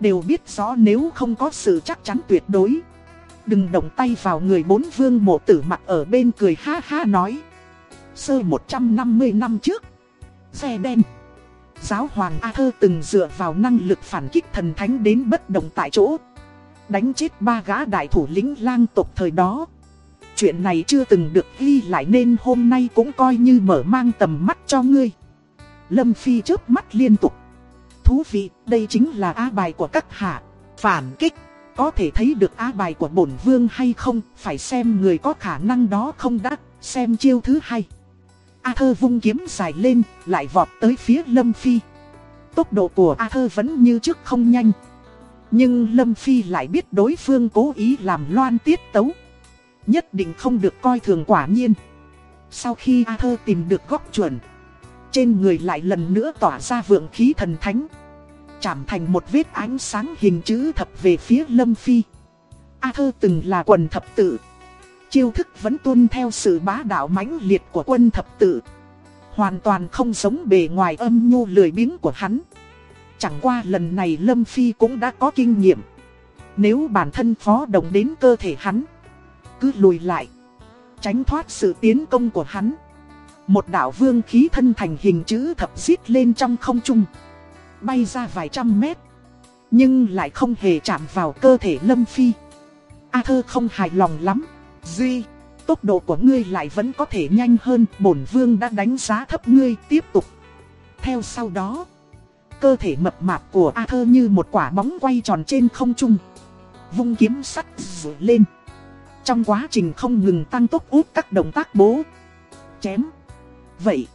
Đều biết rõ nếu không có sự chắc chắn tuyệt đối. Đừng động tay vào người bốn vương mộ tử mặt ở bên cười ha ha nói. Sơ 150 năm trước. Xe đen. Giáo hoàng A Thơ từng dựa vào năng lực phản kích thần thánh đến bất động tại chỗ. Đánh chết ba gã đại thủ lĩnh lang tộc thời đó. Chuyện này chưa từng được ghi lại nên hôm nay cũng coi như mở mang tầm mắt cho ngươi. Lâm Phi chớp mắt liên tục. Thú vị, đây chính là á bài của các hạ. Phản kích, có thể thấy được á bài của bổn vương hay không, phải xem người có khả năng đó không đã, xem chiêu thứ hai. A thơ vung kiếm dài lên, lại vọt tới phía Lâm Phi. Tốc độ của A thơ vẫn như trước không nhanh. Nhưng Lâm Phi lại biết đối phương cố ý làm loan tiết tấu. Nhất định không được coi thường quả nhiên. Sau khi A thơ tìm được góc chuẩn, trên người lại lần nữa tỏa ra vượng khí thần thánh. Chảm thành một vết ánh sáng hình chữ thập về phía Lâm Phi. A thơ từng là quần thập tử chiêu thức vẫn tuân theo sự bá đạo mãnh liệt của quân thập tử Hoàn toàn không giống bề ngoài âm nhu lười biếng của hắn. Chẳng qua lần này Lâm Phi cũng đã có kinh nghiệm. Nếu bản thân phó động đến cơ thể hắn, cứ lùi lại, tránh thoát sự tiến công của hắn. Một đảo vương khí thân thành hình chữ thập xít lên trong không trung, bay ra vài trăm mét, nhưng lại không hề chạm vào cơ thể Lâm Phi. A thơ không hài lòng lắm. Duy, tốc độ của ngươi lại vẫn có thể nhanh hơn, bổn vương đã đánh giá thấp ngươi tiếp tục. Theo sau đó, cơ thể mập mạp của A Thơ như một quả bóng quay tròn trên không trung. Vung kiếm sắt rửa lên. Trong quá trình không ngừng tăng tốc út các động tác bố. Chém. Vậy,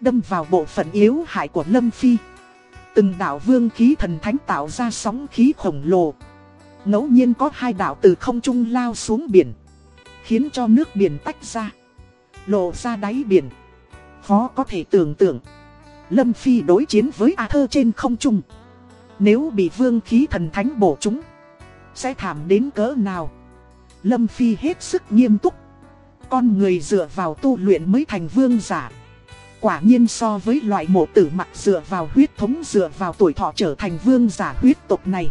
đâm vào bộ phận yếu hại của Lâm Phi. Từng đạo vương khí thần thánh tạo ra sóng khí khổng lồ. ngẫu nhiên có hai đạo từ không trung lao xuống biển. Khiến cho nước biển tách ra Lộ ra đáy biển Khó có thể tưởng tượng Lâm Phi đối chiến với A Thơ trên không trung Nếu bị vương khí thần thánh bổ chúng Sẽ thảm đến cỡ nào Lâm Phi hết sức nghiêm túc Con người dựa vào tu luyện mới thành vương giả Quả nhiên so với loại mộ tử mặc dựa vào huyết thống, dựa vào tuổi thọ trở thành vương giả huyết tộc này,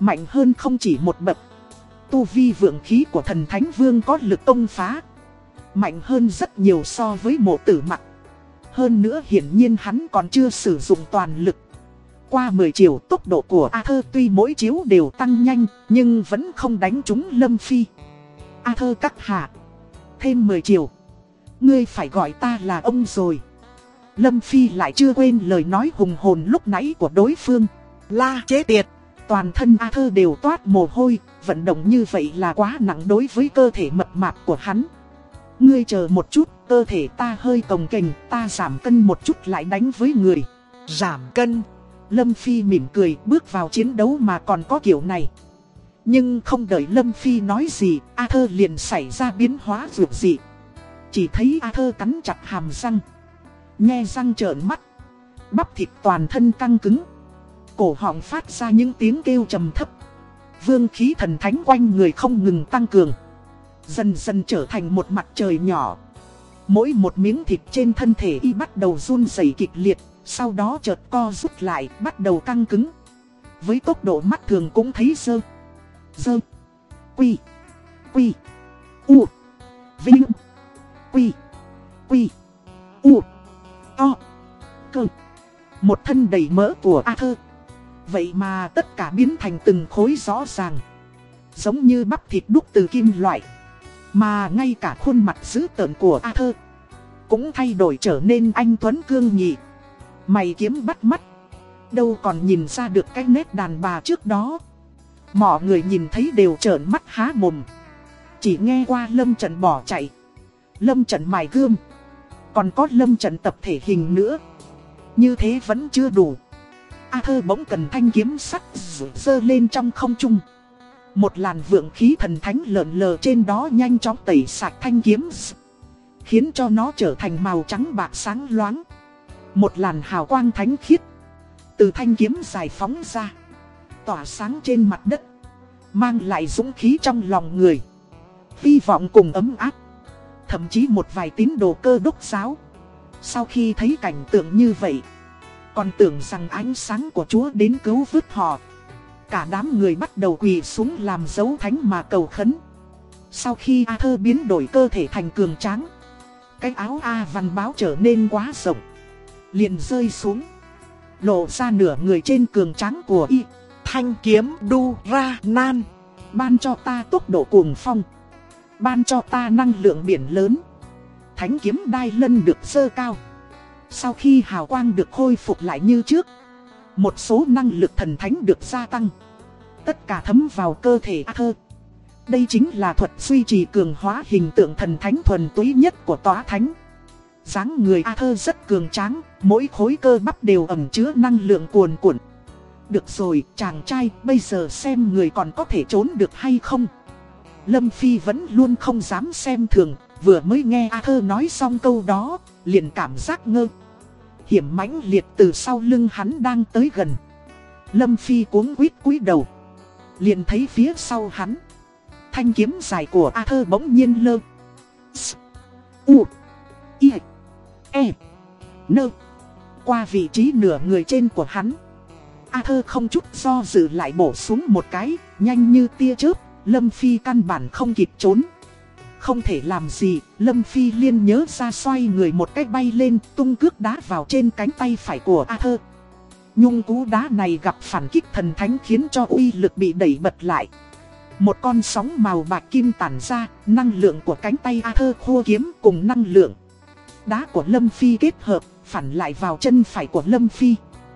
Mạnh hơn không chỉ một bậc tu vi vượng khí của thần thánh vương có lực công phá. Mạnh hơn rất nhiều so với mộ tử mặc Hơn nữa hiển nhiên hắn còn chưa sử dụng toàn lực. Qua 10 chiều tốc độ của A Thơ tuy mỗi chiếu đều tăng nhanh nhưng vẫn không đánh trúng Lâm Phi. A Thơ cắt hạ. Thêm 10 chiều. Ngươi phải gọi ta là ông rồi. Lâm Phi lại chưa quên lời nói hùng hồn lúc nãy của đối phương. La chế tiệt. Toàn thân A Thơ đều toát mồ hôi, vận động như vậy là quá nặng đối với cơ thể mập mạp của hắn. Ngươi chờ một chút, cơ thể ta hơi cồng kềnh, ta giảm cân một chút lại đánh với người. Giảm cân. Lâm Phi mỉm cười bước vào chiến đấu mà còn có kiểu này. Nhưng không đợi Lâm Phi nói gì, A Thơ liền xảy ra biến hóa rượu dị. Chỉ thấy A Thơ cắn chặt hàm răng. Nghe răng trợn mắt. Bắp thịt toàn thân căng cứng. Cổ họng phát ra những tiếng kêu trầm thấp vương khí thần thánh quanh người không ngừng tăng cường. Dần dần trở thành một mặt trời nhỏ. Mỗi một miếng thịt trên thân thể y bắt đầu run rẩy kịch liệt, sau đó chợt co rút lại, bắt đầu căng cứng. Với tốc độ mắt thường cũng thấy dơ. Dơ. Quy. Quy. U. Vinh. Quy. Quy. U. To. Cơ. Một thân đầy mỡ của a thơ. Vậy mà tất cả biến thành từng khối rõ ràng. Giống như bắp thịt đúc từ kim loại. Mà ngay cả khuôn mặt dữ tợn của a thơ Cũng thay đổi trở nên anh Tuấn Cương nhị. Mày kiếm bắt mắt. Đâu còn nhìn ra được cái nét đàn bà trước đó. Mọi người nhìn thấy đều trợn mắt há mồm. Chỉ nghe qua Lâm Trần bỏ chạy. Lâm Trần mài gươm. Còn có Lâm Trần tập thể hình nữa. Như thế vẫn chưa đủ. A thơ bỗng cần thanh kiếm sắt dơ lên trong không trung. Một làn vượng khí thần thánh lợn lờ trên đó nhanh chóng tẩy sạch thanh kiếm. Khiến cho nó trở thành màu trắng bạc sáng loáng. Một làn hào quang thánh khiết. Từ thanh kiếm giải phóng ra. Tỏa sáng trên mặt đất. Mang lại dũng khí trong lòng người. Hy vọng cùng ấm áp. Thậm chí một vài tín đồ cơ đốc giáo. Sau khi thấy cảnh tượng như vậy, Còn tưởng rằng ánh sáng của Chúa đến cứu vớt họ. Cả đám người bắt đầu quỳ xuống làm dấu thánh mà cầu khấn. Sau khi A thơ biến đổi cơ thể thành cường tráng, Cái áo A văn báo trở nên quá rộng. Liền rơi xuống. Lộ ra nửa người trên cường trắng của y. Thanh kiếm đu ra nan. Ban cho ta tốc độ cuồng phong. Ban cho ta năng lượng biển lớn. Thánh kiếm đai lân được sơ cao. Sau khi hào quang được khôi phục lại như trước, Một số năng lực thần thánh được gia tăng. Tất cả thấm vào cơ thể thơ. Đây chính là thuật duy trì cường hóa hình tượng thần thánh thuần túy nhất của tòa thánh dáng người A thơ rất cường tráng, mỗi khối cơ bắp đều ẩm chứa năng lượng cuồn cuộn. Được rồi, chàng trai, bây giờ xem người còn có thể trốn được hay không. Lâm Phi vẫn luôn không dám xem thường, vừa mới nghe A Thơ nói xong câu đó, liền cảm giác ngơ. Hiểm mãnh liệt từ sau lưng hắn đang tới gần. Lâm Phi cuống quýt cúi đầu. Liền thấy phía sau hắn. Thanh kiếm dài của A Thơ bỗng nhiên lơ. S. U. I. E. Nơ. Qua vị trí nửa người trên của hắn. A Thơ không chút do dự lại bổ xuống một cái, nhanh như tia chớp, Lâm Phi căn bản không kịp trốn. Không thể làm gì, Lâm Phi liên nhớ ra xoay người một cách bay lên, tung cước đá vào trên cánh tay phải của A Thơ. Nhung cú đá này gặp phản kích thần thánh khiến cho uy lực bị đẩy bật lại. Một con sóng màu bạc kim tản ra, năng lượng của cánh tay A Thơ khua kiếm cùng năng lượng. Đá của Lâm Phi kết hợp, phản lại vào chân phải của Lâm Phi.